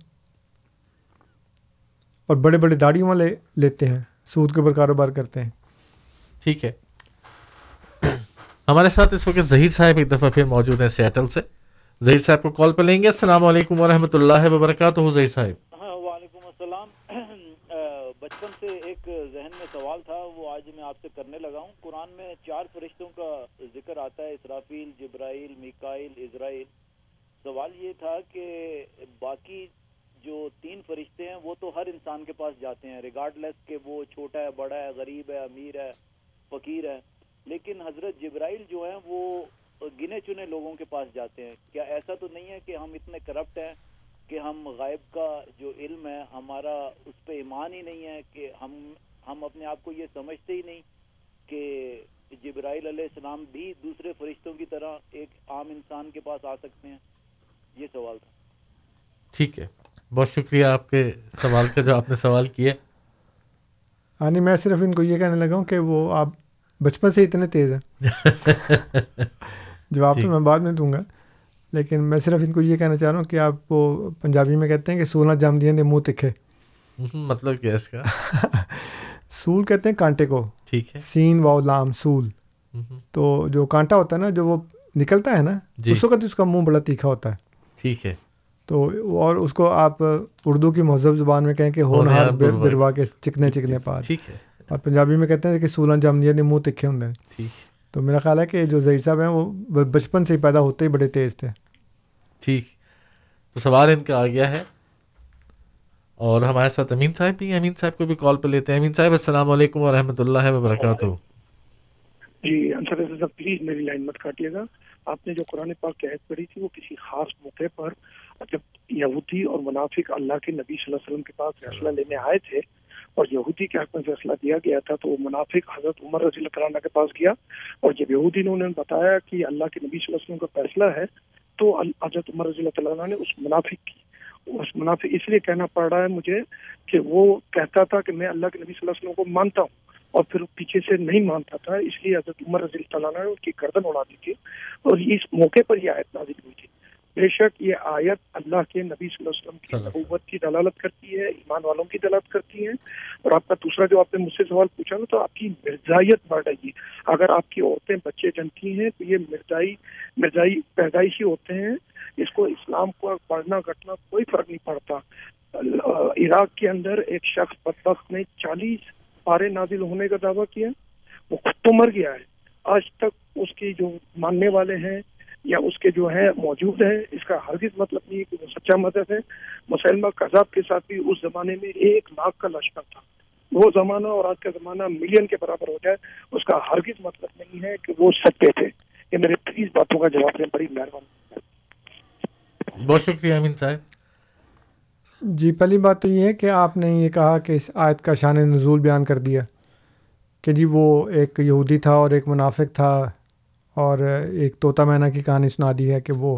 اور بڑے بڑے داڑیوں والے لیتے ہیں سود کے اوپر کاروبار کرتے ہیں۔ ٹھیک ہے۔ ہمارے ساتھ اس وقت ظہیر صاحب ایک دفعہ پھر موجود ہیں سیٹل سے۔ ظہیر صاحب کو کال پہ لیں گے۔ السلام علیکم ورحمۃ اللہ وبرکاتہ ظہیر صاحب۔ ہاں وعلیکم السلام۔ *clears throat* بچپن سے ایک ذہن میں سوال تھا، وہ آج میں آپ سے کرنے لگا ہوں۔ قرآن میں چار فرشتوں کا ذکر آتا ہے، اسرافیل، جبرائیل، میکائل، اسرائیل۔ سوال یہ تھا کہ باقی جو تین فرشتے ہیں، وہ تو ہر انسان کے پاس جاتے ہیں۔ ریگارڈ لیس کہ وہ چھوٹا ہے، بڑا ہے، غریب ہے، امیر ہے، فقیر ہے۔ لیکن حضرت جبرائیل جو ہیں وہ گنے چنے لوگوں کے پاس جاتے ہیں۔ کیا ایسا تو نہیں ہے کہ ہم اتنے کرپٹ ہیں کہ ہم غائب کا جو علم ہے ہمارا اس پہ ایمان ہی نہیں ہے کہ ہم ہم اپنے آپ کو یہ سمجھتے ہی نہیں کہ جبرائیل علیہ السلام بھی دوسرے فرشتوں کی طرح ایک عام انسان کے پاس آ سکتے ہیں۔ یہ سوال تھا۔ ٹھیک ہے۔ بہت شکریہ آپ کے سوال کا جو آپ نے سوال کیا ہاں نہیں میں صرف ان کو یہ کہنے لگا ہوں کہ وہ آپ بچپن سے اتنے تیز ہیں۔ *laughs* جواب تو ٹھیک۔ میں بعد میں دوں گا لیکن میں صرف ان کو یہ کہنا چاہ رہا ہوں کہ آپ وہ پنجابی میں کہتے ہیں کہ سولہ جام دیا منہ تکھے۔ مطلب کیا اس کا؟ *laughs* سول کہتے ہیں کانٹے کو۔ ٹھیک ہے۔ سین واؤ لام سول۔ تو جو کانٹا ہوتا ہے نا جو وہ نکلتا ہے نا جی۔ اس وقت اس کا منہ بڑا تیکھا ہوتا ہے۔ ٹھیک ہے۔ تو اور اس کو آپ اردو کی مہذب زبان میں کہیں کہ ہونہار ہونہار بر- بروا- بروا کے چکنے چکنے پاس ٹھیک ہے۔ اور پنجابی میں کہتے ہیں کہ سولہ جامنیا نے منہ تکھے ہوں ٹھیک۔ تو میرا خیال ہے کہ جو ظہیر صاحب ہیں وہ بچپن سے ہی پیدا ہوتے ہی بڑے تیز تھے۔ ٹھیک۔ تو سوال ان کا آ گیا ہے۔ اور ہمارے ساتھ امین صاحب بھی ہیں۔ امین صاحب کو بھی کال پہ لیتے ہیں۔ امین صاحب السلام علیکم ورحمۃ اللہ وبرکاتہ۔ جی انصر صاحب پلیز میری لائن مت کاٹیے گا۔ آپ نے جو قرآن پاک کی آیت پڑھی تھی وہ کسی خاص موقع پر جب یہودی اور منافق اللہ کے نبی صلی اللہ علیہ وسلم کے پاس فیصلہ لینے آئے تھے اور یہودی کے حق میں فیصلہ دیا گیا تھا تو وہ منافق حضرت عمر رضی اللہ تعالیٰ عنہ کے پاس گیا اور جب یہودی نے انہیں بتایا کہ اللہ کے نبی صلی اللہ علیہ وسلم کا فیصلہ ہے تو حضرت عمر رضی اللہ تعالیٰ عنہ نے اس منافق کی۔ اس منافق اس لیے کہنا پڑ رہا ہے مجھے کہ وہ کہتا تھا کہ میں اللہ کے نبی صلی اللہ علیہ وسلم کو مانتا ہوں اور پھر پیچھے سے نہیں مانتا تھا، اس لیے حضرت عمر رضی اللہ تعالیٰ عنہ نے ان کی گردن اڑا دی تھی۔ اور اس موقع پر یہ آیت نازل ہوئی تھی۔ بے شک یہ آیت اللہ کے نبی صلی اللہ علیہ وسلم کی نبوت کی دلالت کرتی ہے ایمان والوں کی دلالت کرتی ہے اور آپ کا دوسرا جو آپ نے مجھ سے سوال پوچھا نا تو آپ کی مرزائیت بڑھ رہی ہے۔ اگر آپ کی عورتیں بچے جنتی ہیں تو یہ مرزائی مرزائی پیدائشی ہوتے ہیں۔ اس کو اسلام کو پڑھنا گھٹنا کوئی فرق نہیں پڑتا۔ عراق کے اندر ایک شخص بدبخت نے چالیس پارے نازل ہونے کا دعویٰ کیا وہ خود تو مر گیا ہے۔ آج تک اس کی جو ماننے والے ہیں یا اس کے جو ہے موجود ہیں اس کا ہرگز مطلب نہیں ہے کہ وہ سچا مذہب ہے۔ مسلمہ کذاب کے ساتھ بھی اس زمانے میں ایک لاکھ کا لشکر تھا۔ وہ زمانہ اور آج کا زمانہ ملین کے برابر ہو جائے اس کا ہرگز مطلب نہیں ہے کہ وہ سچے تھے۔ یہ میرے پلیز باتوں کا جواب دیں بڑی مہربانی۔ بہت شکریہ امین صاحب۔ جی پہلی بات تو یہ ہے کہ آپ نے یہ کہا کہ اس آیت کا شان نزول بیان کر دیا کہ جی وہ ایک یہودی تھا اور ایک منافق تھا۔ اور ایک طوطا مینا کی کہانی سنا دی ہے کہ وہ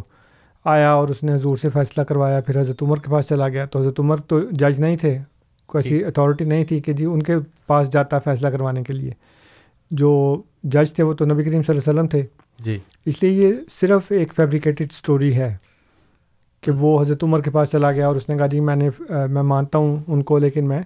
آیا اور اس نے حضور سے فیصلہ کروایا پھر حضرت عمر کے پاس چلا گیا۔ تو حضرت عمر تو جج نہیں تھے کوئی ایسی اتھارٹی نہیں تھی کہ جی ان کے پاس جاتا فیصلہ کروانے کے لیے۔ جو جج تھے وہ تو نبی کریم صلی اللہ علیہ وسلم تھے۔ جی۔ اس لیے یہ صرف ایک فیبریکیٹڈ سٹوری ہے کہ وہ حضرت عمر کے پاس چلا گیا اور اس نے کہا جی میں نے میں مانتا ہوں ان کو لیکن میں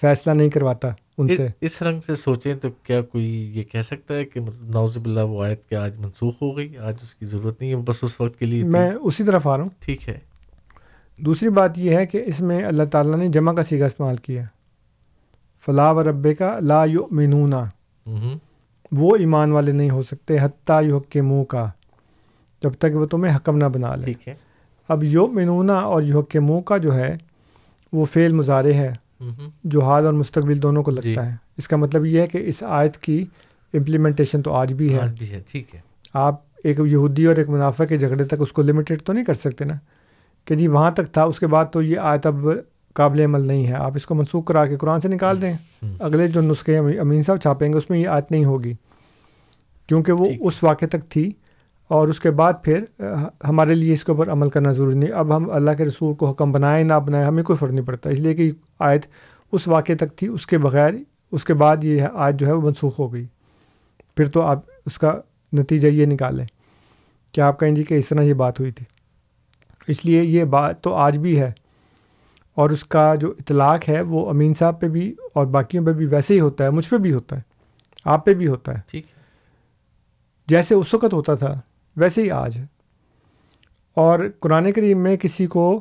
فیصلہ نہیں کرواتا۔ ان سے۔ اس رنگ سے سوچیں تو کیا کوئی یہ کہہ سکتا ہے کہ مطلب نوز باللہ وہ آیت کے آج منسوخ ہو گئی آج اس کی ضرورت نہیں ہے بس اس وقت کے لیے میں اسی طرف آ رہا ہوں۔ ٹھیک ہے۔ دوسری بات یہ ہے کہ اس میں اللہ تعالیٰ نے جمع کا سیگا استعمال کیا۔ فلاح و رب کا لا یؤمنونا۔ وہ ایمان والے نہیں ہو سکتے حتیٰ یو کے منہ کا جب تک وہ تمہیں حکم نہ بنا لے۔ ٹھیک ہے۔ اب یو منونا اور یو کے منہ کا جو ہے وہ فعل مظاہرے ہے۔ جو حال اور مستقبل دونوں کو لگتا ہے۔ اس کا مطلب یہ ہے کہ اس آیت کی امپلیمنٹیشن تو آج بھی ہے۔ آج بھی ہے ٹھیک ہے۔ آپ ایک یہودی اور ایک منافع کے جھگڑے تک اس کو لمیٹیڈ تو نہیں کر سکتے نا؟ کہ جی وہاں تک تھا اس کے بعد تو یہ آیت اب قابل عمل نہیں ہے۔ آپ اس کو منسوخ کرا کے قرآن سے نکال دیں۔ اگلے جو نسخے امین صاحب چھاپیں گے اس میں یہ آیت نہیں ہوگی۔ کیونکہ وہ اس واقعے تک تھی اور اس کے بعد پھر ہمارے لیے اس کے اوپر عمل کرنا ضروری نہیں۔ اب ہم اللہ کے رسول کو حکم بنائیں نہ بنائیں ہمیں کوئی فرق نہیں پڑتا۔ اس لیے کہ آیت اس واقعے تک تھی اس کے بغیر اس کے بعد یہ آیت جو ہے وہ منسوخ ہو گئی۔ پھر تو آپ اس کا نتیجہ یہ نکالیں کہ آپ کہیں جی کہ اس طرح یہ بات ہوئی تھی۔ اس لیے یہ بات تو آج بھی ہے۔ اور اس کا جو اطلاق ہے وہ امین صاحب پہ بھی اور باقیوں پہ بھی ویسے ہی ہوتا ہے مجھ پہ بھی ہوتا ہے آپ پہ بھی ہوتا ہے۔ ٹھیک جیسے اس وقت ہوتا تھا ویسے ہی آج۔ اور قرآن کریم میں کسی کو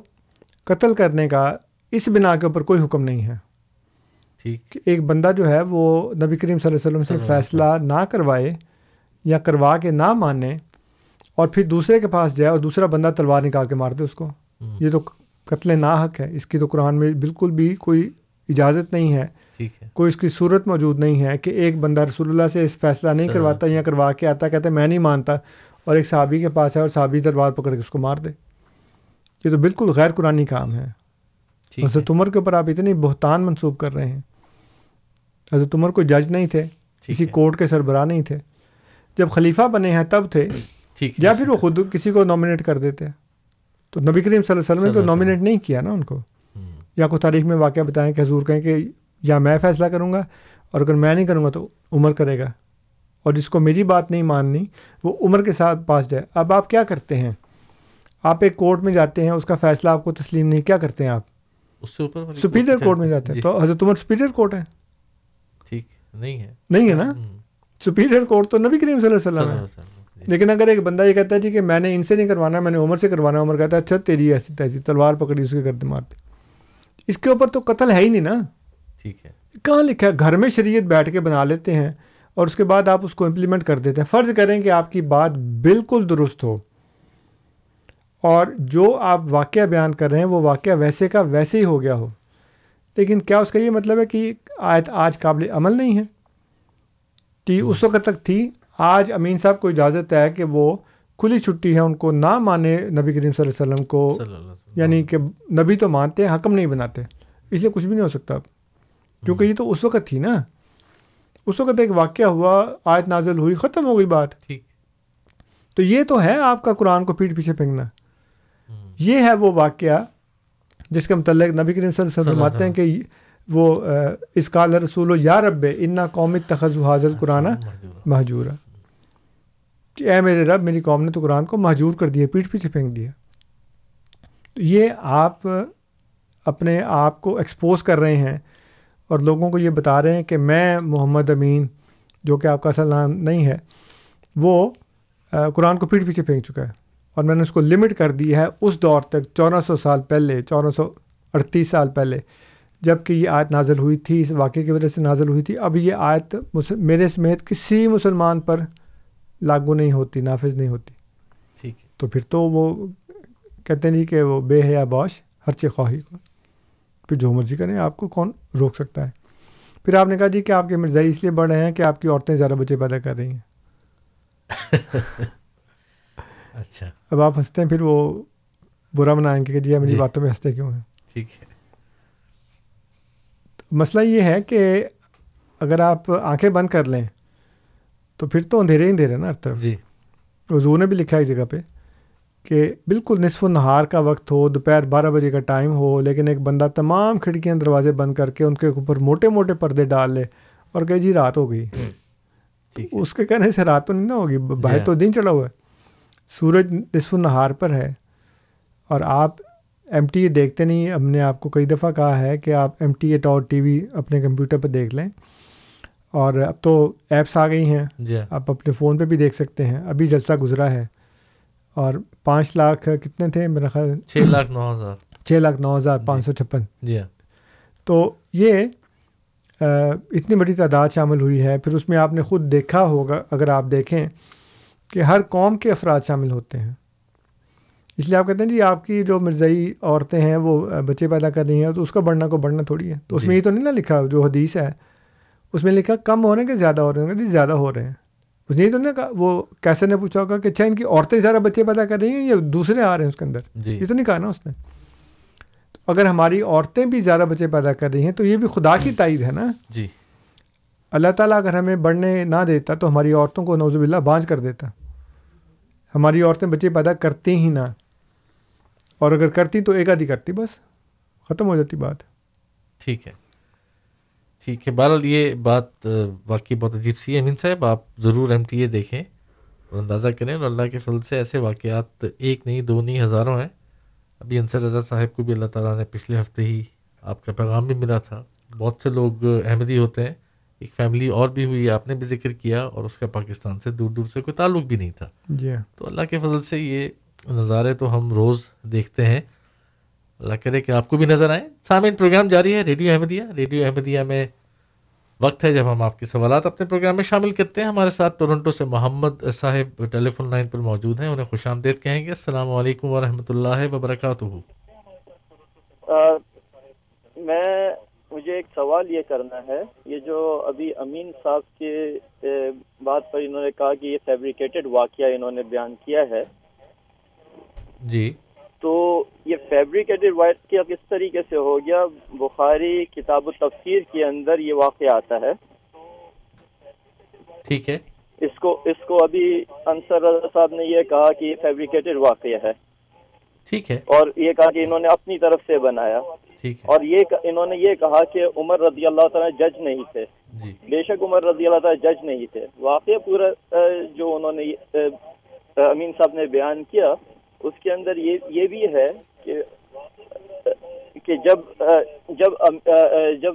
قتل کرنے کا اس بنا کے اوپر کوئی حکم نہیں ہے۔ ٹھیک۔ ایک بندہ جو ہے وہ نبی کریم صلی اللہ علیہ وسلم سے فیصلہ نہ کروائے یا کروا کے نہ مانے اور پھر دوسرے کے پاس جائے اور دوسرا بندہ تلوار نکال کے مار دے اس کو۔ یہ تو قتل نا حق ہے۔ اس کی تو قرآن میں بالکل بھی کوئی اجازت نہیں ہے۔ کوئی اس کی صورت موجود نہیں ہے کہ ایک بندہ رسول اللہ سے اس فیصلہ نہیں کرواتا یا کروا کے آتا کہتا میں نہیں مانتا۔ اور ایک صحابی کے پاس ہے اور صحابی تلوار پکڑ کے اس کو مار دے۔ یہ تو بالکل غیر قرآن کام ہے۔ حضرت عمر کے اوپر آپ اتنی بہتان منسوخ کر رہے ہیں۔ حضرت عمر کوئی جج نہیں تھے کسی کورٹ کے سربراہ نہیں تھے۔ جب خلیفہ بنے ہیں تب تھے یا پھر وہ خود کسی کو نامنیٹ کر دیتے تو نبی کریم صلی اللہ علیہ وسلم نے تو نامنیٹ نہیں کیا نا ان کو۔ یا کوئی تاریخ میں واقعہ بتائیں کہ حضور کہیں کہ یا میں فیصلہ کروں گا اور اگر میں نہیں کروں گا تو عمر کرے گا۔ اور جس کو میری بات نہیں ماننی وہ عمر کے ساتھ پاس جائے۔ اب آپ کیا کرتے ہیں؟ آپ ایک کورٹ میں جاتے ہیں اس کا فیصلہ آپ کو تسلیم نہیں کیا کرتے ہیں آپ؟ اس سے اوپر سپیریئر کورٹ میں جاتے ہیں۔ تو حضرت عمر سپیریئر کورٹ ہے ٹھیک نہیں ہے۔ نہیں ہے نا؟ سپیریئر کورٹ تو نبی کریم صلی اللہ علیہ وسلم ہے لیکن اگر ایک بندہ یہ کہتا ہے جی کہ میں نے ان سے نہیں کروانا میں نے عمر سے کروانا عمر کہتا ہے اچھا تیری ایسی تیسی تلوار پکڑی اس کے گردے مارتے اس کے اوپر تو قتل ہے ہی نہیں نا۔ ٹھیک ہے۔ کہاں لکھا ہے؟ گھر میں شریعت بیٹھ کے بنا لیتے ہیں۔ اور اس کے بعد آپ اس کو امپلیمنٹ کر دیتے ہیں۔ فرض کریں کہ آپ کی بات بالکل درست ہو اور جو آپ واقعہ بیان کر رہے ہیں وہ واقعہ ویسے کا ویسے ہی ہو گیا ہو۔ لیکن کیا اس کا یہ مطلب ہے کہ آیت آج قابل عمل نہیں ہے؟ کہ اس وقت تک تھی۔ آج امین صاحب کو اجازت ہے کہ وہ کھلی چھٹی ہے ان کو نہ مانے نبی کریم صلی اللہ علیہ وسلم کو۔ یعنی کہ نبی تو مانتے ہیں حکم نہیں بناتے۔ اس لیے کچھ بھی نہیں ہو سکتا۔ کیونکہ یہ تو اس وقت تھی نا۔ اس وقت ایک واقعہ ہوا آیت نازل ہوئی ختم ہو گئی بات۔ ٹھیک۔ تو یہ تو ہے آپ کا قرآن کو پیٹ پیچھے پھینکنا۔ یہ ہے وہ واقعہ جس کے متعلق نبی کریم صلی اللہ علیہ وسلم ہیں کہ وہ اس کال رسول و یا رب انا قوم تخذ حاضر قرآن محجور کہ اے میرے رب میری قوم نے تو قرآن کو محجور کر دیا پیٹ پیچھے پھینک دیا۔ تو یہ آپ اپنے آپ کو ایکسپوز کر رہے ہیں اور لوگوں کو یہ بتا رہے ہیں کہ میں محمد امین جو کہ آپ کا اصل نام نہیں ہے وہ قرآن کو پیٹ پیچھے پھینک چکا ہے اور میں نے اس کو لمٹ کر دی ہے اس دور تک چودہ سو سال پہلے چودہ سو اڑتیس سال پہلے جبکہ یہ آیت نازل ہوئی تھی اس واقعے کی وجہ سے نازل ہوئی تھی۔ اب یہ آیت میرے سمیت کسی مسلمان پر لاگو نہیں ہوتی نافذ نہیں ہوتی۔ ٹھیک تو پھر تو وہ کہتے نہیں کہ وہ بے حیا باش ہر چی خواہی کو۔ پھر جو مرضی کریں آپ کو کون روک سکتا ہے؟ پھر آپ نے کہا جی کہ آپ کے مرزائی اس لیے بڑھ رہے ہیں کہ آپ کی عورتیں زیادہ بچے پیدا کر رہی ہیں۔ *laughs* اچھا۔ اب آپ ہنستے ہیں پھر وہ برا منائیں گے کہ جی میری باتوں میں ہنستے کیوں ہیں؟ ٹھیک ہے۔ مسئلہ یہ ہے کہ اگر آپ آنکھیں بند کر لیں تو پھر تو اندھیرے ہی اندھیرے نا ہر طرف۔ جی۔ حضور نے بھی لکھا ہے ایک جگہ پہ۔ کہ بالکل نصف و نہار کا وقت ہو دوپہر بارہ بجے کا ٹائم ہو لیکن ایک بندہ تمام کھڑکیاں دروازے بند کر کے ان کے اوپر موٹے موٹے پردے ال لے اور کہ جی رات ہو گئی۔ اس کے کہنے سے رات تو نہیں نہ ہوگی باہر تو دن چڑھا ہوا ہے۔ سورج نصف و نہار پر ہے اور آپ ایم ٹی اے دیکھتے نہیں ہم نے آپ کو کئی دفعہ کہا ہے کہ آپ M T A tower T V اپنے کمپیوٹر پہ دیکھ لیں۔ اور اب تو ایپس آ گئی ہیں۔ جی آپ اپنے فون پہ بھی دیکھ سکتے ہیں۔ ابھی جلسہ گزرا ہے۔ اور پانچ لاکھ کتنے تھے میرا خیال؟ چھ لاکھ نو ہزار۔ چھ لاکھ نو ہزار پانچ سو چھپن۔ جی۔ ہاں تو یہ اتنی بڑی تعداد شامل ہوئی ہے۔ پھر اس میں آپ نے خود دیکھا ہوگا اگر آپ دیکھیں کہ ہر قوم کے افراد شامل ہوتے ہیں۔ اس لیے آپ کہتے ہیں جی آپ کی جو مرزئی عورتیں ہیں وہ بچے پیدا کر رہی ہیں تو اس کا بڑھنا کو بڑھنا تھوڑی ہے۔ تو اس میں یہ تو نہیں نا لکھا جو حدیث ہے اس میں لکھا کم ہو رہے ہیں کہ زیادہ ہو رہے ہیں؟ جی زیادہ ہو رہے ہیں۔ اس نے تو نہیں کہا وہ کیسے نے پوچھا ہوگا کہ اچھا ان کی عورتیں زیادہ بچے پیدا کر رہی ہیں یا دوسرے آ رہے ہیں اس کے اندر؟ جی۔ یہ تو نہیں کہا نا اس نے۔ تو اگر ہماری عورتیں بھی زیادہ بچے پیدا کر رہی ہیں تو یہ بھی خدا کی تائید ہے نا۔ جی۔ اللہ تعالیٰ اگر ہمیں بڑھنے نہ دیتا تو ہماری عورتوں کو نوزب اللہ بانج کر دیتا۔ ہماری عورتیں بچے پیدا کرتی ہی نہ۔ اور اگر کرتی تو ایک آدھی کرتی بس ختم ہو جاتی بات۔ ٹھیک ہے۔ ٹھیک ہے۔ بہرحال یہ بات واقعی بہت عجیب سی ہے۔ امین صاحب آپ ضرور ایم ٹی اے دیکھیں اور اندازہ کریں۔ اور اللہ کے فضل سے ایسے واقعات ایک نہیں دو نہیں ہزاروں ہیں۔ ابھی انصر رضا صاحب کو بھی اللہ تعالیٰ نے پچھلے ہفتے ہی آپ کا پیغام بھی ملا تھا۔ بہت سے لوگ احمدی ہوتے ہیں۔ ایک فیملی اور بھی ہوئی آپ نے بھی ذکر کیا اور اس کا پاکستان سے دور دور سے کوئی تعلق بھی نہیں تھا۔ جی۔ تو اللہ کے فضل سے یہ نظارے تو ہم روز دیکھتے ہیں۔ اللہ کرے کہ آپ کو بھی نظر آئیں سامعین پروگرام جاری ہے ریڈیو احمدیہ۔ ریڈیو احمدیہ میں وقت ہے جب ہم آپ کے سوالات اپنے پروگرام میں شامل کرتے ہیں۔ ہمارے ساتھ ٹورنٹو سے محمد صاحب ٹیلی فون لائن پر موجود ہیں۔ انہیں خوش آمدید کہیں گے۔ السلام علیکم ورحمۃ اللہ وبرکاتہ۔ میں مجھے ایک سوال یہ کرنا ہے۔ یہ جو ابھی امین صاحب کے بات پر انہوں نے کہا کہ یہ فیبریکیٹڈ واقعہ انہوں نے بیان کیا ہے۔ جی۔ تو یہ فیبریکیٹڈ واقعہ کس طریقے سے ہو گیا؟ بخاری کتاب و تفسیر کے اندر یہ واقعہ آتا ہے۔ ٹھیک ہے۔ اس کو اس کو ابھی انصر رضا صاحب نے یہ کہا کہ یہ فیبریکیٹڈ واقعہ ہے۔ ٹھیک ہے۔ اور یہ کہا کہ انہوں نے اپنی طرف سے بنایا۔ اور یہ انہوں نے یہ کہا کہ عمر رضی اللہ تعالیٰ جج نہیں تھے۔ جی۔ بے شک عمر رضی اللہ تعالیٰ جج نہیں تھے۔ واقعہ پورا جو انہوں نے امین صاحب نے بیان کیا اس کے اندر یہ یہ بھی ہے کہ کہ جب جب جب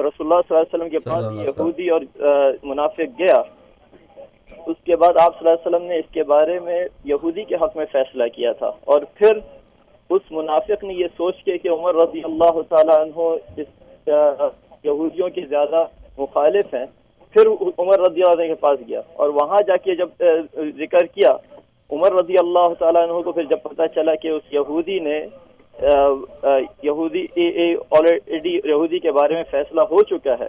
رسول اللہ صلی اللہ علیہ وسلم کے پاس یہودی اور منافق گیا اس کے بعد آپ صلی اللہ علیہ وسلم نے اس کے بارے میں یہودی کے حق میں فیصلہ کیا تھا۔ اور پھر اس منافق نے یہ سوچ کے کہ عمر رضی اللہ تعالیٰ عنہ اس یہودیوں کے زیادہ مخالف ہیں پھر عمر رضی اللہ عنہ کے پاس گیا۔ اور وہاں جا کے جب ذکر کیا عمر رضی اللہ تعالیٰ عنہ کو پھر جب پتہ چلا کہ اس یہودی نے یہودی آلریڈی یہودی کے بارے میں فیصلہ ہو چکا ہے،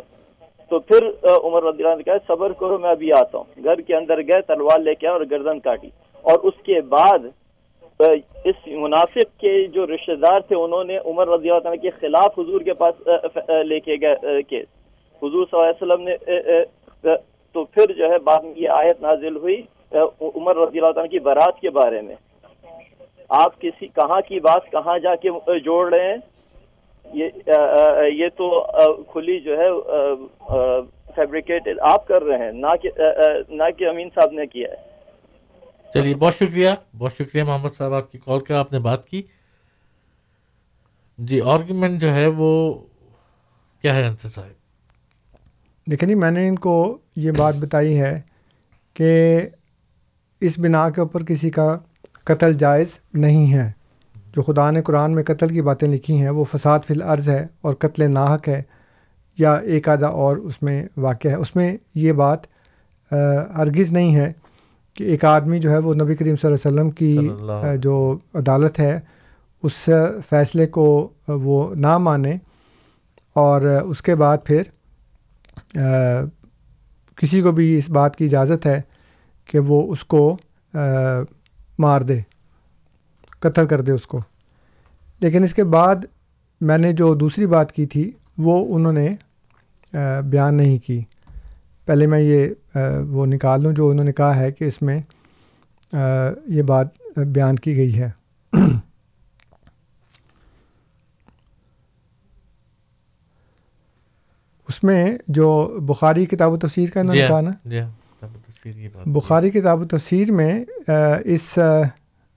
تو پھر عمر رضی اللہ نے کہا، صبر کرو، میں ابھی آتا ہوں۔ گھر کے اندر گئے، تلوار لے کے اور گردن کاٹی۔ اور اس کے بعد اس منافق کے جو رشتہ دار تھے، انہوں نے عمر رضی اللہ عنہ کے خلاف حضور کے پاس لے کے گئے کیس حضور صلی اللہ علیہ وسلم نے تو پھر جو ہے، بعد میں یہ آیت نازل ہوئی۔ عمر رضی اللہ عنہ کی برات کے بارے میں۔ آپ کسی کہاں کی بات کہاں جا کے جوڑ رہے ہیں؟ یہ یہ تو کھلی جو ہے فیبریکیٹڈ آپ کر رہے ہیں نہ کہ نہ کہ امین صاحب نے کیا ہے۔ چلیے بہت شکریہ بہت شکریہ محمد صاحب آپ کی کال کا آپ نے بات کی۔ جی آرگومنٹ جو ہے وہ کیا ہے انصر صاحب؟ دیکھیں جی میں نے ان کو یہ بات بتائی ہے کہ اس بنا کے اوپر کسی کا قتل جائز نہیں ہے۔ جو خدا نے قرآن میں قتل کی باتیں لکھی ہیں وہ فساد فی العرض ہے اور قتل ناحق ہے یا ایک آدھا اور اس میں واقع ہے۔ اس میں یہ بات ہرگز نہیں ہے کہ ایک آدمی جو ہے وہ نبی کریم صلی اللہ علیہ وسلم کی جو عدالت ہے اس فیصلے کو وہ نہ مانے اور اس کے بعد پھر کسی کو بھی اس بات کی اجازت ہے کہ وہ اس کو مار دے قتل کر دے اس کو۔ لیکن اس کے بعد میں نے جو دوسری بات کی تھی وہ انہوں نے بیان نہیں کی۔ پہلے میں یہ وہ نکال لوں جو انہوں نے کہا ہے کہ اس میں یہ بات بیان کی گئی ہے۔ اس میں جو بخاری کتاب و تفسیر کا انہوں نے کہا نا بخاری کتاب و تفسیر میں اس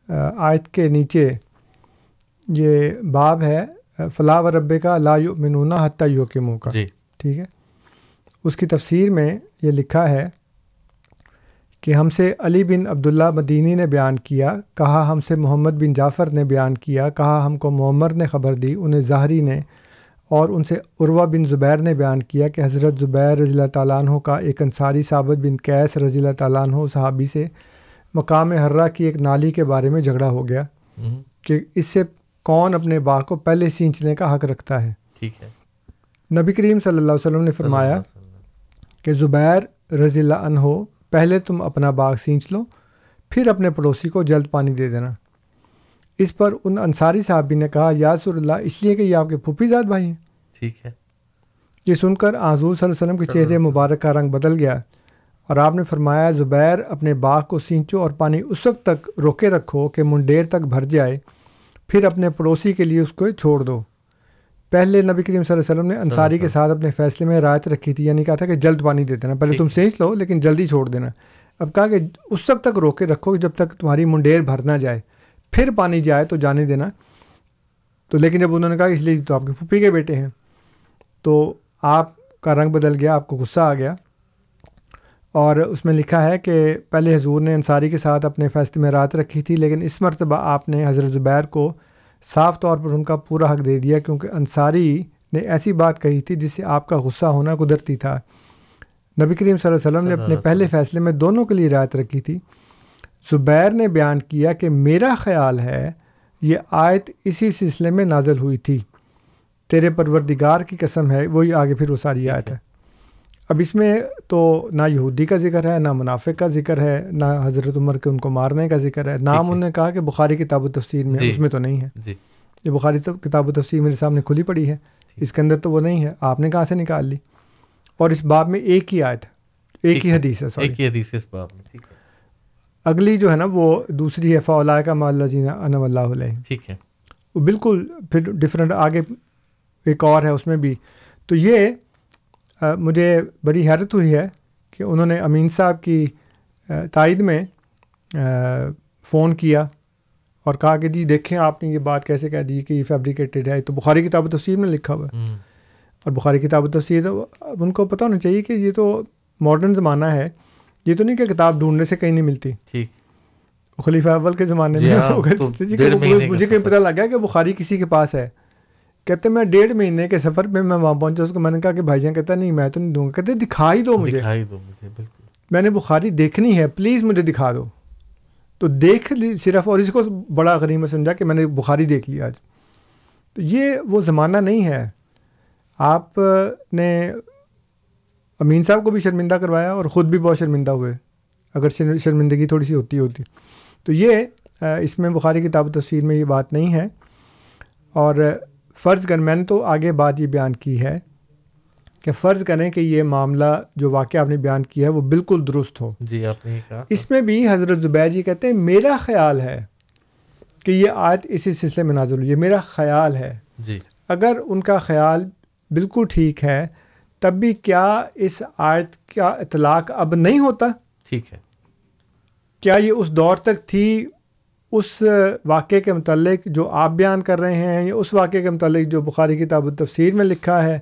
آیت کے نیچے یہ باب ہے فلاح و رب کا لا یؤمنون حتیٰ یوکموں کا جی۔ ٹھیک ہے؟ اس کی تفسیر میں یہ لکھا ہے کہ ہم سے علی بن عبداللہ مدینی نے بیان کیا کہا ہم سے محمد بن جعفر نے بیان کیا کہا ہم کو معمر نے خبر دی انہیں ظاہری نے اور ان سے عروہ بن زبیر نے بیان کیا کہ حضرت زبیر رضی اللہ تعالیٰ عنہ کا ایک انصاری ثابت بن کیس رضی اللہ تعالیٰ عنہ صحابی سے مقام حرہ کی ایک نالی کے بارے میں جھگڑا ہو گیا کہ اس سے کون اپنے باغ کو پہلے سینچنے کا حق رکھتا ہے۔ ٹھیک ہے۔ نبی کریم صلی اللہ علیہ وسلم نے فرمایا کہ زبیر رضی اللہ عنہ پہلے تم اپنا باغ سینچ لو پھر اپنے پڑوسی کو جلد پانی دے دینا۔ اس پر ان انصاری صحابی نے کہا یا رسول اللہ اس لیے کہ یہ آپ کے پھوپھی زاد بھائی ہیں۔ ٹھیک ہے۔ یہ سن کر حضور صلی اللہ علیہ وسلم کے چہرے مبارک کا رنگ بدل گیا اور آپ نے فرمایا زبیر اپنے باغ کو سینچو اور پانی اس وقت تک روکے رکھو کہ منڈیر تک بھر جائے پھر اپنے پڑوسی کے لیے اس کو چھوڑ دو۔ پہلے نبی کریم صلی اللہ علیہ وسلم نے انصاری کے ساتھ اپنے فیصلے میں رعایت رکھی تھی یعنی کہا تھا کہ جلد پانی دے دینا پہلے تم سینچ لو لیکن جلدی چھوڑ دینا۔ اب کہا کہ اس وقت تک روکے رکھو جب تک تمہاری منڈیر بھر نہ جائے۔ پھر پانی جائے تو جانے دینا۔ تو لیکن جب انہوں نے کہا اس لیے تو آپ کے پھوپھی کے بیٹے ہیں تو آپ کا رنگ بدل گیا آپ کو غصہ آ گیا۔ اور اس میں لکھا ہے کہ پہلے حضور نے انصاری کے ساتھ اپنے فیصلے میں رات رکھی تھی لیکن اس مرتبہ آپ نے حضرت زبیر کو صاف طور پر ان کا پورا حق دے دیا کیونکہ انصاری نے ایسی بات کہی تھی جس سے آپ کا غصہ ہونا قدرتی تھا۔ نبی کریم صلی اللہ علیہ وسلم نے اپنے پہلے۔ فیصلے میں دونوں کے لیے رعایت رکھی تھی۔ زبیر نے بیان کیا کہ میرا خیال ہے یہ آیت اسی سلسلے میں نازل ہوئی تھی۔ تیرے پروردگار کی قسم ہے وہی آگے پھر وہ ساری آیت ہے۔ اب اس میں تو نہ یہودی کا ذکر ہے نہ منافق کا ذکر ہے نہ حضرت عمر کے ان کو مارنے کا ذکر ہے۔ نام ہے۔ انہوں نے کہا کہ بخاری کتاب و تفسیر میں جی۔ اس میں تو نہیں ہے۔ جی۔ یہ بخاری تو کتاب و تفسیر میرے سامنے کھلی پڑی ہے۔ اس کے اندر تو وہ نہیں ہے۔ آپ نے کہاں سے نکال لی؟ اور اس باب میں ایک ہی آیت ہے ایک ہی ہے۔ حدیث ہے۔ ایک ہی حدیث اس باب میں ٹھیک ہے۔ اگلی جو ہے نا وہ دوسری ہے فولا کا مال جینا انم اللہ علیہ ٹھیک ہے۔ وہ بالکل پھر ڈفرینٹ آگے ایک اور ہے اس میں بھی۔ تو یہ آ، مجھے بڑی حیرت ہوئی ہے کہ انہوں نے امین صاحب کی آ، تائید میں آ، فون کیا اور کہا کہ جی دیکھیں آپ نے یہ بات کیسے کہہ دی کہ یہ فیبریکیٹڈ ہے۔ تو بخاری کتاب و تفسیر میں لکھا ہوا ہے۔ اور بخاری کتاب و تفسیر ان کو پتہ ہونا چاہیے کہ یہ تو ماڈرن زمانہ ہے۔ یہ تو نہیں کہ کتاب ڈھونڈنے سے کہیں نہیں ملتی۔ ٹھیک۔ خلیفہ اول کے زمانے جی میں ہاں، کہ مہینے کا مجھے کہیں۔ پتہ لگ گیا کہ بخاری کسی کے پاس ہے۔ کہتے میں ڈیڑھ مہینے کے سفر پہ میں وہاں پہنچا اس کو میں نے کہا کہ بھائی جان کہتا نہیں میں تو نہیں دوں گا۔ کہتے مجھے۔ دکھائی دو مجھے میں نے بخاری دیکھنی ہے پلیز مجھے دکھا دو۔ تو دیکھ لی صرف اور اس کو بڑا غریب سمجھا کہ میں نے بخاری دیکھ لی آج۔ تو یہ وہ زمانہ نہیں ہے۔ آپ نے امین صاحب کو بھی شرمندہ کروایا اور خود بھی بہت شرمندہ ہوئے۔ اگر شر- شرمندگی تھوڑی سی ہوتی ہوتی۔ تو یہ اس میں بخاری کتاب و تفسیر میں یہ بات نہیں ہے۔ اور فرض کر میں نے تو آگے بات یہ بیان کی ہے کہ فرض کریں کہ یہ معاملہ جو واقعہ آپ نے بیان کیا ہے وہ بالکل درست ہو۔ جی آپ نے کہا۔ اس میں بھی حضرت زبیر جی کہتے ہیں میرا خیال ہے کہ یہ آیت اسی سلسلے میں نازل ہوئی۔ ہے میرا خیال ہے۔ جی۔ اگر ان کا خیال بالکل ٹھیک ہے تب بھی کیا اس آیت کا اطلاق اب نہیں ہوتا؟ ٹھیک ہے۔ کیا یہ اس دور تک تھی اس واقعے کے متعلق جو آپ بیان کر رہے ہیں یا اس واقعے کے متعلق جو بخاری کتاب و تفسیر میں لکھا ہے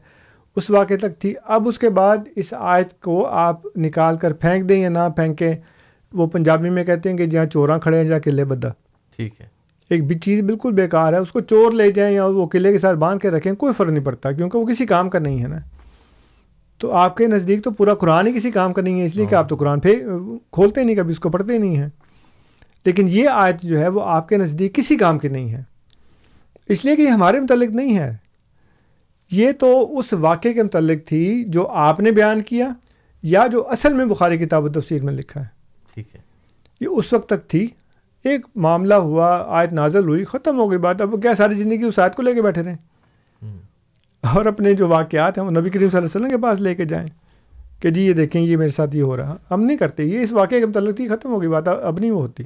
اس واقعے تک تھی اب اس کے بعد اس آیت کو آپ نکال کر پھینک دیں یا نہ پھینکیں وہ پنجابی میں کہتے ہیں کہ جہاں چوراں کھڑے ہیں جہاں قلعے بدہ۔ ٹھیک ہے۔ ایک بھی چیز بالکل بیکار ہے اس کو چور لے جائیں یا وہ قلعے کے ساتھ باندھ کے رکھیں کوئی فرق نہیں پڑتا کیونکہ وہ کسی کام کا نہیں ہے نا۔ تو آپ کے نزدیک تو پورا قرآن ہی کسی کام کا نہیں ہے اس لیے کہ آپ تو قرآن پہ کھولتے نہیں کبھی اس کو پڑھتے نہیں ہیں۔ لیکن یہ آیت جو ہے وہ آپ کے نزدیک کسی کام کی نہیں ہے۔ اس لیے کہ یہ ہمارے متعلق نہیں ہے۔ یہ تو اس واقعے کے متعلق تھی جو آپ نے بیان کیا یا جو اصل میں بخاری کتاب و تفسیر میں لکھا ہے۔ ٹھیک ہے۔ یہ اس وقت تک تھی۔ ایک معاملہ ہوا آیت نازل ہوئی ختم ہو گئی بات۔ اب کیا ساری زندگی اس آیت کو لے کے بیٹھے ہوں، اور اپنے جو واقعات ہیں وہ نبی کریم صلی اللہ علیہ وسلم کے پاس لے کے جائیں کہ جی یہ دیکھیں یہ میرے ساتھ یہ ہو رہا ہم نہیں کرتے۔ یہ اس واقعے کے متعلق تھی ختم ہو گئی بات اب نہیں وہ ہوتی۔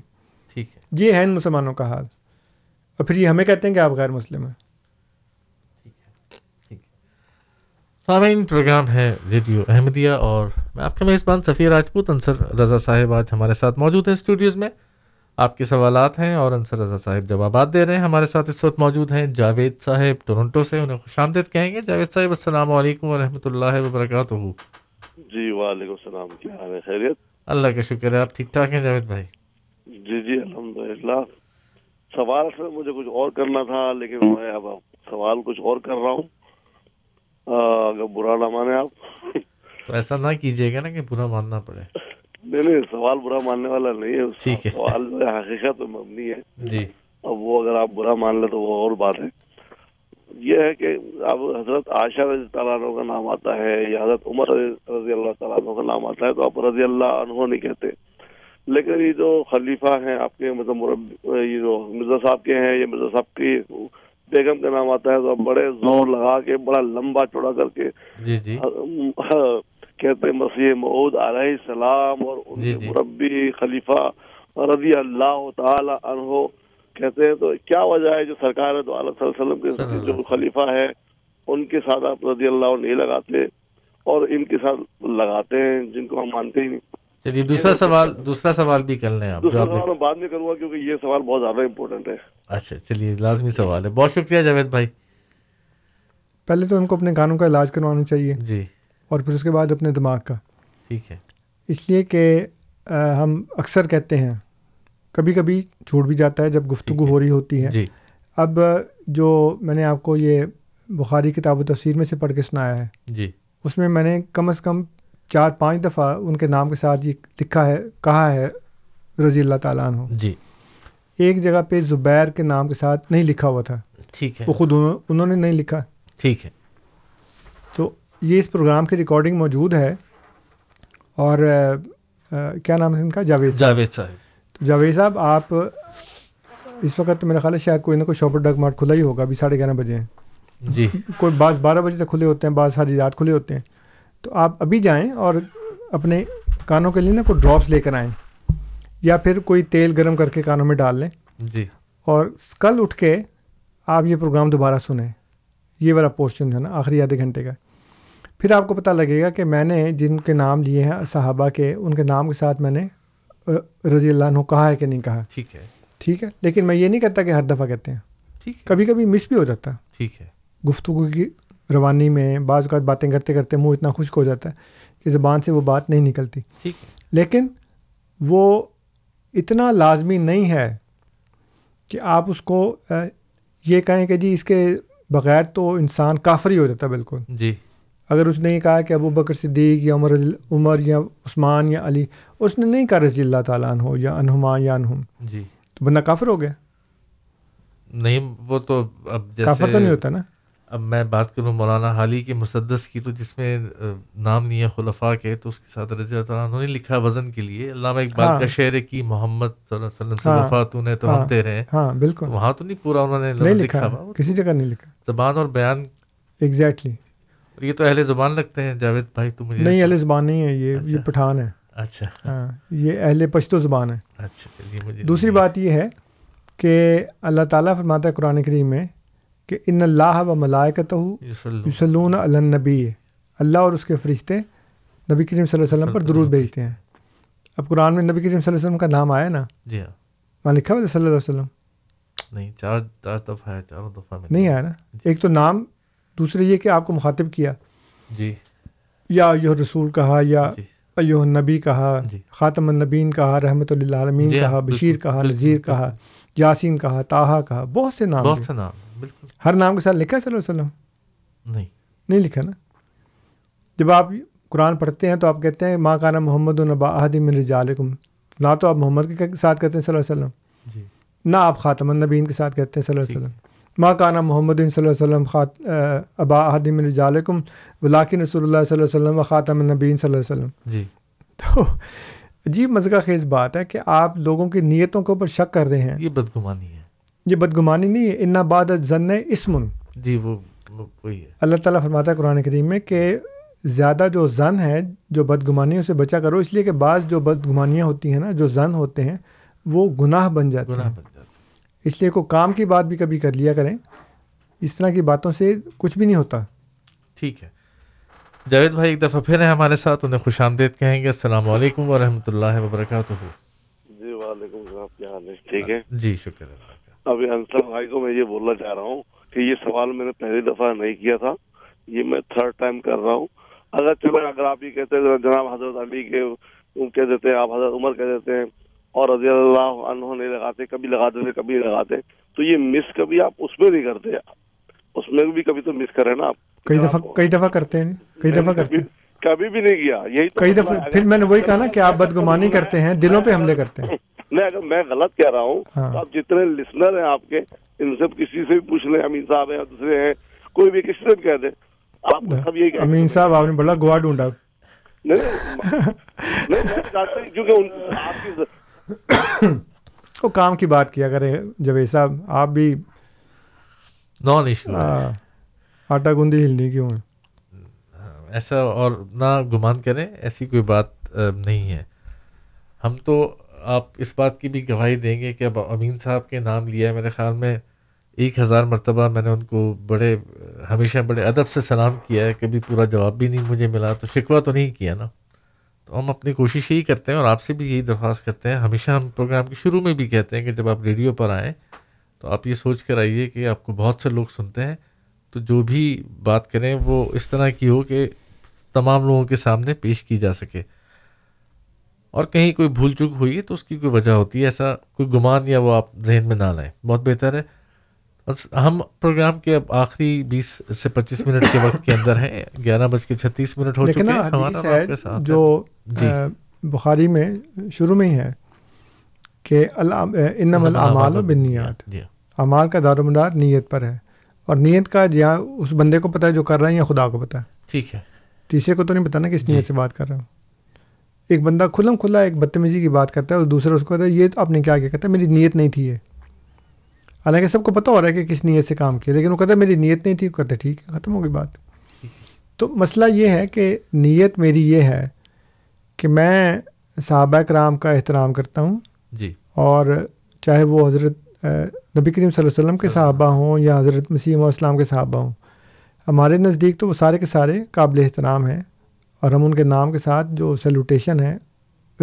ٹھیک ہے۔ یہ ہے ان مسلمانوں کا حال۔ اور پھر یہ ہمیں کہتے ہیں کہ آپ غیر مسلم ہیں۔ سامعین پروگرام ہے ریڈیو احمدیہ اور میں آپ کا میزبان سفیر راجپوت انصر رضا صاحب آج ہمارے ساتھ موجود ہیں اسٹوڈیوز میں۔ آپ کے سوالات ہیں اور انصر رضا صاحب جوابات دے رہے ہیں۔ ہمارے ساتھ اس وقت موجود ہیں جاوید صاحب ٹورنٹو سے انہیں خوش آمدید کہیں گے۔ جاوید صاحب السلام علیکم ورحمۃ اللہ وبرکاتہ۔ جی وعلیکم السلام کیا حال ہے؟ خیریت؟ اللہ کا شکر ہے آپ ٹھیک ٹھاک ہیں جاوید بھائی؟ جی جی الحمد للہ سوال سے مجھے کچھ اور کرنا تھا لیکن میں اب سوال کچھ اور کر رہا ہوں۔ اگر برا نہ مانے آپ۔ تو ایسا نہ کیجیے گا نا کہ برا ماننا پڑے۔ نہیں نہیں سوال برا ماننے والا نہیں ہے سوال جو ہے حقیقت مبنی ہے جی اب وہ اگر آپ برا مان لیں تو وہ اور بات ہے یہ ہے کہ اب حضرت عائشہ رضی تعالیٰ عنہ کا نام آتا ہے یا حضرت عمر رضی اللہ تعالیٰ عنہ کا نام آتا ہے تو آپ رضی اللہ عنہ نہیں کہتے لیکن یہ جو خلیفہ ہیں آپ کے مطلب یہ جو مرزا صاحب کے ہیں یا مرزا صاحب کی بیگم کا نام آتا ہے تو آپ بڑے زور لگا کے بڑا لمبا چوڑا کر کے جی جی کہتے ہیں مسیح معود علیہ السلام اور ان جی، کے جی۔ مربی خلیفہ رضی اللہ تعالی عنہ کہتے ہیں تو کیا وجہ ہے جو سرکار تو علیہ صلی اللہ علیہ صلی وسلم کے جو خلیفہ ہے ان کے ساتھ آپ رضی اللہ عنہ نہیں لگاتے اور ان کے ساتھ لگاتے ہیں جن کو ہم مانتے ہی نہیں۔ چلیے دوسرا سوال دوسرا سوال بھی کر لیں آپ جو دوسرا سوال میں بعد میں کروں گا کیونکہ یہ سوال بہت زیادہ امپورٹنٹ ہے۔ اچھا چلیے لازمی سوال ہے۔ بہت شکریہ جاوید بھائی۔ پہلے تو ان کو اپنے کانوں کا علاج کروانا چاہیے۔ جی۔ اور پھر اس کے بعد اپنے دماغ کا۔ ٹھیک ہے۔ اس لیے کہ ہم اکثر کہتے ہیں کبھی کبھی چھوٹ بھی جاتا ہے جب گفتگو ہو رہی ہوتی ہے۔ جی۔ اب جو میں نے آپ کو یہ بخاری کتاب و تفسیر میں سے پڑھ کے سنایا ہے جی۔ اس میں میں نے کم از کم چار پانچ دفعہ ان کے نام کے ساتھ یہ لکھا ہے کہا ہے رضی اللہ تعالیٰ عنہ۔ جی۔ ایک جگہ پہ زبیر کے نام کے ساتھ نہیں لکھا ہوا تھا۔ ٹھیک ہے۔ وہ خود انہوں نے نہیں لکھا۔ ٹھیک ہے۔ یہ اس پروگرام کی ریکارڈنگ موجود ہے اور کیا نام ہے ان کا؟ جاوید جاوید صاحب۔ تو جاوید صاحب آپ اس وقت تو میرا خیال ہے شاید کوئی نہ کوئی شاپر ڈگ مارٹ کھلا ہی ہوگا ابھی ساڑھے گیارہ بجے جی۔ کوئی بعض بارہ بجے تک کھلے ہوتے ہیں بعض ساری رات کھلے ہوتے ہیں۔ تو آپ ابھی جائیں اور اپنے کانوں کے لیے نا کوئی ڈراپس لے کر آئیں یا پھر کوئی تیل گرم کر کے کانوں میں ڈال لیں۔ جی۔ اور کل اٹھ کے آپ یہ پروگرام دوبارہ سنیں۔ یہ والا پورشن ہے نا آخری آدھے گھنٹے کا۔ پھر آپ کو پتہ لگے گا کہ میں نے جن کے نام لیے ہیں صحابہ کے ان کے نام کے ساتھ میں نے رضی اللہ عنہ کہا ہے کہ نہیں کہا۔ ٹھیک ہے۔ ٹھیک ہے؟ لیکن میں یہ نہیں کہتا کہ ہر دفعہ کہتے ہیں۔ ٹھیک کبھی کبھی مس بھی ہو جاتا۔ ہے ٹھیک ہے۔ گفتگو کی روانی میں بعض اوقات باتیں کرتے کرتے منہ اتنا خشک ہو جاتا ہے کہ زبان سے وہ بات نہیں نکلتی۔ ٹھیک ہے۔ لیکن وہ اتنا لازمی نہیں ہے کہ آپ اس کو یہ کہیں کہ جی اس کے بغیر تو انسان کافر ہی ہو جاتا ہے بالکل۔ جی۔ اگر اس نے یہ کہا کہ ابو بکر صدیق یا عمر عمر یا عثمان یا علی اس نے نہیں کہا رضی اللہ تعالیٰ عنہ یا انہما یا انہم جی۔ تو بندہ کافر ہو گیا؟ نہیں وہ تو اب جیسے کافر تو نہیں ہوتا نا؟ اب میں بات کروں مولانا حالی کے مسدس کی تو جس میں نام نہیں ہے خلفاء کے تو اس کے ساتھ رضی اللہ تعالیٰ عنہ نے لکھا وزن کے لیے۔ علامہ اقبال ہاں۔ کا شعر کہ محمد صلی اللہ علیہ وسلم سے ہاں۔ وفات نے تو ہاں۔ ہم تیرے ہیں۔ ہاں بالکل۔ وہاں تو نہیں پورا انہوں نے لفظ لکھا۔ کسی جگہ نہیں لکھا۔ زبان اور بیان۔ ایگزیکٹلی اور یہ تو اہل زبان لگتے ہیں۔ جاوید بھائی تو مجھے نہیں اہل زبان نہیں ہے یہ یہ اچھا۔ پٹھان ہے۔ اچھا۔ ہاں یہ اہل پشتو زبان ہے۔ اچھا چلیے مجھے دوسری بات یہ ہے کہ اللہ تعالیٰ فرماتا ہے قرآن کریم میں کہ ان اللہ و ملائکتہ یسلم یسلون النبی۔ اللہ اور اس کے فرشتے نبی کریم صلی اللہ علیہ وسلم پر درود بھیجتے ہیں۔ اب قرآن میں نبی کریم صلی اللہ علیہ وسلم کا نام آیا نا؟ جی ہاں۔ وہاں لکھا ہوا صلی اللہ علیہ وسلم۔ نہیں چار چار دفعہ ہے چاروں دفعہ میں نہیں آیا نا؟ ایک تو نام دوسرے یہ کہ آپ کو مخاطب کیا۔ جی۔ یا ایوہ رسول کہا یا جی۔ ایوہ نبی کہا جی۔ خاتم النبین کہا رحمۃ اللہ عالمین جی کہا بشیر کہا نذیر۔ کہا یاسین کہا طاہا کہا بہت سے نام بہت۔ سے نام بالکل۔ ہر نام کے ساتھ لکھا ہے صلی اللہ علیہ وسلم؟ نہیں۔ نہیں لکھا نا۔ جب آپ قرآن پڑھتے ہیں تو آپ کہتے ہیں ماں کانا محمد النبا احدی من رجالکم۔ نہ تو آپ محمد کے ساتھ کہتے ہیں صلی اللہ علیہ وسلم۔ جی۔ نہ آپ خاتم النبین کے ساتھ کہتے ہیں صلی اللہ علیہ وسلم۔ ماں کانا محمد صلی اللہ علیہ وسلم خات ابا احدی من رجالکم ولاکن رسول اللہ صلی اللہ علیہ وسلم و خاتم النبین صلی اللہ علیہ وسلم۔ جی۔ تو عجیب مزہ خیز بات ہے کہ آپ لوگوں کی نیتوں کے اوپر شک کر رہے ہیں۔ یہ بدگمانی ہے۔ یہ بدگمانی نہیں ہے انا باد ضن اسمن جی وہ وہ وہی ہے۔ اللہ تعالیٰ فرماتا ہے قرآن کریم میں کہ زیادہ جو زن ہے جو بدگمانیوں سے بچا کرو اس لیے کہ بعض جو بدگمانیاں ہوتی ہیں نا جو زن ہوتے ہیں وہ گناہ بن جاتے گناہ ہیں۔ بن اس لیے کوئی کام کی بات بھی کبھی کر لیا کریں اس طرح کی باتوں سے کچھ بھی نہیں ہوتا۔ ٹھیک ہے۔ جاوید بھائی ایک دفعہ پھر ہیں ہمارے ساتھ انہیں خوش آمدید کہیں گے۔ السلام علیکم ورحمۃ اللہ وبرکاتہ۔ جی وعلیکم السلام کیا جان ٹھیک ہے؟ جی شکر ہے۔ ابھی انصر بھائی کو میں یہ بولنا چاہ رہا ہوں کہ یہ سوال میں نے پہلی دفعہ نہیں کیا تھا یہ میں تھرڈ ٹائم کر رہا ہوں۔ اگر چلو اگر آپ یہ کہتے ہیں جناب حضرت علی کے کہہ دیتے ہیں آپ حضرت عمر کہہ دیتے ہیں۔ اور رضی اللہ عنہ نہیں لگاتے کبھی لگاتے تھے کبھی لگاتے تو یہ مس کبھی آپ اس میں نہیں کرتے اس میں بھی کبھی تو مس کریں نا آپ کئی دفعہ کئی دفعہ کرتے ہیں کئی دفعہ کرتے ہیں کبھی بھی نہیں کیا یہی کئی دفعہ پھر میں نے وہی کہا نا کہ آپ بدگمانی کرتے ہیں دلوں پہ حملے کرتے ہیں نہیں اگر میں غلط کہہ رہا ہوں ہاں۔ تو آپ جتنے لسنر ہیں آپ کے ان سے کسی سے بھی پوچھ لیں امین صاحب ہیں دوسرے ہیں کوئی بھی کسی سے بھی کہہ دیں آپ سب یہی۔ امین صاحب آپ نے بڑا گوا ڈھونڈا نہیں کیونکہ آپ کی وہ کام کی بات کیا کرے جوید صاحب آپ بھی نان ایشو آ، آٹا گوندی ہلنی کیوں ہے؟ ایسا اور نہ گمان کریں ایسی کوئی بات نہیں ہے۔ ہم تو آپ اس بات کی بھی گواہی دیں گے کہ اب امین صاحب کے نام لیا ہے۔ میرے خیال میں ایک ہزار مرتبہ میں نے ان کو بڑے ہمیشہ بڑے ادب سے سلام کیا ہے کبھی پورا جواب بھی نہیں مجھے ملا تو شکوہ تو نہیں کیا نا؟ تو ہم اپنی کوشش یہی کرتے ہیں اور آپ سے بھی یہی درخواست کرتے ہیں۔ ہمیشہ ہم پروگرام کے شروع میں بھی کہتے ہیں کہ جب آپ ریڈیو پر آئیں تو آپ یہ سوچ کر آئیے کہ آپ کو بہت سے لوگ سنتے ہیں۔ تو جو بھی بات کریں وہ اس طرح کی ہو کہ تمام لوگوں کے سامنے پیش کی جا سکے۔ اور کہیں کوئی بھول چک ہوئی ہے تو اس کی کوئی وجہ ہوتی ہے، ایسا کوئی گمان یا وہ آپ ذہن میں نہ لائیں۔ بہت بہتر ہے۔ ہم پروگرام کے اب آخری بیس سے پچیس منٹ کے وقت کے اندر ہیں گیارہ بج کے چھتیس منٹ ہو چکے ہیں ہمارا جو جی۔ بخاری میں شروع میں ہی ہے کہ انم الاعمال و بالنیات۔ جی۔ اعمال کا دار و مدار نیت پر ہے۔ اور نیت کا جہاں اس بندے کو پتہ ہے جو کر رہا ہے یا خدا کو پتہ ہے۔ ٹھیک ہے۔ تیسرے کو تو نہیں پتا نا کس جی۔ نیت سے بات کر رہا ہوں۔ ایک بندہ کھلم کھلا ایک بدتمیزی کی بات کرتا ہے اور دوسرا اس کو کہتا ہے یہ تو آپ نے کیا کیا کہتا ہے میری نیت نہیں تھی یہ۔ حالانکہ سب کو پتہ ہو رہا ہے کہ کس نیت سے کام کیا لیکن وہ کہتا ہے میری نیت نہیں تھی وہ کہتا ہے ٹھیک ہے ختم ہو گئی بات۔ تو مسئلہ یہ ہے کہ نیت میری یہ ہے کہ میں صحابہ کرام کا احترام کرتا ہوں۔ جی۔ اور چاہے وہ حضرت نبی کریم صلی اللہ علیہ وسلم کے صحابہ ہوں یا حضرت مسیم السلام کے صحابہ ہوں۔ ہمارے نزدیک تو وہ سارے کے سارے قابل احترام ہیں اور ہم ان کے نام کے ساتھ جو سیلوٹیشن ہے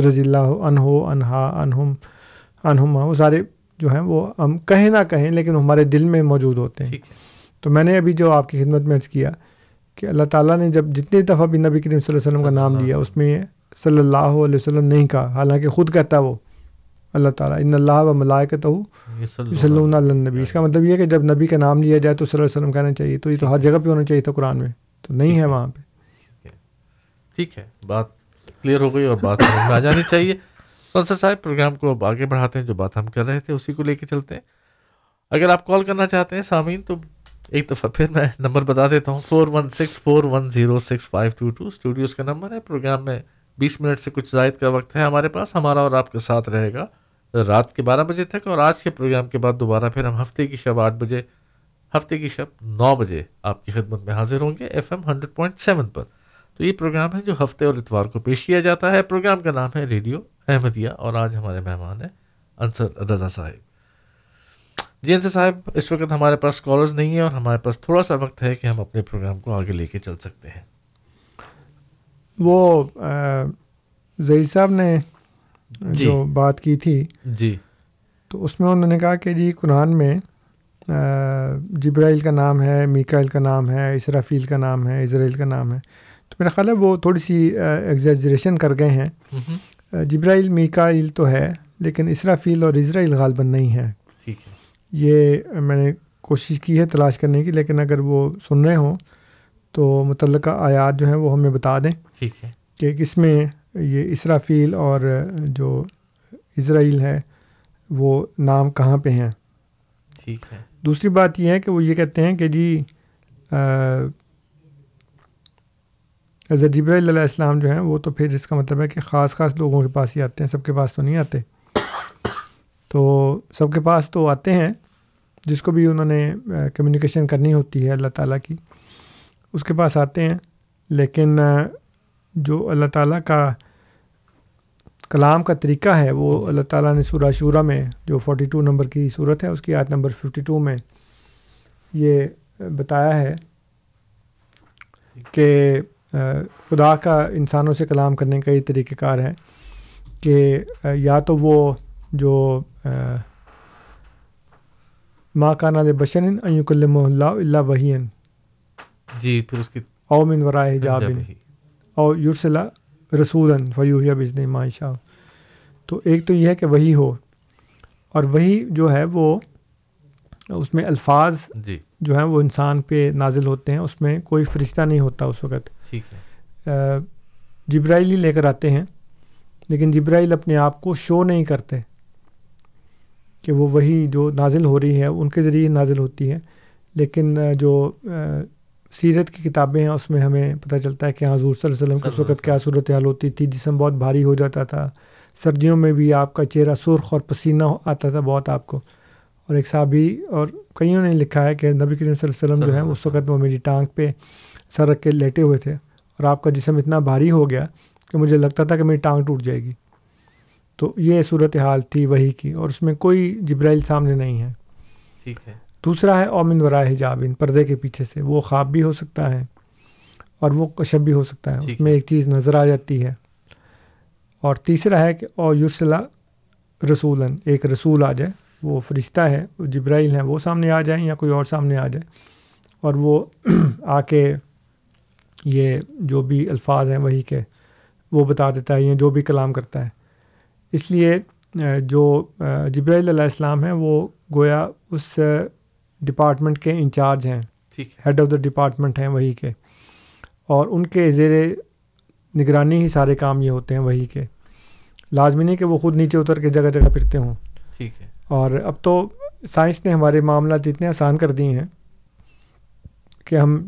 رضی اللہ عنہ انہا انہم انہما وہ سارے جو ہیں وہ ہم کہیں نہ کہیں لیکن ہمارے دل میں موجود ہوتے ہیں۔ تو میں نے ابھی جو آپ کی خدمت میں عرض کیا کہ اللہ تعالیٰ نے جب جتنی دفعہ بھی نبی کریم صلی اللہ علیہ وسلم کا نام لیا اس میں صلی اللہ علیہ وسلم نہیں کہا حالانکہ خود کہتا ہے وہ اللہ تعالیٰ ان اللہ و ملائکتہ صلی اللہ نبی اس کا مطلب یہ ہے کہ جب نبی کا نام لیا جائے تو صلی اللہ علیہ وسلم کہنا چاہیے تو یہ تو ہر جگہ پہ ہونا چاہیے تھا قرآن میں۔ تو نہیں ہے وہاں پہ۔ ٹھیک ہے۔ بات کلیئر ہو گئی اور بات آ جانی چاہیے۔ سنسر صاحب پروگرام کو اب آگے بڑھاتے ہیں، جو بات ہم کر رہے تھے، اسی کو لے کے چلتے ہیں۔ اگر آپ کال کرنا چاہتے ہیں سامعین، تو ایک دفعہ پھر میں نمبر بتا دیتا ہوں، four one six four one zero six five two two. Studios کا نمبر ہے، پروگرام میں بیس منٹ سے کچھ زائد کا وقت ہے ہمارے پاس۔ ہمارا اور آپ کے ساتھ رہے گا رات کے بارہ بجے تک، اور آج کے پروگرام کے بعد دوبارہ پھر ہم ہفتے کی شب آٹھ بجے، ہفتے کی شب نو بجے آپ کی خدمت میں حاضر ہوں گے F M hundred point seven پر۔ تو یہ پروگرام ہے جو ہفتے اور اتوار کو پیش کیا جاتا ہے۔ پروگرام کا نام ہے ریڈیو احمدیہ اور آج ہمارے مہمان ہیں انصر رضا صاحب۔ جی انصر صاحب اس وقت ہمارے پاس کالرز نہیں ہیں اور ہمارے پاس تھوڑا سا وقت ہے کہ ہم اپنے پروگرام کو آگے لے کے چل سکتے ہیں۔ وہ زئی صاحب نے جی۔ جو بات کی تھی۔ جی۔ تو اس میں انہوں نے کہا کہ جی قرآن میں جبرائیل کا نام ہے میکائل کا نام ہے اسرافیل کا نام ہے اسرائیل کا نام ہے۔ تو میرا خیال ہے وہ تھوڑی سی ایگزیجریشن کر گئے ہیں۔ جبرائیل میکائل تو ہے لیکن اسرافیل اور اسرائیل غالباً نہیں ہے ٹھیک ہے۔ یہ میں نے کوشش کی ہے تلاش کرنے کی لیکن اگر وہ سن رہے ہوں تو متعلقہ آیات جو ہیں وہ ہمیں بتا دیں۔ ٹھیک ہے۔ کہ کس میں یہ اسرافیل اور جو اسرائیل ہے وہ نام کہاں پہ ہیں۔ ٹھیک ہے۔ دوسری بات یہ ہے کہ وہ یہ کہتے ہیں کہ جی حضرت جبرائیل علیہ السلام جو ہیں، وہ تو پھر اس کا مطلب ہے کہ خاص خاص لوگوں کے پاس ہی آتے ہیں، سب کے پاس تو نہیں آتے۔ تو سب کے پاس تو آتے ہیں، جس کو بھی انہوں نے کمیونیکیشن کرنی ہوتی ہے اللہ تعالیٰ کی، اس کے پاس آتے ہیں۔ لیکن جو اللہ تعالیٰ کا کلام کا طریقہ ہے، وہ اللہ تعالیٰ نے سورہ شورہ میں، جو 42 نمبر کی صورت ہے، اس کی آیت نمبر 52 میں یہ بتایا ہے کہ خدا کا انسانوں سے کلام کرنے کا یہ طریقہ کار ہے کہ یا تو وہ جو ماں کا نال بشن اللہ اللہ وحین جی پھر اس کی اومن ورائے حجاب اور یورسلا رسولن فیوہیا بزن معاشہ تو ایک تو یہ ہے کہ وہی ہو اور وہی جو ہے وہ اس میں الفاظ جی۔ جو ہیں وہ انسان پہ نازل ہوتے ہیں اس میں کوئی فرشتہ نہیں ہوتا اس وقت۔ ٹھیک ہے۔ جبرائیل ہی لے کر آتے ہیں لیکن جبرائیل اپنے آپ کو شو نہیں کرتے کہ وہ وہی جو نازل ہو رہی ہے ان کے ذریعے نازل ہوتی ہے۔ لیکن جو سیرت کی کتابیں ہیں اس میں ہمیں پتہ چلتا ہے کہ حضور صلی اللہ علیہ وسلم کی اس وقت کیا صورت حال ہوتی تھی۔ جسم بہت بھاری ہو جاتا تھا۔ سردیوں میں بھی آپ کا چہرہ سرخ اور پسینہ آتا تھا بہت آپ کو۔ اور ایک صحابی اور کئیوں نے لکھا ہے کہ نبی کریم صلی اللہ علیہ وسلم جو ہے اس وقت وہ میری ٹانگ پہ سر رکھ کے لیٹے ہوئے تھے۔ اور آپ کا جسم اتنا بھاری ہو گیا کہ مجھے لگتا تھا کہ میری ٹانگ ٹوٹ جائے گی۔ تو یہ صورت حال تھی وہی کی اور اس میں کوئی جبرائیل سامنے نہیں ہے۔ ٹھیک ہے۔ دوسرا ہے اومن ورائے حجاب ان پردے کے پیچھے سے۔ وہ خواب بھی ہو سکتا ہے اور وہ کشب بھی ہو سکتا ہے۔ اس میں ایک چیز نظر آ جاتی ہے۔ اور تیسرا ہے کہ او یورسلا رسولن ایک رسول آ جائے۔ وہ فرشتہ ہے وہ جبرائیل ہیں وہ سامنے آ جائیں یا کوئی اور سامنے آ جائے۔ اور وہ *clears throat* آ کے یہ جو بھی الفاظ ہیں وہی کے وہ بتا دیتا ہے یا جو بھی کلام کرتا ہے۔ اس لیے جو جبرائیل علیہ السلام ہیں وہ گویا اس ڈپارٹمنٹ کے انچارج ہیں۔ ہیڈ آف دا ڈپارٹمنٹ ہیں وہی کے۔ اور ان کے زیر نگرانی ہی سارے کام یہ ہوتے ہیں وہی کے۔ لازمی نہیں کہ وہ خود نیچے اتر کے جگہ جگہ پھرتے ہوں۔ ٹھیک ہے۔ اور اب تو سائنس نے ہمارے معاملات اتنے آسان کر دیے ہیں کہ ہم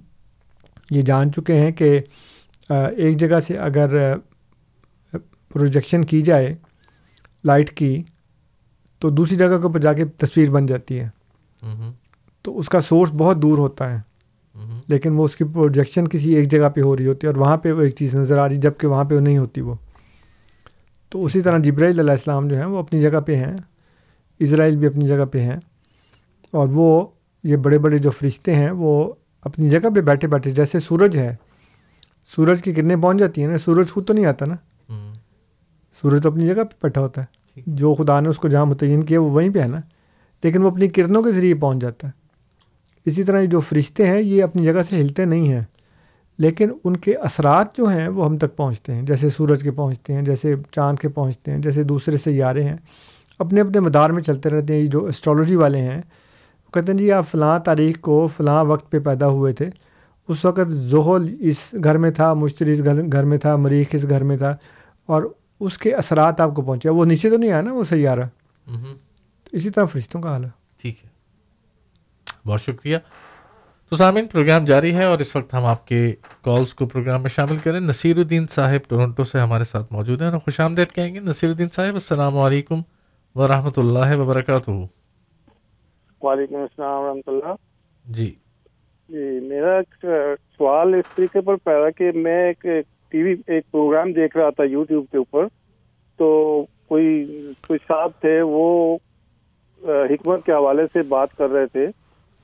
یہ جان چکے ہیں کہ ایک جگہ سے اگر پروجیکشن کی جائے لائٹ کی تو دوسری جگہ کے اوپر جا کے تصویر بن جاتی ہے۔ تو اس کا سورس بہت دور ہوتا ہے۔ لیکن وہ اس کی پروجیکشن کسی ایک جگہ پہ ہو رہی ہوتی ہے اور وہاں پہ وہ ایک چیز نظر آ رہی جبکہ وہاں پہ وہ نہیں ہوتی وہ۔ تو اسی طرح جبرائیل علیہ السلام جو ہیں وہ اپنی جگہ پہ ہیں۔ اسرائیل بھی اپنی جگہ پہ ہیں۔ اور وہ یہ بڑے بڑے جو فرشتے ہیں وہ اپنی جگہ پہ بیٹھے بیٹھے جیسے سورج ہے سورج کی کرنیں پہنچ جاتی ہیں نا سورج خود تو نہیں آتا نا۔ سورج تو اپنی جگہ پہ بیٹھا ہوتا ہے۔ جو خدا نے اس کو جہاں متعین کیا وہ وہیں پہ ہے نا۔ لیکن وہ اپنی کرنوں کے ذریعے پہنچ جاتا ہے۔ اسی طرح جو فرشتے ہیں یہ اپنی جگہ سے ہلتے نہیں ہیں۔ لیکن ان کے اثرات جو ہیں وہ ہم تک پہنچتے ہیں۔ جیسے سورج کے پہنچتے ہیں جیسے چاند کے پہنچتے ہیں جیسے دوسرے سیارے ہیں۔ اپنے اپنے مدار میں چلتے رہتے ہیں۔ جو اسٹرالوجی والے ہیں وہ کہتے ہیں جی آپ فلاں تاریخ کو فلاں وقت پہ پیدا ہوئے تھے۔ اس وقت زحل اس گھر میں تھا مشتری اس گھر میں تھا مریخ اس گھر میں تھا اور اس کے اثرات آپ کو پہنچے۔ وہ نیچے تو نہیں آیا نا وہ سیارہ؟ اسی طرح فرشتوں کا حال ہے۔ ٹھیک ہے۔ بہت شکریہ۔ تو سامعین پروگرام جاری ہے اور اس وقت ہم آپ کے کالز کو پروگرام میں شامل کریں۔ نصیر الدین صاحب ٹورنٹو سے ہمارے ساتھ موجود ہیں خوش آمدید کہیں گے۔ نصیر الدین صاحب السلام علیکم ورحمۃ اللہ وبرکاتہ۔ وعلیکم السلام ورحمۃ اللہ۔ جی۔ جی میرا سوال اس طریقے پر پیدا کہ میں ایک ٹی وی ایک پروگرام دیکھ رہا تھا یوٹیوب کے اوپر۔ تو کوئی کوئی صاحب تھے وہ حکمت کے حوالے سے بات کر رہے تھے۔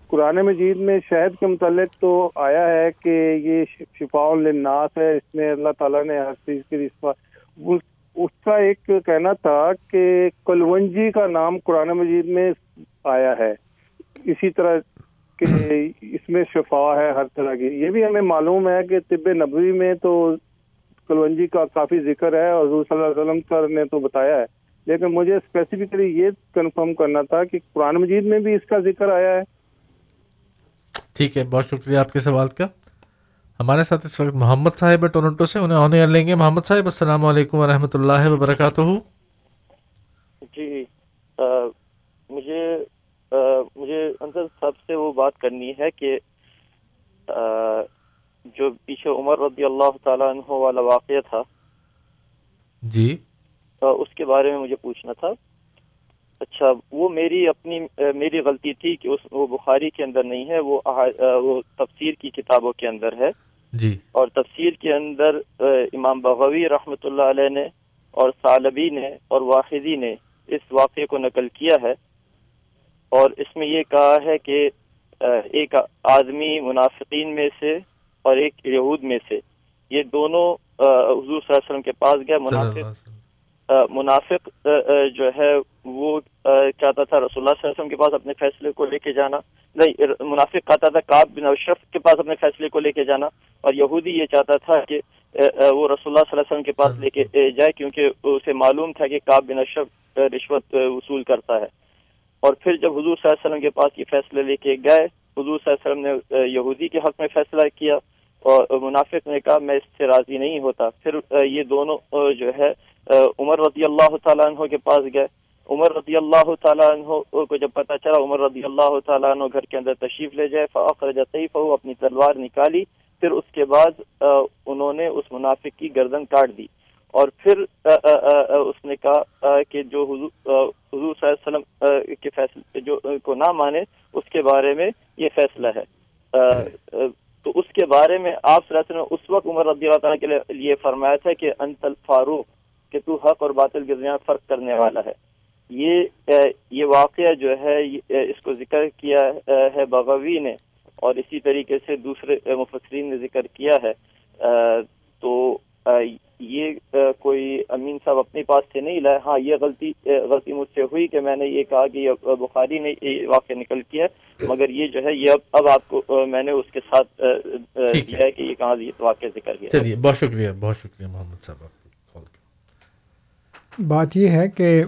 قرآن مجید میں شہد کے متعلق تو آیا ہے کہ یہ شفاء الناس ہے اس میں اللہ تعالیٰ نے ہر چیز کی اس کا ایک کہنا تھا کہ کلونجی کا نام قرآن مجید میں آیا ہے۔ اسی طرح کہ *clears throat* اس میں شفا ہے ہر طرح کی۔ یہ بھی ہمیں معلوم ہے کہ طب نبوی میں تو کلونجی کا کافی ذکر ہے اور حضور صلی اللہ علیہ وسلم سر نے تو بتایا ہے۔ لیکن مجھے اسپیسیفکلی یہ کنفرم کرنا تھا کہ قرآن مجید میں بھی اس کا ذکر آیا ہے۔ ٹھیک ہے بہت شکریہ آپ کے سوال کا۔ ہمارے ساتھ اس وقت محمد صاحب ٹورنٹو سے انہیں آنے لیں گے۔ محمد صاحب السلام علیکم ورحمۃ اللہ وبرکاتہ۔ جی مجھے مجھے انصر صاحب سے وہ بات کرنی ہے کہ جو پیچھے عمر رضی اللہ تعالیٰ عنہ والا واقعہ تھا۔ جی۔ اس کے بارے میں مجھے پوچھنا تھا۔ اچھا وہ میری اپنی میری غلطی تھی کہ اس وہ بخاری کے اندر نہیں ہے وہ وہ تفسیر کی کتابوں کے اندر ہے۔ جی۔ اور تفسیر کے اندر امام بغوی رحمۃ اللہ علیہ نے اور سالبی نے اور واحدی نے اس واقعے کو نقل کیا ہے۔ اور اس میں یہ کہا ہے کہ ایک آدمی منافقین میں سے اور ایک یہود میں سے۔ یہ دونوں حضور صلی اللہ علیہ وسلم کے پاس گئے منافق۔ منافق جو ہے وہ چاہتا تھا رسول اللہ صلی اللہ علیہ وسلم کے پاس اپنے فیصلے کو لے کے جانا۔ نہیں منافق کہتا تھا کاب بن اشرف کے پاس اپنے فیصلے کو لے کے جانا۔ اور یہودی یہ چاہتا تھا کہ وہ رسول اللہ صلی اللہ علیہ وسلم کے پاس لے کے جائے کیونکہ اسے معلوم تھا کہ کاب بن اشرف رشوت وصول کرتا ہے۔ اور پھر جب حضور صلی اللہ علیہ وسلم کے پاس یہ فیصلے لے کے گئے، حضور صلی اللہ علیہ وسلم نے یہودی کے حق میں فیصلہ کیا اور منافق نے کہا، میں اس سے راضی نہیں ہوتا۔ پھر یہ دونوں جو ہے عمر رضی اللہ تعالیٰ عنہ کے پاس گئے۔ عمر رضی اللہ تعالیٰ عنہ کو جب پتہ چلا، عمر رضی اللہ تعالیٰ عنہ گھر کے اندر تشریف لے جائے فخر جطیف اپنی تلوار نکالی۔ پھر اس کے بعد انہوں نے اس منافق کی گردن کاٹ دی۔ اور پھر اس نے کہا کہ جو حضور حضور صلی اللہ علیہ وسلم کے فیصلے جو کو نہ مانے، اس کے بارے میں یہ فیصلہ ہے۔ تو اس کے بارے میں آپ صلی اللہ علیہ وسلم اس وقت عمر رضی اللہ تعالیٰ کے لیے فرمایا تھا کہ انت الفاروق، کہ تو حق اور باطل کے درمیان فرق کرنے والا ہے۔ یہ یہ واقعہ جو ہے اس کو ذکر کیا ہے بغوی نے، اور اسی طریقے سے دوسرے مفسرین نے ذکر کیا ہے۔ تو یہ کوئی امین صاحب اپنے پاس سے نہیں لائے۔ ہاں یہ غلطی غلطی مجھ سے ہوئی کہ میں نے یہ کہا کہ یہ بخاری نے یہ واقعہ نکل کیا مگر یہ جو ہے یہ اب اب آپ کو میں نے اس کے ساتھ دیا ہے کہ یہ کہاں یہ واقعہ ذکر کیا۔ چلیے بہت شکریہ بہت شکریہ محمد صاحب بات یہ ہے کہ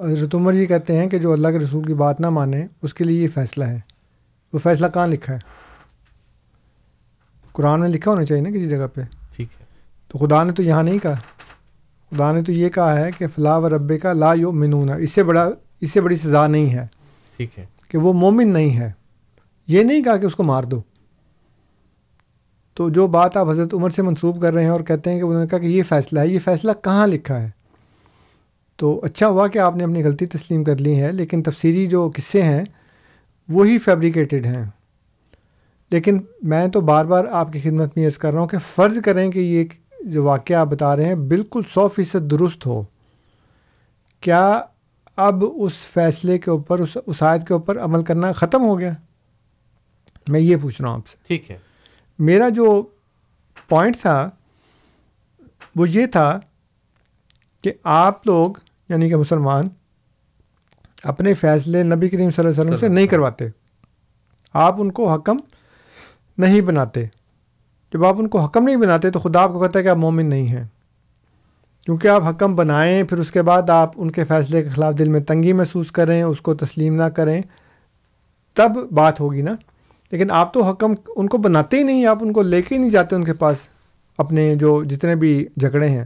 حضرت عمر یہ کہتے ہیں کہ جو اللہ کے رسول کی بات نہ مانے اس کے لیے یہ فیصلہ ہے۔ وہ فیصلہ کہاں لکھا ہے؟ قرآن میں لکھا ہونا چاہیے نا کسی جگہ پہ۔ ہے تو خدا نے تو یہاں نہیں کہا۔ خدا نے تو یہ کہا ہے کہ فلاح و رب کا لا یو منون اس سے بڑا اس سے بڑی سزا نہیں ہے۔ ٹھیک ہے۔ کہ وہ مومن نہیں ہے۔ یہ نہیں کہا کہ اس کو مار دو۔ تو جو بات آپ حضرت عمر سے منسوب کر رہے ہیں اور کہتے ہیں کہ انہوں نے کہا کہ یہ فیصلہ ہے یہ فیصلہ کہاں لکھا ہے؟ تو اچھا ہوا کہ آپ نے اپنی غلطی تسلیم کر لی ہے لیکن تفصیلی جو قصے ہیں وہی فیبریکیٹڈ ہیں۔ لیکن میں تو بار بار آپ کی خدمت میں عرض کر رہا ہوں کہ فرض کریں کہ یہ جو واقعہ آپ بتا رہے ہیں بالکل سو فیصد درست ہو۔ کیا اب اس فیصلے کے اوپر اس اسائد کے اوپر عمل کرنا ختم ہو گیا؟ میں یہ پوچھ رہا ہوں آپ سے۔ ٹھیک ہے۔ میرا جو پوائنٹ تھا وہ یہ تھا کہ آپ لوگ یعنی کہ مسلمان اپنے فیصلے نبی کریم صلی اللہ علیہ وسلم سے نہیں کرواتے۔ آپ ان کو حکم نہیں بناتے۔ جب آپ ان کو حکم نہیں بناتے تو خدا آپ کو کہتا ہے کہ آپ مومن نہیں ہیں۔ کیونکہ آپ حکم بنائیں، پھر اس کے بعد آپ ان کے فیصلے کے خلاف دل میں تنگی محسوس کریں، اس کو تسلیم نہ کریں، تب بات ہوگی نا۔ لیکن آپ تو حکم ان کو بناتے ہی نہیں، آپ ان کو لے کے ہی نہیں جاتے ان کے پاس اپنے جو جتنے بھی جھگڑے ہیں۔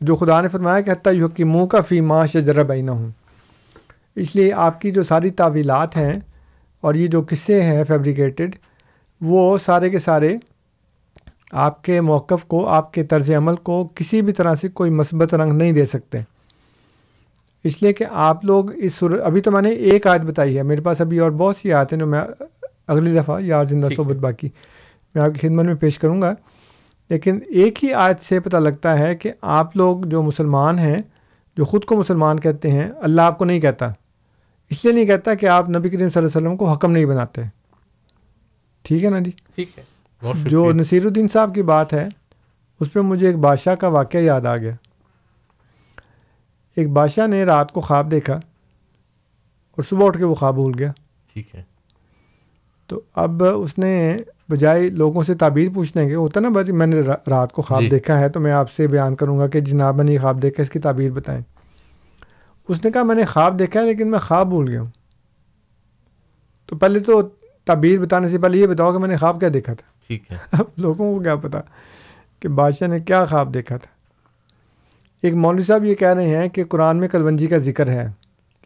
جو خدا نے فرمایا کہ حتیٰ کہ منہ کا فی ماں ذرا بینا ہوں اس لیے آپ کی جو ساری تعویلات ہیں اور یہ جو قصے ہیں فیبریکیٹڈ، وہ سارے کے سارے آپ کے موقف کو آپ کے طرز عمل کو کسی بھی طرح سے کوئی مثبت رنگ نہیں دے سکتے۔ اس لیے کہ آپ لوگ اس صورت ابھی تو میں نے ایک آیت بتائی ہے میرے پاس ابھی اور بہت سی آیتیں جو میں اگلی دفعہ یار زندہ صحبت باقی میں آپ کی خدمت میں پیش کروں گا۔ لیکن ایک ہی آیت سے پتہ لگتا ہے کہ آپ لوگ جو مسلمان ہیں جو خود کو مسلمان کہتے ہیں اللہ آپ کو نہیں کہتا۔ اس لیے نہیں کہتا کہ آپ نبی کریم صلی اللہ علیہ وسلم کو حکم نہیں بناتے۔ ٹھیک ہے نا جی؟ ٹھیک ہے۔ جو نصیر الدین صاحب کی بات ہے اس پہ مجھے ایک بادشاہ کا واقعہ یاد آ گیا۔ ایک بادشاہ نے رات کو خواب دیکھا اور صبح اٹھ کے وہ خواب بھول گیا۔ ٹھیک ہے۔ تو اب اس نے بجائے لوگوں سے تعبیر پوچھنے کے ہوتا نا بھائی میں نے رات کو خواب جی. دیکھا ہے تو میں آپ سے بیان کروں گا کہ جناب میں نے یہ خواب دیکھا اس کی تعبیر بتائیں۔ اس نے کہا میں نے خواب دیکھا ہے لیکن میں خواب بھول گیا ہوں۔ تو پہلے تو تعبیر بتانے سے پہلے یہ بتاؤ کہ میں نے خواب کیا دیکھا تھا۔ ٹھیک ہے۔ اب لوگوں کو کیا پتا کہ بادشاہ نے کیا خواب دیکھا تھا۔ ایک مولوی صاحب یہ کہہ رہے ہیں کہ قرآن میں کلونجی کا ذکر ہے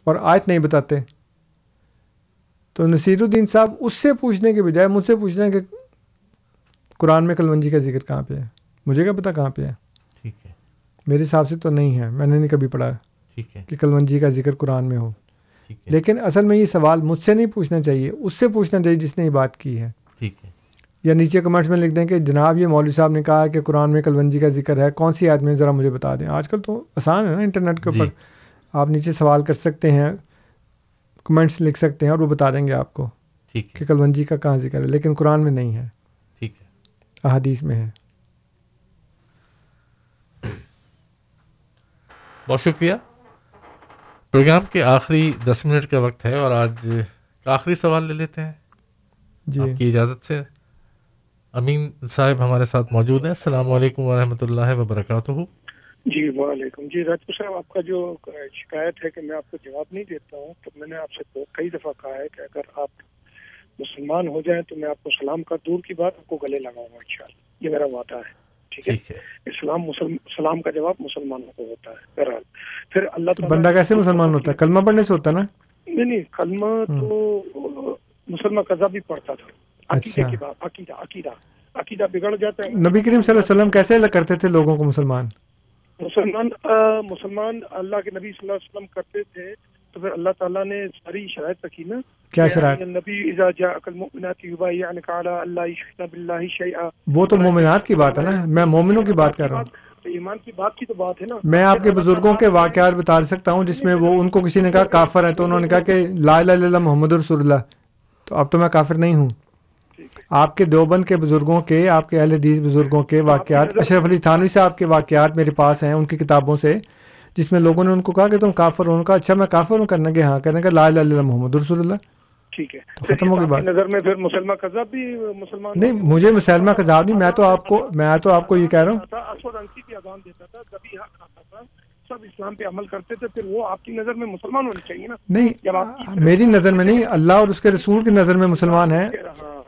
اور آیت نہیں بتاتے۔ تو نصیر الدین صاحب اس سے پوچھنے کے بجائے مجھ سے پوچھ رہے ہیں کہ قرآن میں کلونجی کا ذکر کہاں پہ ہے؟ مجھے کیا پتا کہاں پہ ہے؟ ٹھیک ہے۔ میرے حساب سے تو نہیں ہے میں نے نہیں کبھی پڑھا ٹھیک ہے۔ کہ کلونجی کا ذکر قرآن میں ہو۔ لیکن اصل میں یہ سوال مجھ سے نہیں پوچھنا چاہیے اس سے پوچھنا چاہیے جس نے یہ بات کی ہے۔ ٹھیک ہے۔ یا نیچے کمنٹس میں لکھ دیں کہ جناب یہ مولوی صاحب نے کہا کہ قرآن میں کلونجی کا ذکر ہے کون سی آدمی ذرا مجھے بتا دیں۔ آج کل تو آسان ہے نا انٹرنیٹ کے اوپر۔ جی. آپ نیچے سوال کر سکتے ہیں کمنٹس لکھ سکتے ہیں اور وہ بتا دیں گے آپ کو ٹھیک کہ کلونجی کا کہاں ذکر ہے۔ لیکن قرآن میں نہیں ہے۔ ٹھیک ہے۔ احادیث میں ہے۔ بہت شکریہ۔ پروگرام کے آخری دس منٹ کا وقت ہے اور آج آخری سوال لے لیتے ہیں۔ جی۔ آپ کی اجازت سے۔ امین صاحب ہمارے ساتھ موجود ہیں۔ السلام علیکم ورحمۃ اللہ وبرکاتہ۔ جی وعلیکم۔ جی راجپور صاحب آپ کا جو شکایت ہے کہ میں آپ کو جواب نہیں دیتا ہوں تو میں نے آپ سے کئی دفعہ کہا ہے کہ اگر آپ مسلمان ہو جائیں تو میں آپ کو سلام کا دور کی بات آپ کو گلے لگاؤں گا انشاءاللہ۔ یہ میرا وعدہ ہے۔ ٹھیک ہے؟ اسلام مسلم سلام کا جواب مسلمانوں کو ہوتا ہے بہرحال۔ پھر اللہ بندہ کیسے مسلمان ہوتا ہے؟ کلمہ پڑھنے سے ہوتا ہے نا؟ نہیں نہیں کلمہ تو مسلمان قضا بھی پڑھتا تھا۔ عقیدہ کی بات عقیدہ عقیدہ۔ عقیدہ بگڑ جاتا ہے۔ نبی کریم صلی اللہ علیہ وسلم کیسے کرتے تھے لوگوں کو مسلمان؟ مسلمان مسلمان اللہ کے نبی صلی اللہ علیہ وسلم کرتے تھے۔ تو پھر اللہ تعالیٰ نے ساری شرائط رکھی نا کیا شرائط؟ نبی اذا جاءك المؤمنات يبايعنك على اللہ يشركن بالله شيئا وہ تو مومنات کی بات ہے نا میں مومنوں کی بات کر رہا ہوں۔ تو ایمان کی بات کی تو بات ہے نا۔ میں آپ کے بزرگوں کے واقعات بتا سکتا ہوں جس میں وہ ان کو کسی نے کہا کافر ہے تو انہوں نے کہا کہ لا الہ الا اللہ محمد رسول اللہ۔ تو اب تو میں کافر نہیں ہوں۔ آپ کے دیوبند کے بزرگوں کے آپ کے اہل حدیث بزرگوں کے واقعات اشرف علی تھانوی صاحب کے واقعات میرے پاس ہیں ان کی کتابوں سے۔ جس میں لوگوں نے ان کو کہا کہ تم کافر ہو کا اچھا میں کافر ہوں کرنے کے ہاں کرنے کا لا الہ الا اللہ محمد رسول اللہ۔ ٹھیک ہے۔ ختم ہو گئی بات۔ نظر میں پھر مسلمہ کذاب بھی مسلمان نہیں مجھے مسلمہ کذاب نہیں میں تو آپ کو میں تو آپ کو یہ کہہ رہا ہوں۔ اسود انسی کی اذان دیتا تھا کبھی حق کھاتا تھا سب اسلام پہ عمل کرتے تھے پھر وہ آپ کی نظر میں مسلمان ہونے چاہیے نا؟ نہیں میری نظر میں نہیں اللہ اور اس کے رسول کی نظر میں مسلمان ہے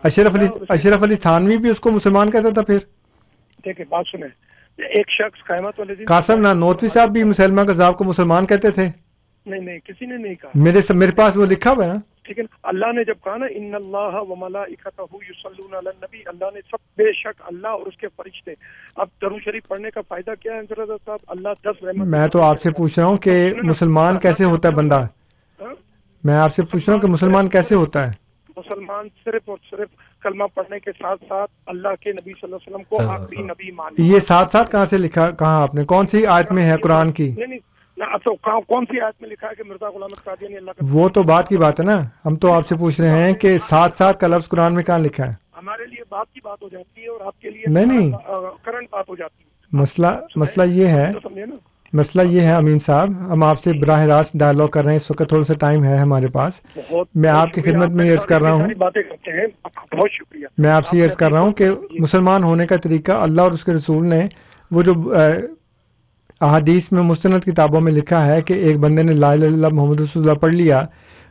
اشرف علی اشرف علی تھانوی بھی اس کو مسلمان کہتا تھا پھر۔ دیکھیں بات سنیں۔ ایک شخص والے دن قاسم نا نوتوی صاحب بھی مسلمہ کذاب کو مسلمان کہتے تھے؟ نہیں نہیں کسی نے نہیں کہا۔ میرے میرے پاس وہ لکھا ہوا ہے نا۔ ٹھیک ہے اللہ نے جب کہا نا ان اللہ و ملائکتہ یصلون علی النبی اللہ نے سب بے شک اللہ اور اس کے فرشتے۔ اب درو شریف پڑھنے کا فائدہ کیا ہے انصر صاحب؟ اللہ دس رحمت میں تو آپ سے پوچھ رہا ہوں کہ مسلمان کیسے ہوتا ہے بندہ؟ میں آپ سے پوچھ رہا ہوں کہ مسلمان کیسے ہوتا ہے؟ مسلمان صرف اور صرف کلمہ پڑھنے کے ساتھ ساتھ اللہ کے نبی صلی اللہ علیہ وسلم کو آخری نبی مان یہ ساتھ ساتھ کہاں سے لکھا کہاں آپ نے؟ کون سی آیت میں ہے قرآن کی؟ کون سی آیت میں لکھا ہے کہ مرزا غلام اللہ وہ تو بات کی بات ہے نا۔ ہم تو آپ سے پوچھ رہے ہیں کہ ساتھ ساتھ کا لفظ قرآن میں کہاں لکھا ہے؟ ہمارے لیے بات کی بات ہو جاتی ہے اور آپ کے لیے نہیں نہیں۔ کرنٹ بات ہو جاتی ہے۔ مسئلہ مسئلہ یہ ہے مسئلہ یہ ہے امین صاحب ہم آپ سے براہ راست ڈائلاگ کر رہے ہیں اس وقت تھوڑا سا ٹائم ہے ہمارے پاس۔ میں آپ کی خدمت میں عرض کر رہا ہوں۔ بہت شکریہ۔ میں آپ سے عرض کر رہا ہوں کہ مسلمان ہونے کا طریقہ اللہ اور اس کے رسول نے وہ جو احادیث میں مستند کتابوں میں لکھا ہے کہ ایک بندے نے لا الہ اللہ محمد رسول اللہ پڑھ لیا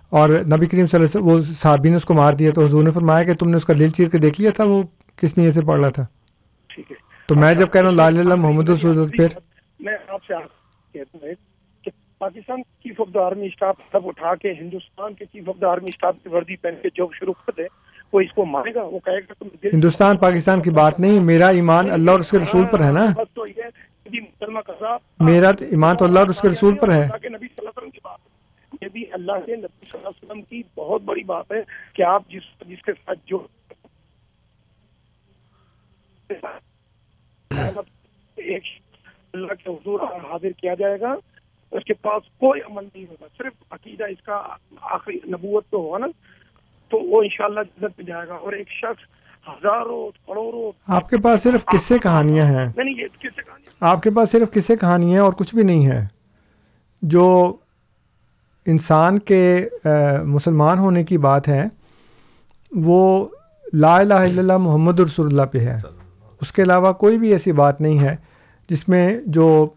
اور نبی کریم صلی اللہ علیہ وسلم وہ صحابی نے اس کو مار دیا تو حضور نے فرمایا کہ تم نے اس کا دل چیر کے دیکھ لیا تھا وہ کس نیت سے پڑھ رہا تھا؟ تو میں جب کہہ رہا ہوں لا الہ اللہ محمد رسول اللہ پھر میں آپ سے کہتا ہوں کہ Pakistan chief of the army staff سب اٹھا کے ہندوستان کے chief of the army staff کی وردی پہن کے جو شروع کر دے وہ اس کو مانے گا وہ کہے گا تم ہندوستان پاکستان کی بات نہیں میرا ایمان اللہ اور اس کے رسول پر ہے نا؟ بس تو یہ میرا ایمان تو اللہ اور اس کے رسول پر ہے۔ نبی صلی اللہ علیہ وسلم کی بات یہ بھی اللہ کے نبی صلی اللہ علیہ وسلم کی بہت بڑی بات ہے کہ آپ جس جس کے ساتھ جو ایک اللہ کے حضور حاضر کیا جائے گا اس کے پاس کوئی عمل نہیں ہوگا صرف عقیدہ اس کا آخری نبوت تو ہوگا نا تو وہ انشاءاللہ جنت میں جائے گا اور ایک شخص ہزاروں کروڑوں آپ کے پاس صرف قصے کہانیاں ہیں؟ آپ کے پاس صرف قصے کہانیاں اور کچھ بھی نہیں ہے؟ جو انسان کے مسلمان ہونے کی بات ہے وہ لا الہ الا اللہ محمد رسول اللہ پہ ہے۔ اس کے علاوہ کوئی بھی ایسی بات نہیں ہے۔ جس میں جو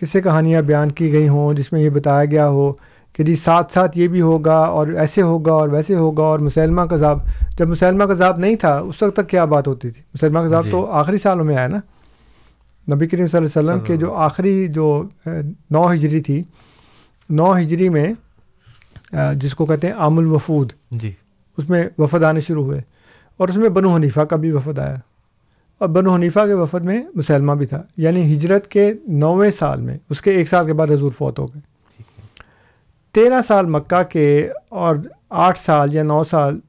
قصے کہانیاں بیان کی گئی ہوں جس میں یہ بتایا گیا ہو کہ جی ساتھ ساتھ یہ بھی ہوگا اور ایسے ہوگا اور ویسے ہوگا اور مسلمہ کذاب جب مسلمہ کذاب نہیں تھا اس وقت تک کیا بات ہوتی تھی؟ مسلمہ کذاب تو آخری سالوں میں آیا نا؟ نبی کریم صلی اللہ علیہ وسلم کے جو آخری جو نو ہجری تھی نو ہجری میں جس کو کہتے ہیں عام الوفود جی۔ اس میں وفد آنے شروع ہوئے اور اس میں بنو حنیفہ کا بھی وفد آیا۔ اور بنو حنیفہ کے وفد میں مسلمہ بھی تھا۔ یعنی ہجرت کے نویں سال میں، اس کے ایک سال کے بعد حضور فوت ہو گئے۔ تیرہ سال مکہ کے اور آٹھ سال یا نو سال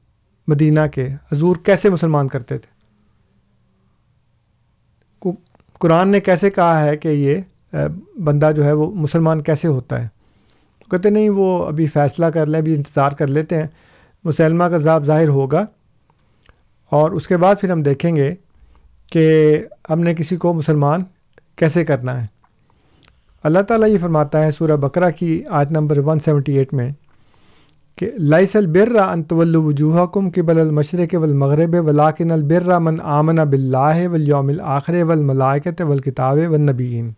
مدینہ کے حضور کیسے مسلمان کرتے تھے؟ قرآن نے کیسے کہا ہے کہ یہ بندہ جو ہے وہ مسلمان کیسے ہوتا ہے؟ کہتے نہیں، وہ ابھی فیصلہ کر لیں، ابھی انتظار کر لیتے ہیں۔ مسلمہ کا ذاب ظاہر ہوگا اور اس کے بعد پھر ہم دیکھیں گے کہ ہم نے کسی کو مسلمان کیسے کرنا ہے؟ اللہ تعالیٰ یہ فرماتا ہے سورہ بکرا کی آیت نمبر 178 میں کہ لائس البر ان طول وجوہ کم قبل المشرق والمغرب ولاکن البر من آمن بلّہ والیوم الآخر والملائکت والکتاب والنبیین۔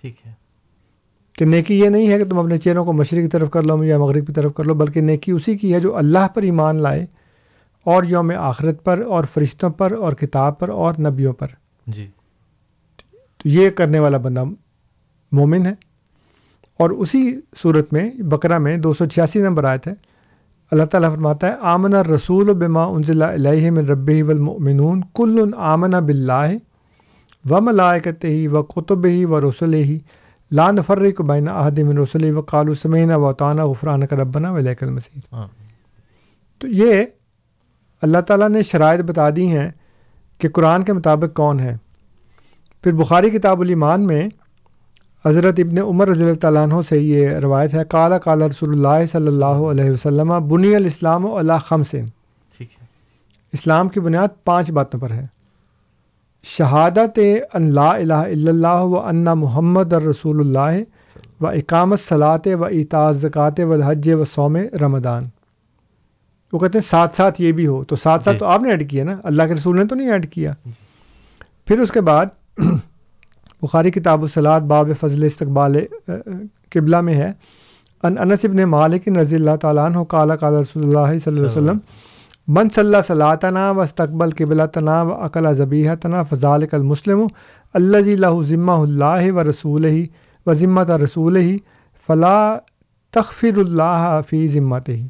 ٹھیک ہے۔ کہ نیکی یہ نہیں ہے کہ تم اپنے چہروں کو مشرق کی طرف کر لو یا مغرب کی طرف کر لو بلکہ نیکی اسی کی ہے جو اللہ پر ایمان لائے اور یوم آخرت پر اور فرشتوں پر اور کتاب پر اور نبیوں پر۔ جی۔ تو یہ کرنے والا بندہ مومن ہے۔ اور اسی صورت میں بقرہ میں دو سو چھیاسی نمبر آئے تھے اللہ تعالیٰ فرماتا ہے آمن رسول بما انزل علیہ من رب والمؤمنون کل آمن بلّہ و ملائکت ہی و قطب ہی و رسول ہی لان فرق بین احد من رسول و قالو سمین و طانہ غفران کا ربنا ولیک المسید ہاں تو یہ اللہ تعالیٰ نے شرائط بتا دی ہیں کہ قرآن کے مطابق کون ہے۔ پھر بخاری کتاب الایمان میں حضرت ابن عمر رضی اللہ تعالیٰ عنہ سے یہ روایت ہے کالا کالا رسول اللہ صلی اللہ علیہ وسلم بنی الاسلام و اللہ خمسن ٹھیک ہے۔ اسلام کی بنیاد پانچ باتوں پر ہے۔ شہادت ان لا الہ الا اللہ و انا محمد الرسول اللہ و اقامت صلاط و اطاعت زکوٰۃ و الحج و سوم رمضان۔ وہ کہتے ہیں ساتھ ساتھ یہ بھی ہو تو ساتھ ساتھ جی۔ تو آپ نے ایڈ کیا نا؟ اللہ کے رسول نے تو نہیں ایڈ کیا۔ پھر اس کے بعد *clears throat* بخاری کتاب الصلاط باب فضل استقبال قبلہ میں ہے۔ ان انس ابن مالک رضی اللہ تعالیٰ عنہ کالا کالا رسول اللہ صلی اللہ علیہ وسلم من صلی صلاطنا و استقبل قبل تنا و اقلا ذبیح تنا فضال المسلم اللہ ذی اللہ ذمہ اللہ و رسول ہی و ذمت رسول ہی فلاں تخفر اللہ فی ذمت ہی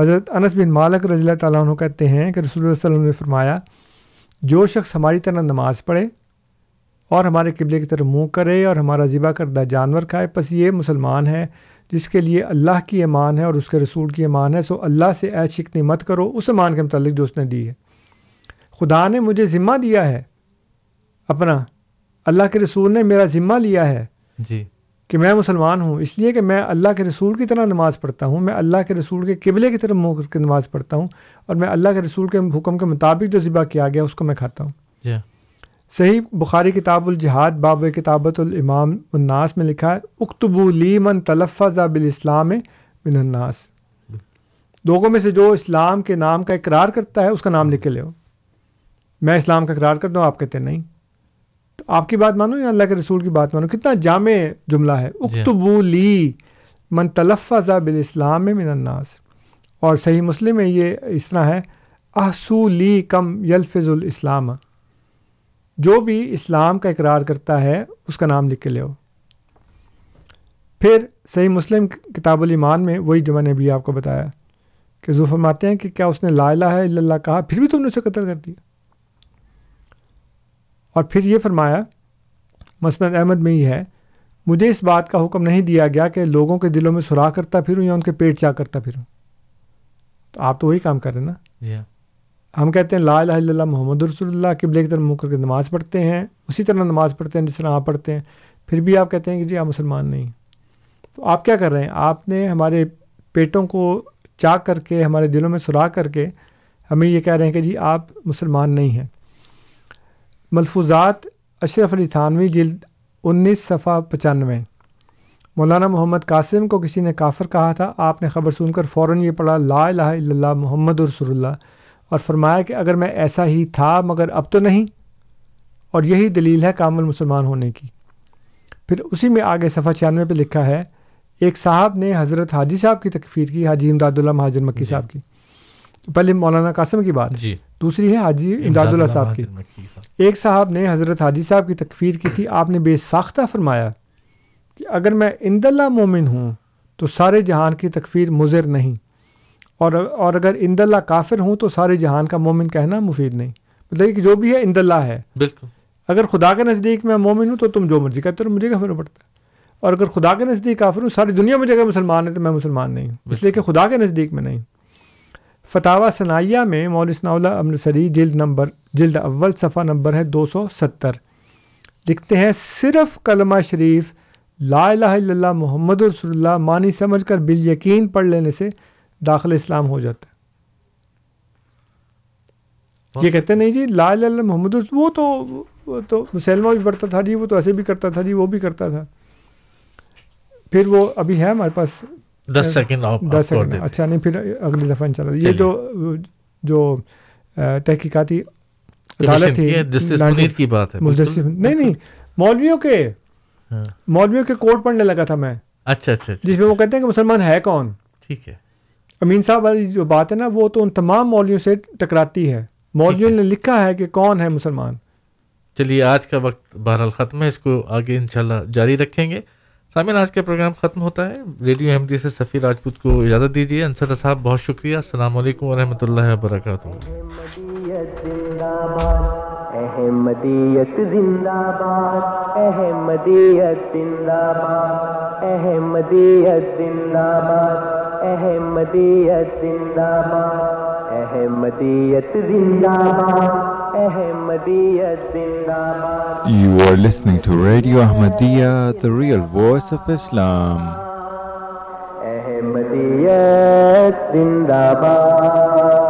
حضرت انس بن مالک رضی اللہ تعالیٰ عنہ کہتے ہیں کہ رسول اللہ علیہ وسلم نے فرمایا، جو شخص ہماری طرح نماز پڑھے اور ہمارے قبلے کی طرف منہ کرے اور ہمارا ذبح کردہ جانور کھائے، پس یہ مسلمان ہے، جس کے لیے اللہ کی ایمان ہے اور اس کے رسول کی ایمان ہے، سو اللہ سے اے شکنی مت کرو، اس ایمان کے متعلق جو اس نے دی ہے۔ خدا نے مجھے ذمہ دیا ہے، اپنا اللہ کے رسول نے میرا ذمہ لیا ہے۔ جی۔ کہ میں مسلمان ہوں اس لیے کہ میں اللہ کے رسول کی طرح نماز پڑھتا ہوں میں اللہ کے رسول کے قبلے کی طرف منہ کر کے نماز پڑھتا ہوں اور میں اللہ کے رسول کے حکم کے مطابق جو ذبح کیا گیا اس کو میں کھاتا ہوں۔ جی۔ صحیح بخاری کتاب الجہاد باب کتابت الامام الناس میں لکھا ہے اکتبو لی من تلفظ بالاسلام من الناس۔ لوگوں میں سے جو اسلام کے نام کا اقرار کرتا ہے اس کا نام لکھ کے لے میں اسلام کا اقرار کرتا ہوں آپ کہتے ہیں نہیں۔ آپ کی بات مانو یا اللہ کے رسول کی بات مانو؟ کتنا جامع جملہ ہے۔ اکتبو لی من تلفظ بالاسلام من الناس۔ اور صحیح مسلم میں یہ اس طرح ہے احسو لی کم یلفظ الاسلام۔ جو بھی اسلام کا اقرار کرتا ہے اس کا نام لکھ کے لے پھر صحیح مسلم کتاب الایمان میں وہی میں نے بھی آپ کو بتایا کہ ظفر فرماتے ہیں کہ کیا اس نے لا الہ الا اللہ کہا؟ پھر بھی تم نے اسے قتل کر دیا۔ اور پھر یہ فرمایا مسند احمد میں یہ ہے مجھے اس بات کا حکم نہیں دیا گیا کہ لوگوں کے دلوں میں سراخ کرتا پھروں یا ان کے پیٹ چا کرتا پھروں۔ تو آپ تو وہی کام کر رہے ہیں نا؟ جی ہاں۔ ہم کہتے ہیں لا الہ الا اللہ محمد رسول اللہ قبلے کی طرف منہ کر کے نماز پڑھتے ہیں اسی طرح نماز پڑھتے ہیں جس طرح آپ پڑھتے ہیں۔ پھر بھی آپ کہتے ہیں کہ جی آپ مسلمان نہیں تو آپ کیا کر رہے ہیں؟ آپ نے ہمارے پیٹوں کو چاک کر کے ہمارے دلوں میں سراخ کر کے ہمیں یہ کہہ رہے ہیں کہ جی آپ مسلمان نہیں ہیں۔ ملفوظات اشرف علی تھانوی جلد انیس صفحہ پچانوے۔ مولانا محمد قاسم کو کسی نے کافر کہا تھا آپ نے خبر سن کر فوراً یہ پڑھا لا الہ الا اللہ محمد رسول اللہ اور فرمایا کہ اگر میں ایسا ہی تھا مگر اب تو نہیں۔ اور یہی دلیل ہے کامل مسلمان ہونے کی۔ پھر اسی میں آگے صفحہ چھیانوے پہ لکھا ہے ایک صاحب نے حضرت حاجی صاحب کی تکفیر کی حاجی امداد اللہ مہاجر مکی صاحب کی۔ پہلے مولانا قاسم کی بات جی۔ دوسری ہے حاجی امداد اللہ صاحب کی۔ ایک صاحب نے حضرت حاجی صاحب کی تکفیر کی تھی آپ نے بے ساختہ فرمایا کہ اگر میں اند اللہ مومن ہوں تو سارے جہان کی تکفیر مضر نہیں اور اور اگر اند اللہ کافر ہوں تو سارے جہان کا مومن کہنا مفید نہیں۔ مطلب کہ جو بھی ہے اند اللہ ہے۔ بالکل۔ اگر خدا کے نزدیک میں مومن ہوں تو تم جو مرضی کہتے ہو مجھے کیا فرق پڑتا ہے؟ اور اگر خدا کے نزدیک کافر ہوں ساری دنیا میں جگہ مسلمان ہے تو میں مسلمان نہیں ہوں۔ اس لیے کہ خدا کے نزدیک میں نہیں۔ فتح ثنائیہ میں مول ثناء اللہ امرسری جلد نمبر جلد اول صفحہ نمبر ہے دو سو ستر۔ لکھتے ہیں صرف کلمہ شریف لا الہ الا اللہ محمد رسول اللہ معنی سمجھ کر بال یقین پڑھ لینے سے داخل اسلام ہو جاتا ہے۔ یہ کہتے ہیں نہیں جی لا الہ الا اللہ محمد رسول وہ تو وہ تو مسلمہ بھی پڑھتا تھا جی وہ تو ایسے بھی کرتا تھا جی وہ بھی کرتا تھا۔ پھر وہ ابھی ہے ہمارے پاس دس سیکنڈ آپ دس سیکنڈ اچھا نہیں پھر اگلی دفعہ ان شاء اللہ۔ یہ جو جو تحقیقاتی عدالت تھی کی بات ہے۔ نہیں نہیں مولویوں کے مولویوں کے کوٹ پڑھنے لگا تھا میں۔ اچھا اچھا جس میں وہ کہتے ہیں کہ مسلمان ہے کون؟ ٹھیک ہے۔ امین صاحب والی جو بات ہے نا وہ تو ان تمام مولویوں سے ٹکراتی ہے۔ مولویوں نے لکھا ہے کہ کون ہے مسلمان۔ چلیے آج کا وقت بہرحال ختم ہے۔ اس کو آگے انشاءاللہ جاری رکھیں گے۔ سامعین، آج کا پروگرام ختم ہوتا ہے۔ ریڈیو احمدی سے سفیر راجپوت کو اجازت دیجیے۔ انصر صاحب، بہت شکریہ۔ السلام علیکم ورحمۃ اللہ وبرکاتہ۔ احمدیت زندہ باد احمدیت زندہ باد احمدیت زندہ باد احمدیت زندہ باد احمدیت زندہ باد احمدیت زندہ باد۔ You are listening to radio real voice of Islam Ahmadiyyat زندہ باد۔